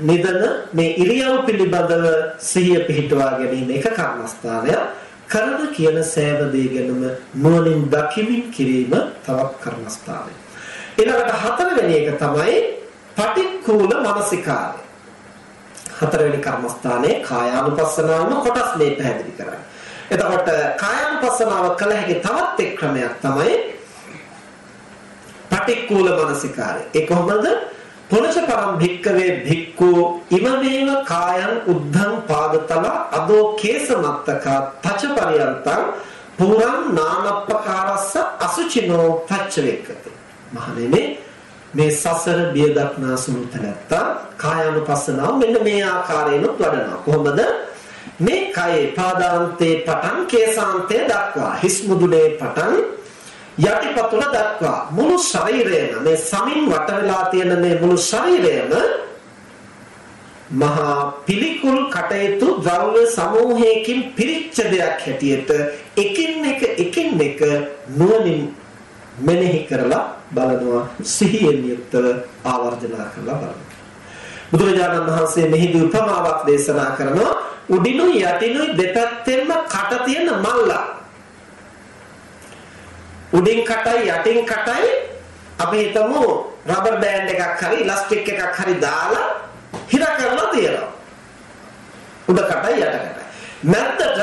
නිදන මේ ඉරියව් පිළිබඳව සිහිය පිහිටුවා ගැනීම එක කර්මස්ථානය. කරන කියන සෑම දේ ගැනම නුවණින් දකිමින් කිරීම තවත් කර්මස්ථානය. ඊළඟට හතරවෙනි එක තමයි පටික්කුල මානසිකාරය. හතරවෙනි කර්මස්ථානයේ කායානුපස්සනාවම කොටස් මේ පැහැදිලි කරන්නේ. එතකොට කායානුපස්සනාව කළ හැකි තවත් එක් ක්‍රමයක් තමයි පටික්කුල මානසිකාරය. ඒ කොහොමද? පුනච පරම් භික්කවේ භික්ඛු ඉමමේව කායං උද්ධං පාදතල අදෝ කේසමත්තක තච පරියන්තං පුරං නානප්පකාරස්ස අසුචිනෝ පච්චවේකති මහණෙනි මේ සසර බිය දක්නා සුළු තැනත්තා කායानुපස්සනාව මෙන්න මේ ආකාරයෙන් වඩනවා. කොහොමද? මේ කයේ පාදාන්තේ පටන් කේසාන්තේ දක්වා හිස් මුදුනේ පටන් යටිපතුල දක්වා මුළු ශරීරයම මේ සමින් වට වෙලා තියෙන මේ මුළු ශරීරයම මහා පිළිකුල් කටයුතු ද්‍රව්‍ය සමූහයකින් පිරිච්ච දෙයක් හැටියට එකින් එක එකින් එක නුවණින් මෙනෙහි කරලා බලනවා සිහියෙන් යුක්තව ආවර්ජනා කරලා බලනවා. බුදුරජාණන් වහන්සේ මෙහිදී උපමාවක් දේශනා කරනවා උඩිනුයි යටිනුයි දෙපැත්තෙන්ම කට තියෙන මල්ලා. උඩින් කටයි යටින් කටයි අපි හිතමු රබර් බෑන්ඩ් එකක් හරි ඉලාස්ටික් එකක් හරි දාලා හිර කරලා තියෙනවා. උඩ කටයි යට කටයි. මැද්දට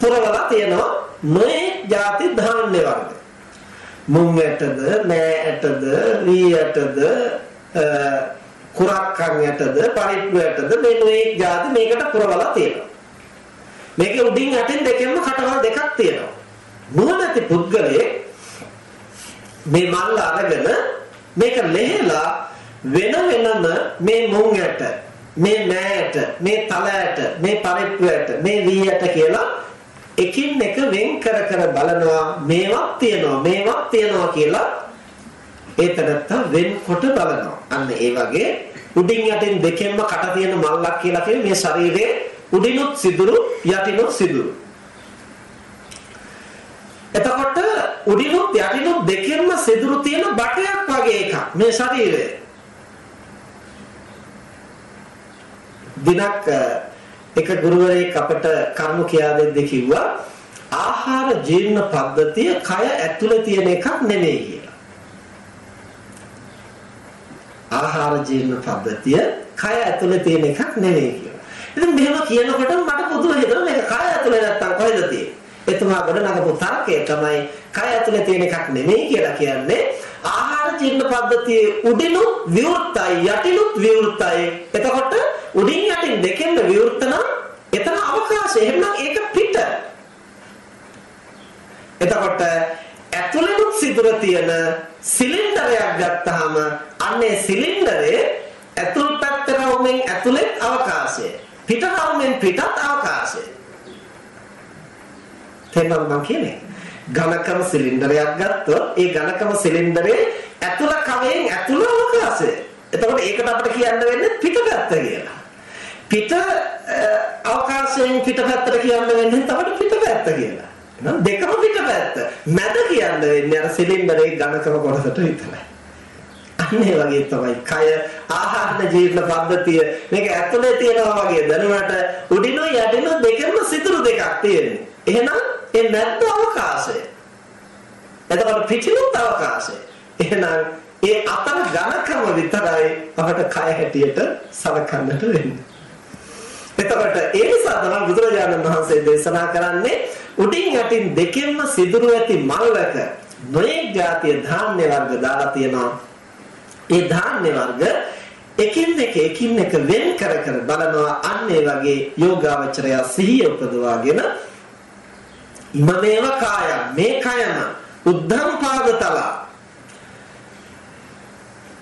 පුරවලා තියෙනවා මේ ಜಾති ධාන්‍ය වර්ග. මුං ඇටද, නෑ ඇටද, වී ඇටද, කුරක්කන් ඇටද, පරිප්පු ඇටද මේ නොයේ ಜಾති මේකට පුරවලා තියෙනවා. මේකේ උඩින් යටින් දෙකෙන්ම කටවල් දෙකක් තියෙනවා. නුවණැති පුද්ගලයේ මේ මල්ල අරගෙන මේක ලෙහෙලා වෙන වෙනම මේ මුං ඇට මේ නෑයට මේ තලයට මේ පරිප්පුවට මේ වීයට කියලා එකින් එක වෙන් කර කර බලනවා. මේවක් තියෙනවා මේවක් තියෙනවා කියලා ඒතරත්ත වෙන්කොට බලනවා. අන්න ඒ වගේ උඩින් යටින් දෙකෙන්ම කට තියෙන මල්ලක් කියලා කියන්නේ මේ ශරීරයේ උඩිනුත් සිදුරු යටිනුත් සිදුරු. එතකොට උඩිනුත් යටිනුත් දෙකෙන්ම සිදුරු තියෙන බටයක් වගේ එකක් මේ ශරීරය. දිනක් එක ගුරුවරයෙක් අපට කරුණු කියා දෙද්දී කිව්වා ආහාර ජීර්ණ පද්ධතිය කය ඇතුලේ තියෙන එකක් නෙමෙයි කියලා. ආහාර ජීර්ණ පද්ධතිය කය ඇතුලේ තියෙන එකක් නෙමෙයි කියලා. ඉතින් මෙහෙම කියනකොට මට පුදුම හිතෙනවා මේක කය ඇතුලේ නැත්තම් කොහෙද තියෙන්නේ? එතුමා ගොඩනගපු තර්කය තමයි කය ඇතුලේ තියෙන එකක් නෙමෙයි කියලා කියන්නේ. ආහාර ජීර්ණ පද්ධතියේ උඩිනුත් විවෘතයි යටිනුත් විවෘතයි. එතකොට උඩින් යටින් දෙකෙන්ම විවෘත නම් එතන අවකාශය. එහෙනම් ඒක පිට. එතකොට ඇතුළෙනුත් සිදුර තියෙන සිලින්ඩරයක් ගත්තාම අන්නේ සිලින්ඩරේ ඇතුල් පැත්ත රවුමෙන් ඇතුළේ අවකාශය. පිට රවුමෙන් පිටත් අවකාශය. තේරෙනවද මම කියන්නේ? ඝනකම සිලින්ඩරයක් ගත්තොත් ඒ ඝනකම සිලින්ඩරේ ඇතුළ කවයෙන් ඇතුළ අවකාශය. එතකොට ඒකට අපිට කියන්න වෙන්නේ පිටපැත්ත කියලා. පිට අවකාශයෙන් පිටපැත්තට කියන්න වෙන්නේ තමයි පිටපැත්ත කියලා. එහෙනම් දෙකම පිටපැත්ත. මැද කියන්න වෙන්නේ අර සිලින්ඩරේ ඝනකම කොටසට විතරයි. අන්න ඒ වගේ තමයි කය ආහාර ජීර්ණ පද්ධතිය මේක ඇතුලේ තියෙනවා වගේ දැනුණාට උඩිනෝ යටිනෝ දෙකම සිදුරු දෙකක් තියෙනවා. එහෙනම් ඒ නැත්නම් අවකාශය. එතකොට පිටිනුත් අවකාශය. එහෙනම් ඒ අතර ඝනකම විතරයි අපට කය හැටියට සලකන්නට වෙන්නේ. එතකොට ඒ නිසා තමයි බුදුරජාණන් වහන්සේ දේශනා කරන්නේ උඩින් යටින් දෙකෙන්ම සිදුරු ඇති මල්වක නොයෙක් જાතිය ධාන්‍ය වර්ග දාලා තියෙනවා. ඒ ධාන්‍ය වර්ග එකින් එක එකින් එක වෙන් කර කර බලනවා අන්න ඒ වගේ යෝගාවචරය සිහිය උපදවාගෙන ඉමමේව කායම් මේ කයම උද්ධම් පාදතල.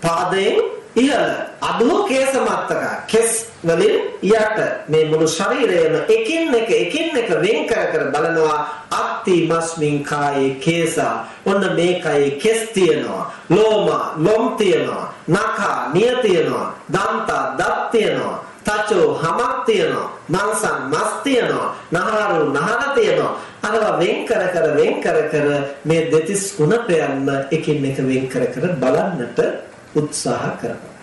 පාදයෙන් ඉහළ අදෝ කේසමත්තක කෙස් වලින් යට. මේ මුළු ශරීරයම එකින් එක එකින් එක වෙන් කර කර බලනවා අත්ති මස්මින් කායේ කේසා. ඔන්න මේ කයේ කෙස් තියෙනවා ලෝම ලොම් තියෙනවා නඛා නිය තියෙනවා දන්තා දත් තියෙනවා. තචෝ හමක් තියෙනවා. මංසන් මස් තියෙනවා. නහරු නහර තියෙනවා. අරවා වෙන් කර කර වෙන් කර කර මේ දෙතිස් ගුණපයන්ම එකින් එක වෙන් කර කර බලන්නට උත්සාහ කරනවා.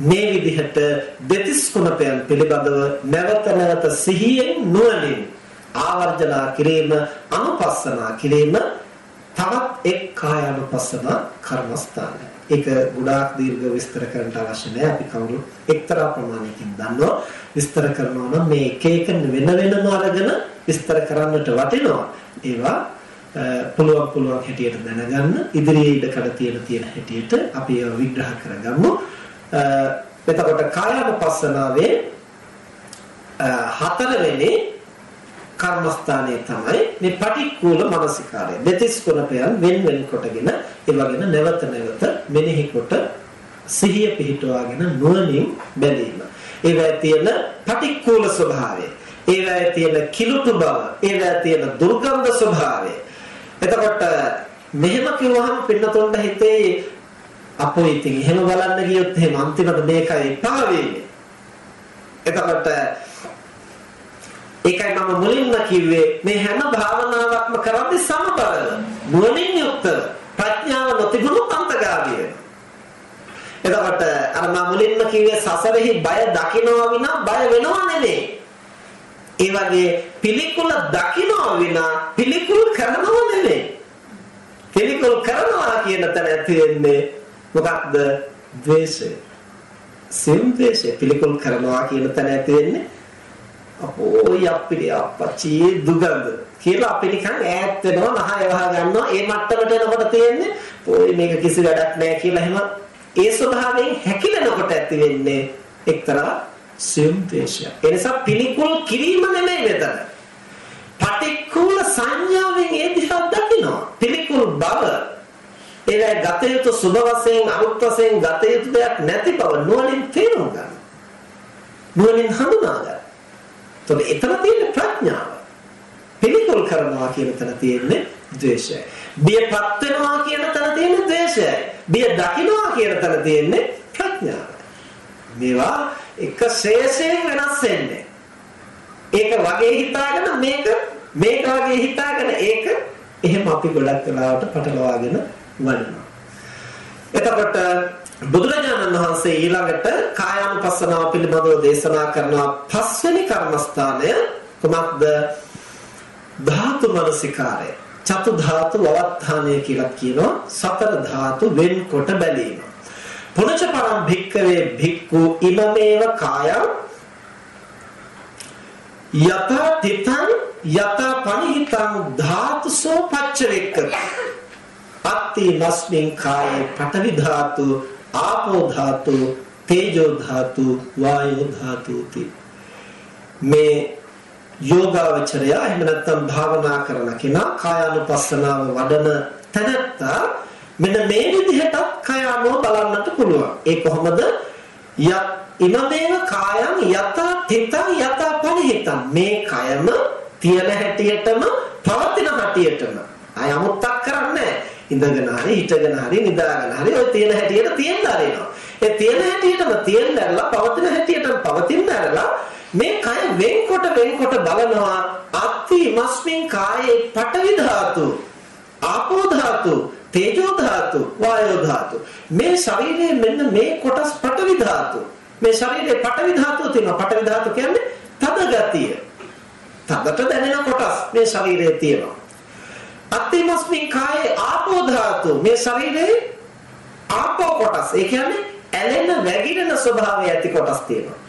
මේ විදිහට දෙතිස් ගුණපයන් පිළිබඳව නැවත නැවත සිහියෙන් නුවණින් ආවර්ජනා කිරීම අනුපස්සනා කිරීම තවත් එක් කායानुපස්සන කර්මස්ථානයි ඒක ගොඩාක් දීර්ඝ විස්තර කරන්න අවශ්‍ය නැහැ. අපි කවුරු එක්තරා ප්‍රමාණයකින් දන්නවා. විස්තර කරනවා නම් මේ එක එක වෙන වෙනම අරගෙන විස්තර කරන්නට වටිනවා. ඒවා පුළුවන් පුළුවන් හැටියට දැනගන්න ඉදිරියේ ඉඩ කඩ තියෙන තියෙන හැටියට අපි ඒවා විග්‍රහ කරගමු. එතකොට කායानुපස්සනාවේ හතරවෙනි කර්මස්ථානයේ තමයි මේ පටික්කුල මානසිකාරය. දෙතිස් කුණපයන් වෙන වෙන කොටගෙන ඒවගෙන නැවත නැවත මෙනෙහි කොට සිහිය පිහිටුවාගෙන නුවණින් බැලීම. ඒවැය තියෙන පටික්කුල ස්වභාවය. ඒවැය තියෙන කිලුටු බව. ඒවැය තියෙන දුර්ගන්ධ ස්වභාවය. එතකොට මෙහෙම කිව්වහම පින්නතොන්ට හිතේ අපෝ ඉතින් එහෙම බලන්න ගියොත් එහෙම අන්තිමට මේකයි පාවෙන්නේ. එතකොට ඒකයි මම මුලින්ම කිව්වේ මේ හැම භාවනාවක්ම කරන්නේ සමබරව නුවණින් යුක්තව ප්‍රඥාව නොතිබුණොත් අන්තගාමී වෙනවා එතකොට අර මම මුලින්ම කිව්වේ සසරෙහි බය දකින්නවා විනා බය වෙනවා නෙමෙයි. ඒ වගේ පිළිකුල දකින්නවා විනා පිළිකුල් කරනවා නෙමෙයි. පිළිකුල් කරනවා කියන තැන ඇති වෙන්නේ මොකක්ද? ද්වේෂය. සිම් ද්වේෂය. පිළිකුල් කරනවා කියන තැන ඇති වෙන්නේ අපෝ යප්පිරිය අප්පච්චි දුගඳ කියලා අපි නිකන් ඈත් වෙනවා නහය වහ ගන්නවා. ඒ මට්ටමට එනකොට තියෙන්නේ පොයි මේක කිසි වැඩක් නැහැ කියලා එහෙම ඒ ස්වභාවයෙන් හැකිලෙනකොට ඇති වෙන්නේ එක්තරා සියුම් දේශයක් ඒ නිසා පිළිකුල් කිරීම නෙමෙයි මෙතන පටික්කුල සංඥාවෙන් ඒ දිහා දකිනවා. පිළිකුල් බව ඒවැ ගත යුතු සුබ වශයෙන් අරුත් වශයෙන් ගත යුතු දෙයක් නැති බව නුවණින් තේරුම් ගන්න. නුවණින් හඳුනා ගන්න. එතකොට එතන තියෙන ප්‍රඥාව. පිළිකුල් කරනවා කියන තැන තියෙන්නේ ද්වේෂයයි. බියපත් වෙනවා කියන තැන තියෙන්නේ ද්වේෂයයි. බිය දකින්නවා කියන තැන තියෙන්නේ ප්‍රඥාවයි. මේවා එක ශේෂයෙන් වෙනස් වෙන්නේ. ඒක වගේ හිතාගෙන මේක මේක වගේ හිතාගෙන ඒක එහෙම අපි ගොඩක් වෙලාවට පටලවාගෙන වඩනවා. එතකොට බුදුරජාණන් වහන්සේ ඊළඟට කායානුපස්සනාව පිළිබඳව දේශනා කරන පස්වෙනි කර්මස්ථානය කුමක්ද? ධාතු මනසිකාරය. චතු ධාතු වවත්තානය කියලා කියනවා. සතර ධාතු වෙන්කොට බැලීම. පුනච පරම් භික්කවේ භික්ඛු ඉමමේව කායං යත තිතං යත පනිහිතං ධාතුසෝ පච්චවෙක්කති අත්ති මස්මින් කායේ පඨවි ධාතු ආපෝ ධාතු තේජෝ ධාතු වායෝ ධාතුති මේ යෝගාවචරය එහෙම නැත්නම් භාවනා කරන කෙනා කායානුපස්සනාව වඩන තැනත්තා මෙන්න මේ විදිහටත් කය අනුව බලන්නට පුළුවන්. ඒ කොහොමද? යත් ඉමමේව කායං යත තිතං යත පරිහිතං මේ කයම තියෙන හැටියටම පවතින හැටියටම අය අමුත්තක් කරන්නේ ඉඳගෙන හරි හිටගෙන හරි නිදාගෙන හරි ඔය තියෙන හැටියට තියෙන්න ආරිනවා. ඒ තියෙන හැටියටම තියෙන්න ඇරලා පවතින හැටියටම පවතින්න ඇරලා මේ කය වෙන්කොට වෙන්කොට බලනවා අත්ති මස්මින් කායේ පටවි ධාතු ආපෝ ධාතු තේජෝ ධාතු වායෝ ධාතු. මේ ශරීරයේ මෙන්න මේ කොටස් පටවි ධාතු. මේ ශරීරයේ පටවි ධාතුව තියෙනවා. පටවි ධාතු කියන්නේ තද ගතිය. තදට දැනෙන කොටස් මේ ශරීරයේ තියෙනවා. අත්තිමස්මින් කායේ ආපෝ ධාතු. මේ ශරීරයේ ආපෝ කොටස්. ඒ කියන්නේ ඇලෙන වැగిරෙන ස්වභාවය ඇති කොටස් තියෙනවා.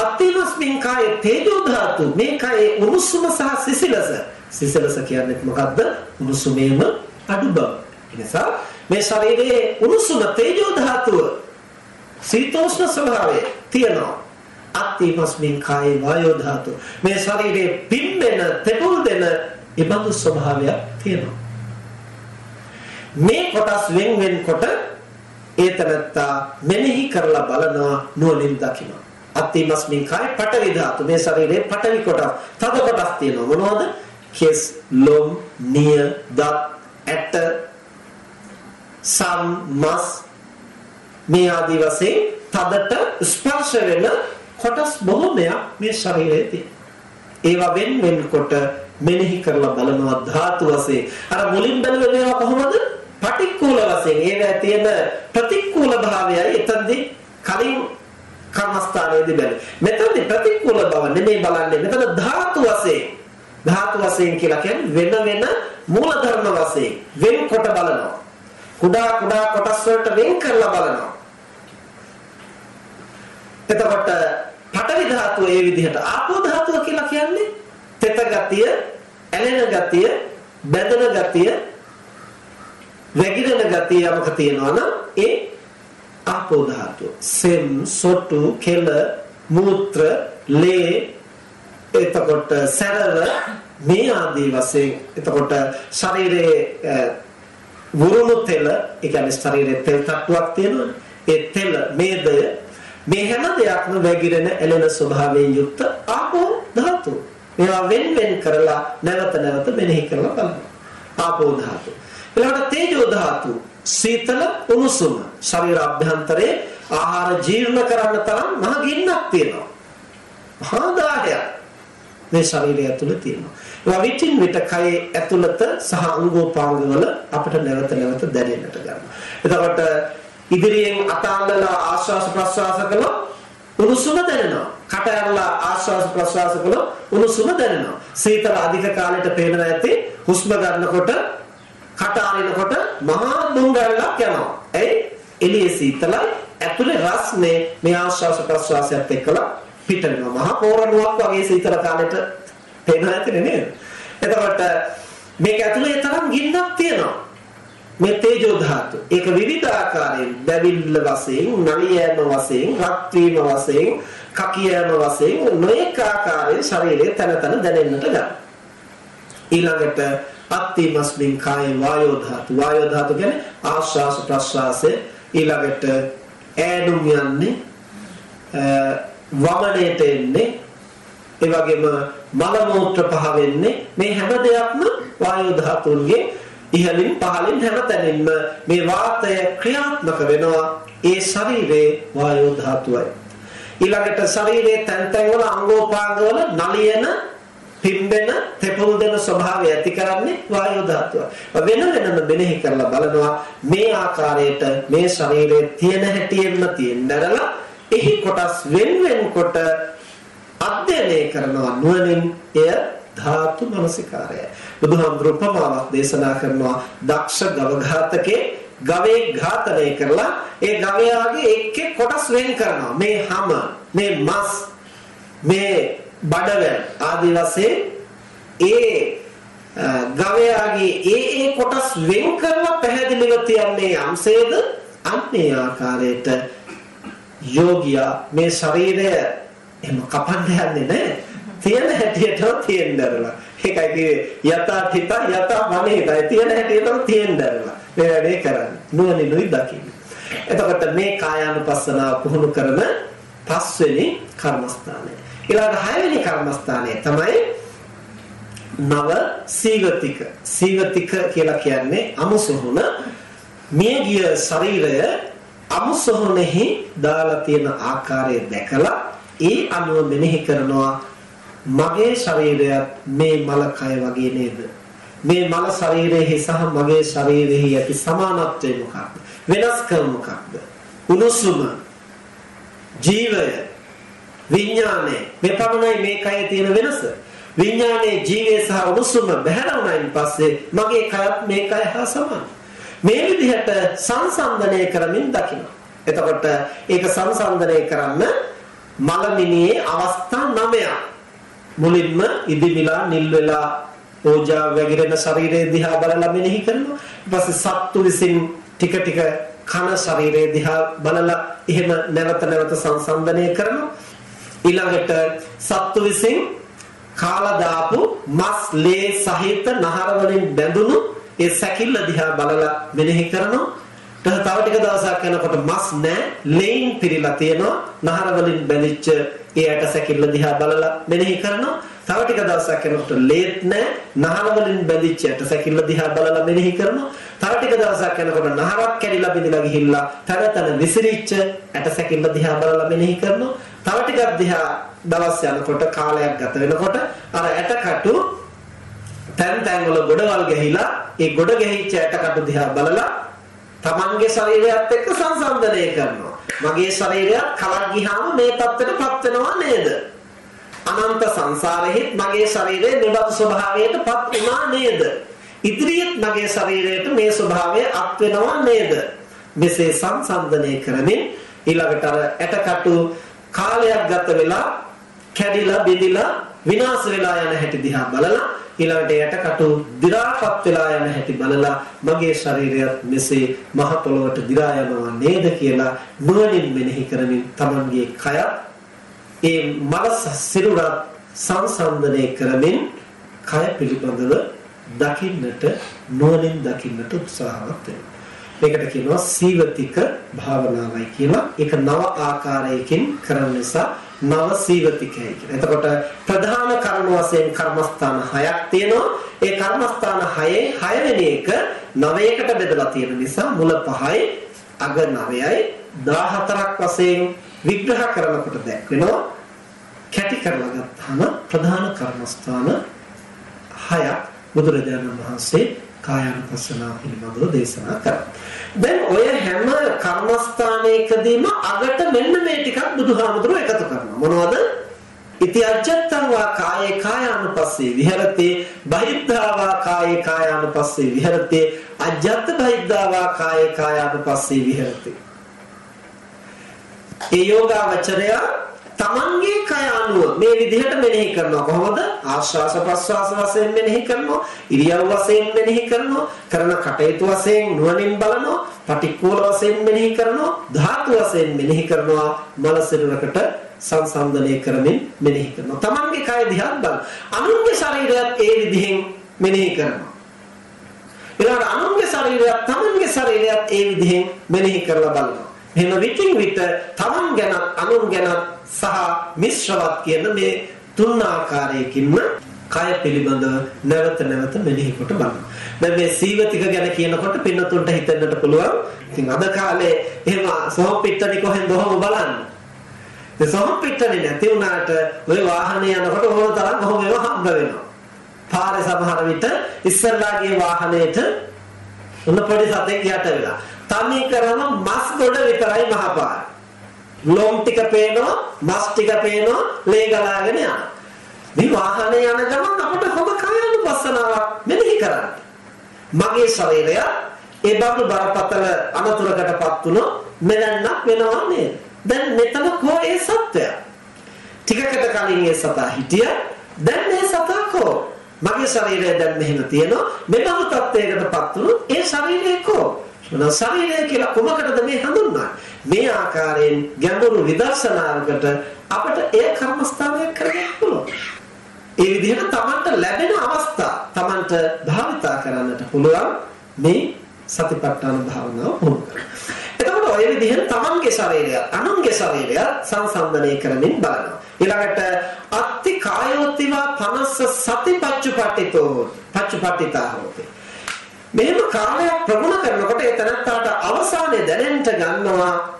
අත්තිමස්මින් කායේ තේජෝ ධාතු මේ කායේ උණුසුම සහ සිසිලස සිසිලස කියන්නේ මොකද්ද උණුසුමේම අඩු බව. නිසා මේ ශරීරයේ උණුසුම තේජෝ ධාතුව සීතෝෂ්ණ ස්වභාවය තියෙනවා. අත්තිමස්මින් කායේ වායෝ ධාතු මේ ශරීරයේ පිම්බෙන තෙපුල් දෙන ඉබඳු ස්වභාවයක් තියෙනවා. මේ කොටස් වෙන් වෙන්කොට ඒතරත්තා මෙනෙහි කරලා බලනවා නුවණින් දකිනවා. අත්තිමස්මින් කායේ පඨවි ධාතු මේ ශරීරයේ පඨවි කොටස් තද කොටස් තියෙනවා මොනවද? කෙස්, ලොම්, නිය, දත් ඇට සම් මස් මේ ආදී වශයෙන් තදට ස්පර්ශ වෙන කොටස් බොහෝමයක් මේ ශරීරයේ තියෙනවා. ඒවා වෙන වෙනකොට මෙනෙහි කරලා බලනවා ධාතු වශයෙන්. අර මුලින් බැලුවේ මේවා කොහොමද? පටික්කුල වශයෙන්. ඒවා තියෙන ප්‍රතික්කුල භාවයයි එතනදී කලින් කර්මස්ථානයේදී බැලුවේ. මෙතනදී ප්‍රතික්කුල බව නෙමෙයි බලන්නේ. මෙතන ධාතු වශයෙන්. ධාතු වශයෙන් කියලා කියන්නේ වෙන වෙන මූල ධර්ම වශයෙන් වෙන්කොට බලනවා. කුඩා කුඩා කොටස් වලට වෙන් කරලා බලනවා. එතකොට පඨවි ධාතුව ඒ විදිහට ආපෝ ධාතුව කියලා කියන්නේ තෙත ගතිය, ඇලෙන ගතිය, බැඳෙන ගතිය, වැగిරෙන ගතිය යමක තියෙනවා නම් ඒ ආපෝ ධාතුව. සෙම්, සොටු, කෙල, මූත්‍ර, ලේ එතකොට සැරව මේ ආදී වශයෙන් එතකොට ශරීරයේ වුරුණු තෙල ඒ කියන්නේ ශරීරයේ තෙල් තට්ටුවක් තියෙනවනේ. ඒ තෙල මේදය මේ හැම දෙයක්ම වැగిරෙන එළෙන ස්වභාවයෙන් යුක්ත ආපෝ ධාතු. මේවා වෙන් වෙන් කරලා නැවත නැවත මෙනෙහි කරලා බලන්න ආපෝ ධාතු. ඊළඟට තේජෝ ධාතු. සීතල උණුසුම ශරීර අභ්‍යන්තරයේ ආහාර ජීර්ණ කරන්න තරම් මහ ගින්නක් තියෙනවා මහා දාහයක් මේ ශරීරය ඇතුළේ තියෙනවා ඒවා විටින් විට කයේ ඇතුළත සහ අංගෝපාංගවල අපිට නැවත නැවත දැනෙන්නට ගන්නවා. එතකොට ඉදිරියෙන් අතාලලා ආශ්වාස ප්‍රශ්වාස කළොත් උණුසුම දැනෙනවා. කට ඇරලා ආශ්වාස ප්‍රශ්වාස කළොත් උණුසුම දැනෙනවා. සීතල අධික කාලයට පේනවා ඇති හුස්ම ගන්නකොට කට ආරිනකොට මහා දුම්ගල්ලක් යනවා. එයි එළියේ සීතලයි ඇතුලේ රස්නේ මේ ආශ්වාස ප්‍රශ්වාසයත් එක්කලා පිට වෙනවා. මහා පෝරණුවක් වගේ සීතල කාලෙට පේනවා ඇතිනේ නේද? එතකොට මේක ඇතුලේ තරම් ගින්නක් තියෙනවා. මේ තේජෝ ධාතු. ඒක විවිධ ආකාරයෙන් දැවිල්ල වශයෙන්, නලියෑම වශයෙන්, රත් වීම වශයෙන්, කකියන වශයෙන් නොඑක ආකාරයෙන් ශරීරයේ තන තන දැනෙන්නට ගන්නවා. ඊළඟට අත්තිමස්මින් කායේ වායෝ ධාතු. වායෝ ධාතු කියන්නේ ආශ්වාස ප්‍රශ්වාසය ඊළඟට ඈඩුම් යන්නේ වමනයට එන්නේ ඒ වගේම මල මූත්‍ර පහ වෙන්නේ. මේ හැම දෙයක්ම වායු ධාතුන්ගේ ඉහළින් පහළින් හැමතැනින්ම මේ වාතය ක්‍රියාත්මක වෙනවා. ඒ ශරීරයේ වායු ධාතුවයි. ඊළඟට ශරීරයේ තැන් තැන් වල අංගෝපාංගවල නලියන පිම්බෙන තෙපුල් දෙන ස්වභාවය ඇති කරන්නේ වායු ධාතුව. වෙන වෙනම මෙනෙහි කරලා බලනවා මේ ආකාරයට මේ ශරීරයේ තියෙන හැටියෙන්ම තියෙන්නරලා එහි කොටස් වෙන වෙන කොට අධ්‍යයනය කරනවා නුවණින් එය ධාතු මනසිකාරය. බුදුහාමුදුරු උපමාවක් දේශනා කරනවා දක්ෂ ගවඝාතකේ ගවයේ ඝාතනය කරලා ඒ ගවයාගේ එක් එක් කොටස් වෙන් කරනවා. මේ හැම මේ මස් මේ බඩවැල් ආදි වශයෙන් ඒ ගවයාගේ ඒ ඒ කොටස් වෙන් කරලා පැහැදිලිව තියන්නේ යම්සේද අන්නේ ආකාරයට යෝගියා මේ ශරීරය එහෙම කපන්න යන්නේ නැහැ. තියෙන හැටියට තියෙන්නදලා. ඒකයි කිව්වේ යථා තිත යථා මනේතයි තියෙන හැටියට තියෙන්නදලා. මේ වැඩේ කරන්නේ. නුවණිනුයි දකින්න. එතකොට මේ කායානුපස්සනාව පුහුණු කරන පස්වෙනි කර්මස්ථානය. ඊළඟ හයවෙනි කර්මස්ථානය තමයි නව සීවතික. සීවතික කියලා කියන්නේ අමුසොහුන. මියගිය ශරීරය අමුසොහුනේහි දාලා තියෙන ආකාරය දැකලා ඒ අනුව මෙනෙහි කරනවා මගේ ශරීරයත් මේ මල කය වගේ නේද? මේ මල ශරීරයේ සහ මගේ ශරීරයේ ඇති සමානත්වය මොකක්ද? වෙනස්කම මොකක්ද? උණුසුම ජීවය විඥානය. මේ පමණයි මේ කයේ තියෙන වෙනස. විඥානයේ ජීවය සහ උණුසුම බහැර වුණායින් පස්සේ මගේ කයත් මේ කය හා සමානයි. මේ විදිහට සංසන්දනය කරමින් දකින්න එතකොට ඒක සංසන්දනය කරන්න මලමිනියේ අවස්ථා 9ක් මුලින්ම ඉදිමිලා නිල් වෙලා ඕජා වැగిරෙන ශරීරය දිහා බලලා මෙනෙහි කරනවා. ඊට පස්සේ සත්තු විසින් ටික ටික කන ශරීරය දිහා බලලා එහෙම නැවත නැවත සංසන්දනය කරනවා. ඊළඟට සත්තු විසින් කාලා දාපු මස් ලේ සහිත නහර වලින් බැඳුණු ඒ සැකිල්ල දිහා බලලා මෙනෙහි කරනවා. තව ටික දවසක් යනකොට මස් නැහැ ලේන් පිරීලා තියෙනවා. නහර වලින් බැඳිච්ච ඒ ඇට සැකිල්ල දිහා බලලා මෙනෙහි කරනවා. තව ටික දවසක් යනකොට ලේත් නැහැ නහර වලින් බැඳිච්ච ඇට සැකිල්ල දිහා බලලා මෙනෙහි කරනවා. තව ටික දවසක් යනකොට නහරක් කැඩිලා බිඳලා ගිහිල්ලා තන තන විසිරිච්ච ඇට සැකිල්ල දිහා බලලා මෙනෙහි කරනවා. තව ටිකක් දිහා දවස් යනකොට කාලයක් ගත වෙනකොට අර ඇට කටු තැන් තැන් වල ගොඩවල් ගහිලා ඒ ගොඩ ගැහිච්ච ඇට කටු දිහා බලලා තමන්ගේ ශරීරයත් එක්ක සංසන්දනය කරනවා. මගේ ශරීරයත් කලක් ගියාම මේ தත්ත්වයටපත් වෙනවා නේද? අනන්ත සංසාරෙහිත් මගේ ශරීරය නිබඳ ස්වභාවයටපත් වුණා නේද? ඉදිරියෙත් මගේ ශරීරයට මේ ස්වභාවය අත් වෙනවා නේද? මෙසේ සංසන්දනය කරමින් ඊළඟට අර ඇටකටු කාලයක් ගත වෙලා කැඩිලා බිඳිලා විනාශ වෙලා යන හැටි දිහා බලලා ඊළඟට යටකටු දි รา පත් වෙලා යන හැටි බලලා මගේ ශරීරයත් මෙසේ මහ පොළොවට දි รา යනවා නේද කියලා නුවණින් මෙනෙහි කරමින් Tamanගේ කයත් ඒ මනස සිරුරත් සංසන්දනය කරමින් කය පිළිබඳව දකින්නට නුවණින් දකින්නට උත්සාහවත් වෙනවා. මේකට කියනවා සීවතික භාවනාවයි කියලා. ඒක නව ආකාරයකින් කරන නිසා නව සීවතිකයි කියලා. එතකොට ප්‍රධාන කර්ම වශයෙන් කර්මස්ථාන හයක් තියෙනවා. ඒ කර්මස්ථාන හයේ හයවෙනි එක නවයකට බෙදලා තියෙන නිසා මුල පහයි අග නවයයි 14ක් වශයෙන් විග්‍රහ කරනකොට දැක්වෙනවා. කැටි කරලා ගත්තාම ප්‍රධාන කර්මස්ථාන හයක් බුදුරජාණන් වහන්සේ කායानुපස්සනාව පිළිබඳව දේශනා කරා. දැන් ඔය හැම කර්මස්ථානයකදීම අගට මෙන්න මේ ටිකක් බුදුහාමුදුරුවෝ එකතු කරනවා. මොනවද? ඉති අජත්තං වා කායේ කායානුපස්සේ විහෙරති බහිද්ධා වා කායේ කායානුපස්සේ විහෙරති අජත්ත බහිද්ධා වා කායේ කායානුපස්සේ විහෙරති. ඒ යෝගාවචරයා තමන්ගේ කය අනුව මේ විදිහට මෙනෙහි කරනවා කොහොමද ආශ්වාස ප්‍රශ්වාස වශයෙන් මෙනෙහි කරනවා ඉරියව් වශයෙන් මෙනෙහි කරනවා කරන කටයුතු වශයෙන් නුවණින් බලනවා පටික්කුල වශයෙන් මෙනෙහි කරනවා ධාතු වශයෙන් මෙනෙහි කරනවා මනසිරකට සංසන්දනය කරමින් මෙනෙහි කරනවා. තමන්ගේ කය දිහා බලන. අනුන්ගේ ශරීරයත් ඒ විදිහෙන් මෙනෙහි කරනවා. ඊළඟට අනුන්ගේ ශරීරයත් තමන්ගේ ශරීරයත් ඒ විදිහෙන් මෙනෙහි කරලා බලනවා. එහෙම විතින් විත තමන් ගැනත් අනුන් ගැනත් සහ මිශ්‍රවත් කියන මේ තුන් ආකාරයකින්ම කය පිළිබඳ නැවත නැවත මෙනෙහි කොට බලන්න. දැන් මේ සීවතික ගැන කියනකොට පින්නතුන්ට හිතෙන්නට පුළුවන්. ඉතින් අද කාලේ එහෙම සෝම් පිටටි කොහෙන්ද ඔහොම බලන්නේ? ඒ සෝම් පිටටි නැති වුණාට ওই වාහනේ යනකොට ඕන තරම් ඔහොම ඒවා හම්බ වෙනවා. පාරේ සමහර විට ඉස්සල්ලාගේ වාහනේට උන්න පොඩි සතෙක් යට වෙලා තනි කරම මස් ගොඩ විතරයි මහපාර. ලොම් ටික පේනවා, මස් ටික පේනවා, ලේ ගලාගෙන යනවා. මේ වාහනේ යන ගමන් අපිට හොඳ කායानुපස්සනාවක් මෙනෙහි කරන්න. මගේ ශරීරය ඒ බබු බරපතල අනතුරකටපත් වුණොත් මෙලන්නක් වෙනවා නේද? දැන් මෙතන කෝ ඒ සත්‍යය? ටිකකට කලින් ඒ සතා හිටිය දැන් මේ සතා කෝ? මගේ ශරීරය දැන් මෙහෙම තියෙනවා මෙබඳු තත්යකටපත් වුණොත් ඒ ශරීරය කෝ? මොන ශරීරය කියලා කොමකටද මේ හඳුන්වන්නේ? මේ ආකාරයෙන් ගැඹුරු විදර්ශනාවකට අපිට එය කර්මස්ථානයක් කරගන්න පුළුවන්. ඒ විදිහට Tamanට ලැබෙන අවස්ථා Tamanට භාවිතා කරන්නට පුළුවන් මේ සතිපට්ඨාන භාවනාව පුහුණු කරලා. එතකොට ඔය විදිහෙන් Tamanගේ ශරීරය අනුන්ගේ ශරීරය සංසන්දනය කරමින් බලනවා. ඊළඟට අත්ති කායෝතිවා පනස්ස සතිපච්චුපට්ඨිතෝ පච්චුපට්ඨිතා හොතේ. මෙහෙම කාලයක් ප්‍රගුණ කරනකොට ඒ තනත්තාට අවසානයේ දැනෙන්න ගන්නවා.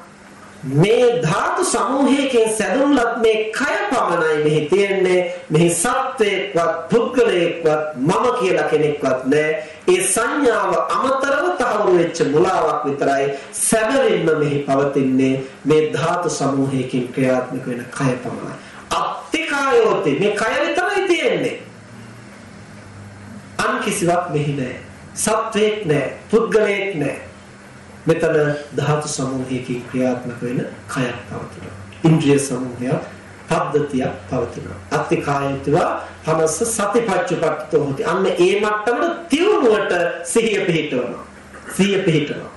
මේ ධාතු සමූහයකින් සැදුම්ලත් මේ කය පමණයි මෙහි තියෙන්නේ. මෙහි සත්වයක්වත් පුද්ගලයෙක්වත් මම කියලා කෙනෙක්වත් නැහැ. ඒ සංඥාව අමතරව තහවුරු වෙච්ච මුලාවක් විතරයි සැබවින්ම මෙහි පවතින්නේ මේ ධාතු සමූහයකින් ක්‍රියාත්මක වෙන කය පමණයි. අත්තිකායෝති. මේ කය විතරයි තියෙන්නේ. අන් කිසිවක් මෙහි නැහැ. සත්වයක් නැහැ පුද්ගලයෙක් නැහැ මෙතන ධාතු සමූහයකින් ක්‍රියාත්මක වෙන කයක් පවතිනවා. ඉන්ද්‍රිය සමූහයක් පද්ධතියක් පවතිනවා. අත්ති කායත්වා හමස්ස සතිපච්චපට්ඨෝ හොති. අන්න ඒ මට්ටමට තියුණුවට සිහිය පිහිටවනවා. සිහිය පිහිටවනවා.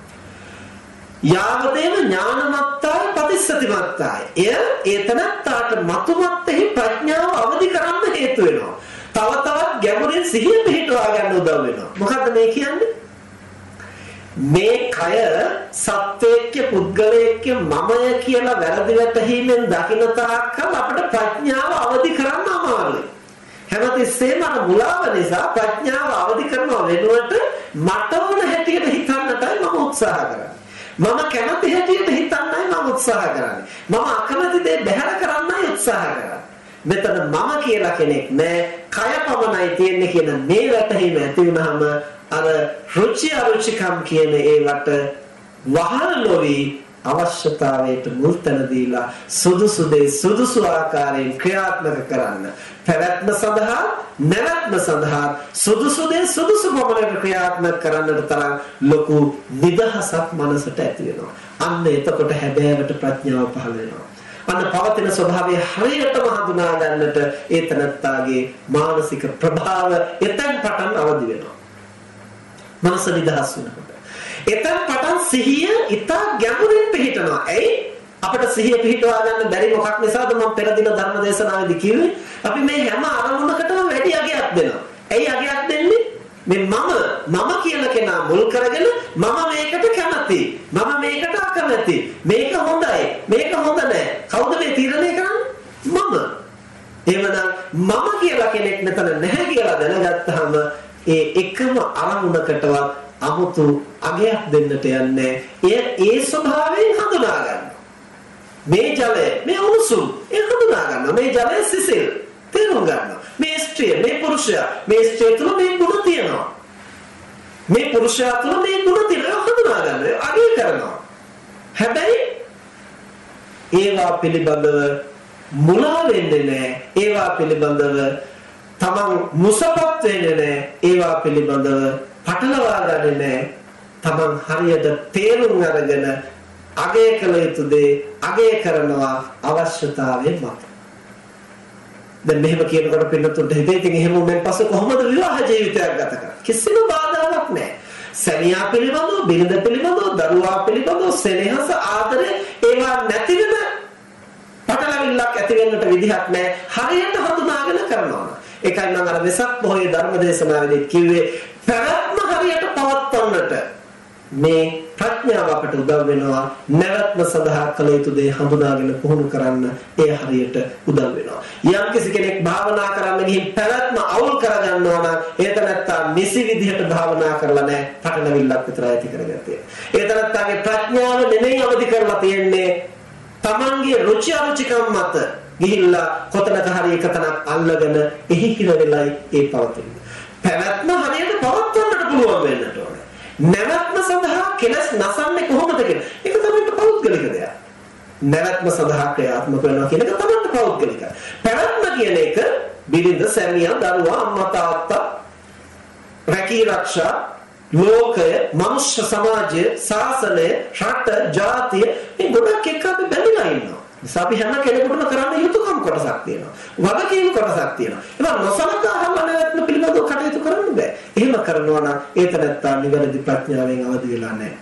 යාවදේව ඥානමත්තාය ප්‍රතිසතිමත්තාය. එය ඒතනත්තාට මතුමත්ෙහි ප්‍රඥාව අවදි කරන්න හේතු වෙනවා. තව තවත් ගැඹුරින් සිහිය පිහිටවා ගන්න උදව් වෙනවා. මොකද්ද මේ කියන්නේ? මේ කය සත්වයේක්ක පුද්ගලයෙක්ක මමය කියලා වැරදි වැටහීමෙන් දකින්න තාක්කල් අපිට ප්‍රඥාව අවදි කරන්න අමාරුයි. හැමතිස්සෙම අර මුලාව නිසා ප්‍රඥාව අවදි කරනව වෙනුවට මට ඕන හැටියට හිතන්නටයි මම උත්සාහ කරන්නේ. මම කැමති හැටියට හිතන්නයි මම උත්සාහ කරන්නේ. මම අකමැති දේ බැහැර කරන්නයි උත්සාහ කරන්නේ. මෙතන මම කියලා කෙනෙක් නෑ. කය පමණයි තියෙන්නේ කියන මේ වැටහීම ඇති වුනහම අර රුචි අරුචිකම් කියන ඒවට වහල් නොවි අවශ්‍යතාවයට මුල් තැන දීලා සුදුසු දේ සුදුසු ආකාරයෙන් ක්‍රියාත්මක කරන්න. පැවැත්ම සඳහා නැවැත්ම සඳහා සුදුසු දේ සුදුසු පමණට ක්‍රියාත්මක කරන්නට තරම් ලොකු නිදහසක් මනසට ඇති වෙනවා. අන්න එතකොට හැබෑවට ප්‍රඥාව පහළ වෙනවා. අන්න පවතින ස්වභාවය හරියටම හඳුනා ගන්නට ඒ තනත්තාගේ මානසික ප්‍රභාව එතෙන් පටන් අවදි වෙනවා මනස නිදහස් වෙනකොට. එතන පටන් සිහිය ඉතා ගැඹුරින් පිහිටනවා. ඇයි? අපිට සිහිය පිහිටවා ගන්න බැරි මොකක් නිසාද මම පෙර දින ධර්ම දේශනාවේදී කිව්වේ? අපි මේ හැම අරමුණකටම වැඩි අගයක් දෙනවා. ඇයි අගයක් දෙන්නේ? මේ මම මම කියන කෙනා මුල් කරගෙන මම මේකට කැමති. මම මේකට අකමැති. මේක හොඳයි. මේක හොඳ නැහැ. කවුද මේ තීරණය කරන්නේ? මම. එහෙමනම් මම කියලා කෙනෙක් මෙතන නැහැ කියලා දැනගත්තාම ඒ එකම අරමුණකටවත් 아무තු අගයක් දෙන්නට යන්නේ එය ඒ ස්වභාවයෙන් හඳුනා ගන්න. මේ ජලය මේ උණුසුම් ඒ හඳුනා ගන්න. මේ ජලය සිසිල් තේරුම් ගන්න. මේ ස්ත්‍රිය මේ පුරුෂයා මේ ස්ත්‍රිය තුල මේ ගුණ තියෙනවා. මේ පුරුෂයා තුල මේ ගුණ තියෙනවා හඳුනා ගන්න. අගය කරනවා. හැබැයි ඒවා පිළිබඳව මුලා වෙන්නේ නැහැ. ඒවා පිළිබඳව තමන් මුසපත් වෙන්නේ නැහැ. ඒවා පිළිබඳව පටලවා ගන්නේ නැහැ. තමන් හරියට තේරුම් අරගෙන අගය කළ යුතු දේ අගය කරනවා අවශ්‍යතාවයෙන් මත. දැන් මෙහෙම කියනකොට පින්නතුන්ට හිතේ ඉතින් එහෙම උඹෙන් පස්සේ කොහොමද විවාහ ජීවිතයක් ගත කරන්නේ? කිසිම බාධාවක් නැහැ. සැමියා පිළිබඳව, බිරිඳ පිළිබඳව, දරුවා පිළිබඳව සෙනෙහස, ආදරය ඒවා නැති වෙන පටලවිල්ලක් හිතවිල්ලක් ඇති වෙන්නට විදිහක් නැහැ. හරියට හඳුනාගෙන කරනවා. ඒකයි මම අර වෙසක් පොහොය ධර්ම දේශනාවේදී කිව්වේ පැවැත්ම හරියට පවත්වන්නට මේ ප්‍රඥාව අපට උදව් වෙනවා. නැවැත්ම සඳහා කළ යුතු දේ හඳුනාගෙන පුහුණු කරන්න ඒ හරියට උදව් වෙනවා. යම් කෙනෙක් භාවනා කරන්න ගිහින් පැවැත්ම අවුල් කරගන්නවා නම් ඒක නැත්තම් නිසි විදිහට භාවනා කරලා නැහැ. පටලවිල්ලක් විතර ඇති කරගත්තේ. ඒ තරත්තාගේ ප්‍රඥාව නෙමෙයි අවදි කරලා තියෙන්නේ Tamanගේ රුචි අරුචිකම් මත ගිහිල්ලා කොතනක හරි එක තැනක් අල්ලගෙන එහි හිර වෙලයි ඒ පවතින්නේ. පැවැත්ම හරියට පවත්වන්නට පුළුවන් වෙන්නට ඕනේ. නැවැත්ම සඳහා කෙලස් නසන්නේ කොහොමද කියලා. ඒක තමයි පෞද්ගලික දෙයක්. නැවැත්ම සඳහා ක්‍රියාත්මක වෙනවා කියන එක තමයි පෞද්ගලික. පැවැත්ම කියන එක බිරිඳ, සැමියා, දරුවා, අම්මා, තාත්තා, රැකී ආරක්ෂා, ලෝකය, මනුෂ්‍ය සමාජය, ශාසනය, රට, ජාතිය මේ ගොඩක් එක්ක අපි බැඳලා ඉන්නවා. නිසා අපි හැම කෙනෙකුටම කරන්න යුතුකම් කොටසක් තියෙනවා. වගකීම් කොටසක් තියෙනවා. ඒවා නොසලකා හරවන නැත්නම් පිළිබඳව කටයුතු කරන්න බෑ. එහෙම කරනවා නම් ඒතනත්තා නිවැරදි ප්‍රඥාවෙන් අවදි වෙලා නැහැ.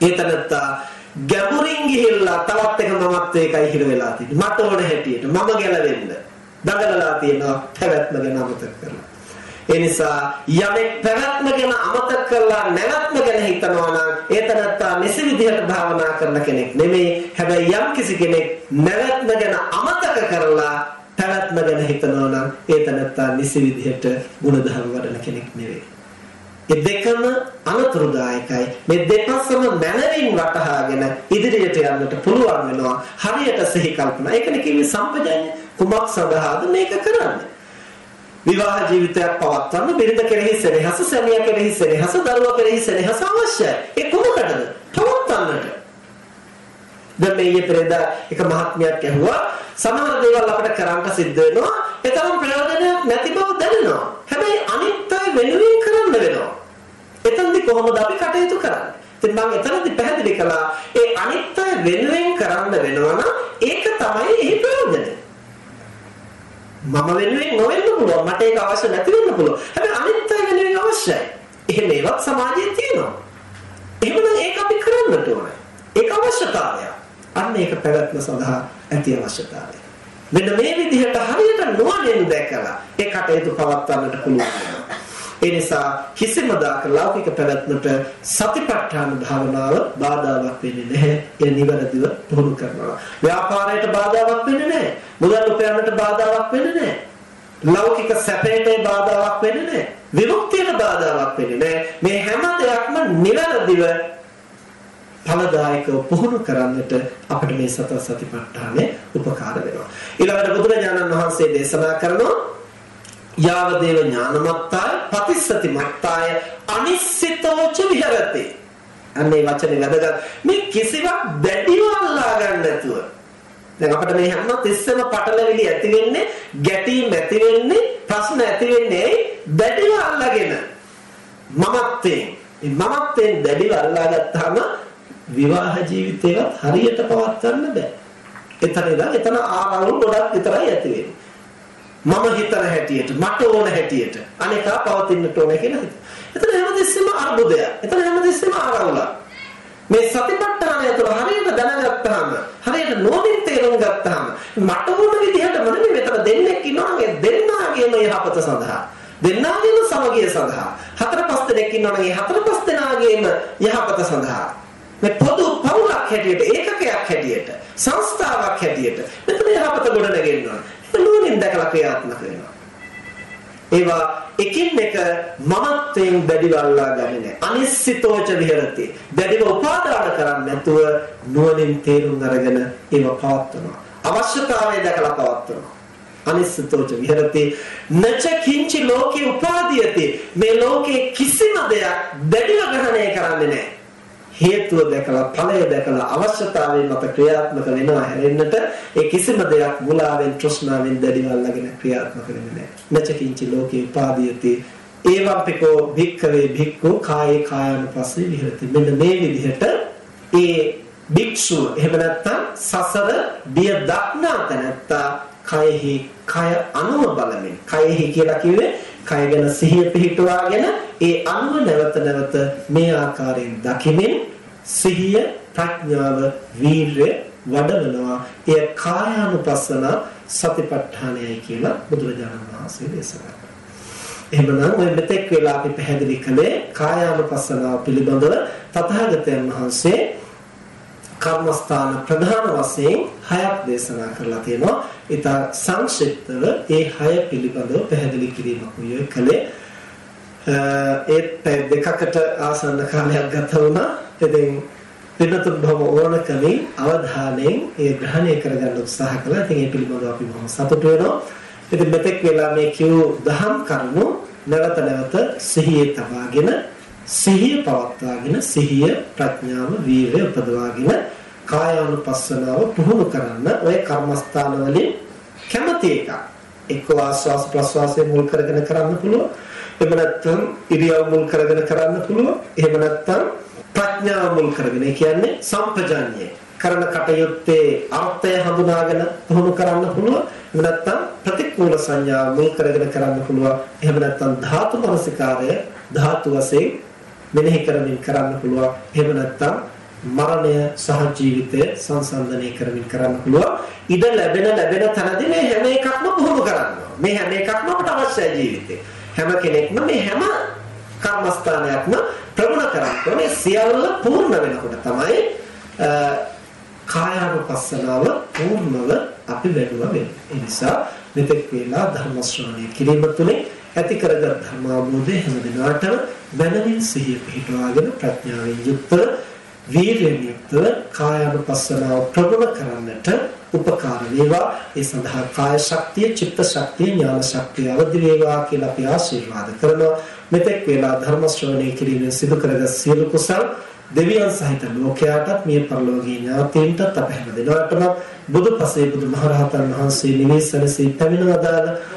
ඒතනත්තා ගැඹුරින් ගිහිල්ලා තවත් එක මමත් ඒකයි හිර වෙලා තියෙන්නේ. මට ඕන හැටියට මම ගැලවෙන්න. දඟලලා තියෙනවා පැවැත්ම ගැන අමතක කරලා. ඒ නිසා යමෙක් පැවැත්ම ගැන අමතක කරලා නැවැත්ම ගැන හිතනවා නම් ඒ තනත්තා නිසි විදිහට භාවනා කරන කෙනෙක් නෙමෙයි. හැබැයි යම් කිසි කෙනෙක් නැවැත්ම ගැන අමතක කරලා පැවැත්ම ගැන හිතනවා නම් ඒ තනත්තා නිසි විදිහට ගුණධර්ම වඩන කෙනෙක් නෙවෙයි. ඒ දෙකම අනතුරුදායකයි. මේ දෙපස්සම මනරින් වටහාගෙන ඉදිරියට යන්නට පුළුවන් වෙනවා. හරියට සිහි කල්පනා. ඒකනේ කිව්වේ සම්පජඤ්ඤ කුමක් සඳහාද මේක කරන්නේ? විවාහ ජීවිතයක් පවත්වන්න බිරිඳ කෙරෙහි සෙනෙහස, සැමියා කෙරෙහි සෙනෙහස, දරුවා කෙරෙහි සෙනෙහස අවශ්‍යයි. ඒ කොහොමදද? පවත්වන්නට. දැන් මේ පෙරේදා එක මහත්මයක් ඇහුවා සමහර දේවල් අපිට කරන්න සිද්ධ වෙනවා ඒ තරම් ප්‍රයෝජනයක් නැති බව දැනෙනවා. හැබැයි අනිත් අය වෙනුවෙන් කරන්න වෙනවා. එතනදි කොහොමද අපි කටයුතු කරන්නේ? ඉතින් මම එතනදි පැහැදිලි කළා ඒ අනිත් අය වෙනුවෙන් කරන්න වෙනවා නම් ඒක තමයි එහි ප්‍රයෝජනය. මම වෙනුවෙන් නොවෙන්න පුළුවන්. මට ඒක අවශ්‍ය නැති වෙන්න පුළුවන්. හැබැයි අනිත් අය වෙනුවෙන් අවශ්‍යයි. එහෙම ඒවත් සමාජයේ තියෙනවා. එහෙමනම් ඒක අපි කරන්නට ඕනේ. ඒක අවශ්‍යතාවය. අන්න ඒක පැවැත්ම සඳහා ඇති අවශ්‍යතාවය. මෙන්න මේ විදිහට හරියට නුවණින් දැකලා ඒ කටයුතු පවත්වන්නට පුළුවන්. ඒ නිසා කිසිම දාක ලෞකික පැවැත්මට සතිපට්ඨාන භාවනාව බාධාවක් වෙන්නේ නැහැ. ඒ නිවැරදිව පුහුණු කරනවා. ව්‍යාපාරයට බාධාවක් වෙන්නේ නැහැ. මුදල් උපයන්නට බාධාවක් වෙන්නේ නැහැ. ලෞකික සැපයට බාධාවක් වෙන්නේ නැහැ. විමුක්තියට බාධාවක් වෙන්නේ නැහැ. මේ හැම දෙයක්ම නිවැරදිව ඵලදායකව පුහුණු කරන්නට අපිට මේ සතර සතිපට්ඨානය උපකාර වෙනවා. ඊළඟට බුදුරජාණන් වහන්සේ දේශනා කරනවා යාවදේව ඥානමත්තාය පතිස්සති මත්තාය අනිශ්චිතෝච විහෙරති. අන්නේ වචනේ වැදගත්. මේ කිසිවක් දැඩිව අල්ලා ගන්න නැතුව. දැන් අපිට මේ හැම තිස්සෙම පටලවිලි ඇති වෙන්නේ ගැටීම් ඇති වෙන්නේ ප්‍රශ්න ඇති වෙන්නේ දැඩිව අල්ලාගෙන. මමත්වයෙන්. මේ මමත්වයෙන් දැඩිව අල්ලා ගත්තාම විවාහ ජීවිතේවත් හරියට පවත්වන්න බෑ එතන ඉඳන් එතන ආරවුල් ගොඩක් විතරයි ඇති වෙන්නේ මම හිතන හැටියට මට ඕන හැටියට අනේකා පවතින්නට ඕන කියලා හිත. එතන හැමදෙස්සෙම අර්බුදයක්. එතන හැමදෙස්සෙම ආරවුලක්. මේ සතිපට්ඨානය තුළ හරියට දැනගත්තාම හරියට නෝනින් තේරුම් ගත්තාම මට ඕන විදිහට මොනේ මෙතන දෙන්නෙක් ඉන්නවා මේ දෙන්නාගේම යහපත සඳහා දෙන්නාගේම සමගිය සඳහා හතර පහ දෙනෙක් ඉන්නවා මේ හතර පහ දෙනාගේම යහපත සඳහා මේ පොදු පවුලක් හැටියට ඒකකයක් හැටියට සංස්ථාවක් හැටියට මෙතන යහපත ගොඩනගෙන්න ඕන නුවණින් දැකලා ක්‍රියාත්මක වෙනවා. ඒවා එකින් එක මමත්වයෙන් දැඩිව අල්ලා ගන්නේ නැහැ. අනිශ්චිතෝච විහෙරති. දැඩිව උපාදාන කරන්නේ නැතුව නුවණින් තේරුම් අරගෙන ඒව පවත්වනවා. අවශ්‍යතාවය දැකලා පවත්වනවා. අනිශ්චිතෝච විහෙරති. නච කිංචි ලෝකේ උපාදීයති. මේ ලෝකේ කිසිම දෙයක් දැඩිව ග්‍රහණය කරන්නේ නැහැ. හේතුව දැකලා ඵලය දැකලා අවශ්‍යතාවය මත ක්‍රියාත්මක වෙනවා හැරෙන්නට ඒ කිසිම දෙයක් මුලාවෙන් තෘෂ්ණාවෙන් දැඩිව අල්ලගෙන ක්‍රියාත්මක වෙන්නේ නැහැ. නචකින්ච ලෝකේ උපාදීයති ඒවම්පිකෝ භික්ඛවේ භික්ඛු කායේ කායानुපස්සේ විහෙරති. මෙන්න මේ විදිහට ඒ භික්ෂුව එහෙම නැත්නම් සසර බිය දක්නා තැනැත්තා කයෙහි කය අනුව බලමින් කයෙහි කියලා කිව්වේ කය ගැන සිහිය පිහිටුවාගෙන ඒ අනුව නැවත නැවත මේ ආකාරයෙන් දකිමින් සිහිය ප්‍රඥාව වීරය වඩවනවා එය කායානුපස්සන සතිපට්ඨානයයි කියලා බුදුරජාණන් වහන්සේ දේශනා කළා. එහෙමනම් ඔය මෙතෙක් වෙලා අපි පැහැදිලි කළේ කායානුපස්සනාව පිළිබඳව තථාගතයන් වහන්සේ කර්මස්ථාන ප්‍රධාන වශයෙන් හයක් දේශනා කරලා තියෙනවා. ඊට සංක්ෂිප්තව ඒ හය පිළිබඳව පැහැදිලි කිරීමක් උයේ කළේ ඒත් පැය දෙකකට ආසන්න කාලයක් ගත වුණා. ඉතින් පින්නතුන් බොහොම ඕනකමින් අවධානයෙන් ඒ ග්‍රහණය කරගන්න උත්සාහ කළා. ඉතින් ඒ පිළිබඳව අපි බොහොම සතුටු වෙනවා. ඉතින් මෙතෙක් වෙලා මේ කියු දහම් කරුණු නැවත නැවත සිහියේ තබාගෙන සිහිය පවත්වාගෙන සිහිය ප්‍රඥාව වීරය උපදවාගෙන කායානුපස්සනාව පුහුණු කරන්න ඔය කර්මස්ථාන වලින් කැමති එක එක්ක ආස්වාස් ප්‍රස්වාසයේ මුල් කරගෙන කරන්න පුළුවන්. එහෙම නැත්නම් ඉරියව් මුල් කරගෙන කරන්න පුළුවන්. එහෙම නැත්නම් ප්‍රඥාව මුල් කරගෙන. කියන්නේ සම්පජාඤ්ඤය. කරන කටයුත්තේ අර්ථය හඳුනාගෙන පුහුණු කරන්න පුළුවන්. එහෙම නැත්නම් ප්‍රතිකූල සංඥා මුල් කරගෙන කරන්න පුළුවන්. එහෙම නැත්නම් ධාතු මනසිකාරය ධාතු වශයෙන් මෙනෙහි කරමින් කරන්න පුළුවන්. එහෙම නැත්නම් මරණය සහ ජීවිතය සංසන්දනය කරමින් කරන්න පුළුවන්. ඉඩ ලැබෙන ලැබෙන තැනදී මේ හැම එකක්ම පුහුණු කරන්න මේ හැම එකක්ම අපට අවශ්‍යයි ජීවිතේ. හැම කෙනෙක්ම මේ හැම කර්මස්ථානයක්ම ප්‍රගුණ කරන්න ඕනේ. සියල්ල පූර්ණ වෙනකොට තමයි කායානුපස්සනාව පූර්ණව අපි වැඩුවා වෙන්නේ. ඒ නිසා මෙතෙක් වේලා ධර්ම ශ්‍රවණය කිරීම තුළින් ඇති කරගත් ධර්ම අවබෝධය හැම දිනකටම මනමින් සිහිය පිහිටවාගෙන ප්‍රඥාවෙන් යුක්තව වීර්යයෙන් යුක්තව කායානුපස්සනාව ප්‍රගුණ කරන්නට උපකාර වේවා. ඒ සඳහා කාය ශක්තිය චිත්ත ශක්තිය ඥාන ශක්තිය අවදි වේවා කියලා අපි ආශිර්වාද කරනවා. මෙතෙක් වේලා ධර්ම ශ්‍රවණය කිරීමෙන් සිදු කරගත් සියලු කුසල් දෙවියන් සහිත ලෝකයාටත් මිය පරලෝකීය ඥාතීන්ටත් අප හැම දිනකටම බුදුපසේ බුදුමහරහතන් වහන්සේ නිවේසනසී පැමිණවදාල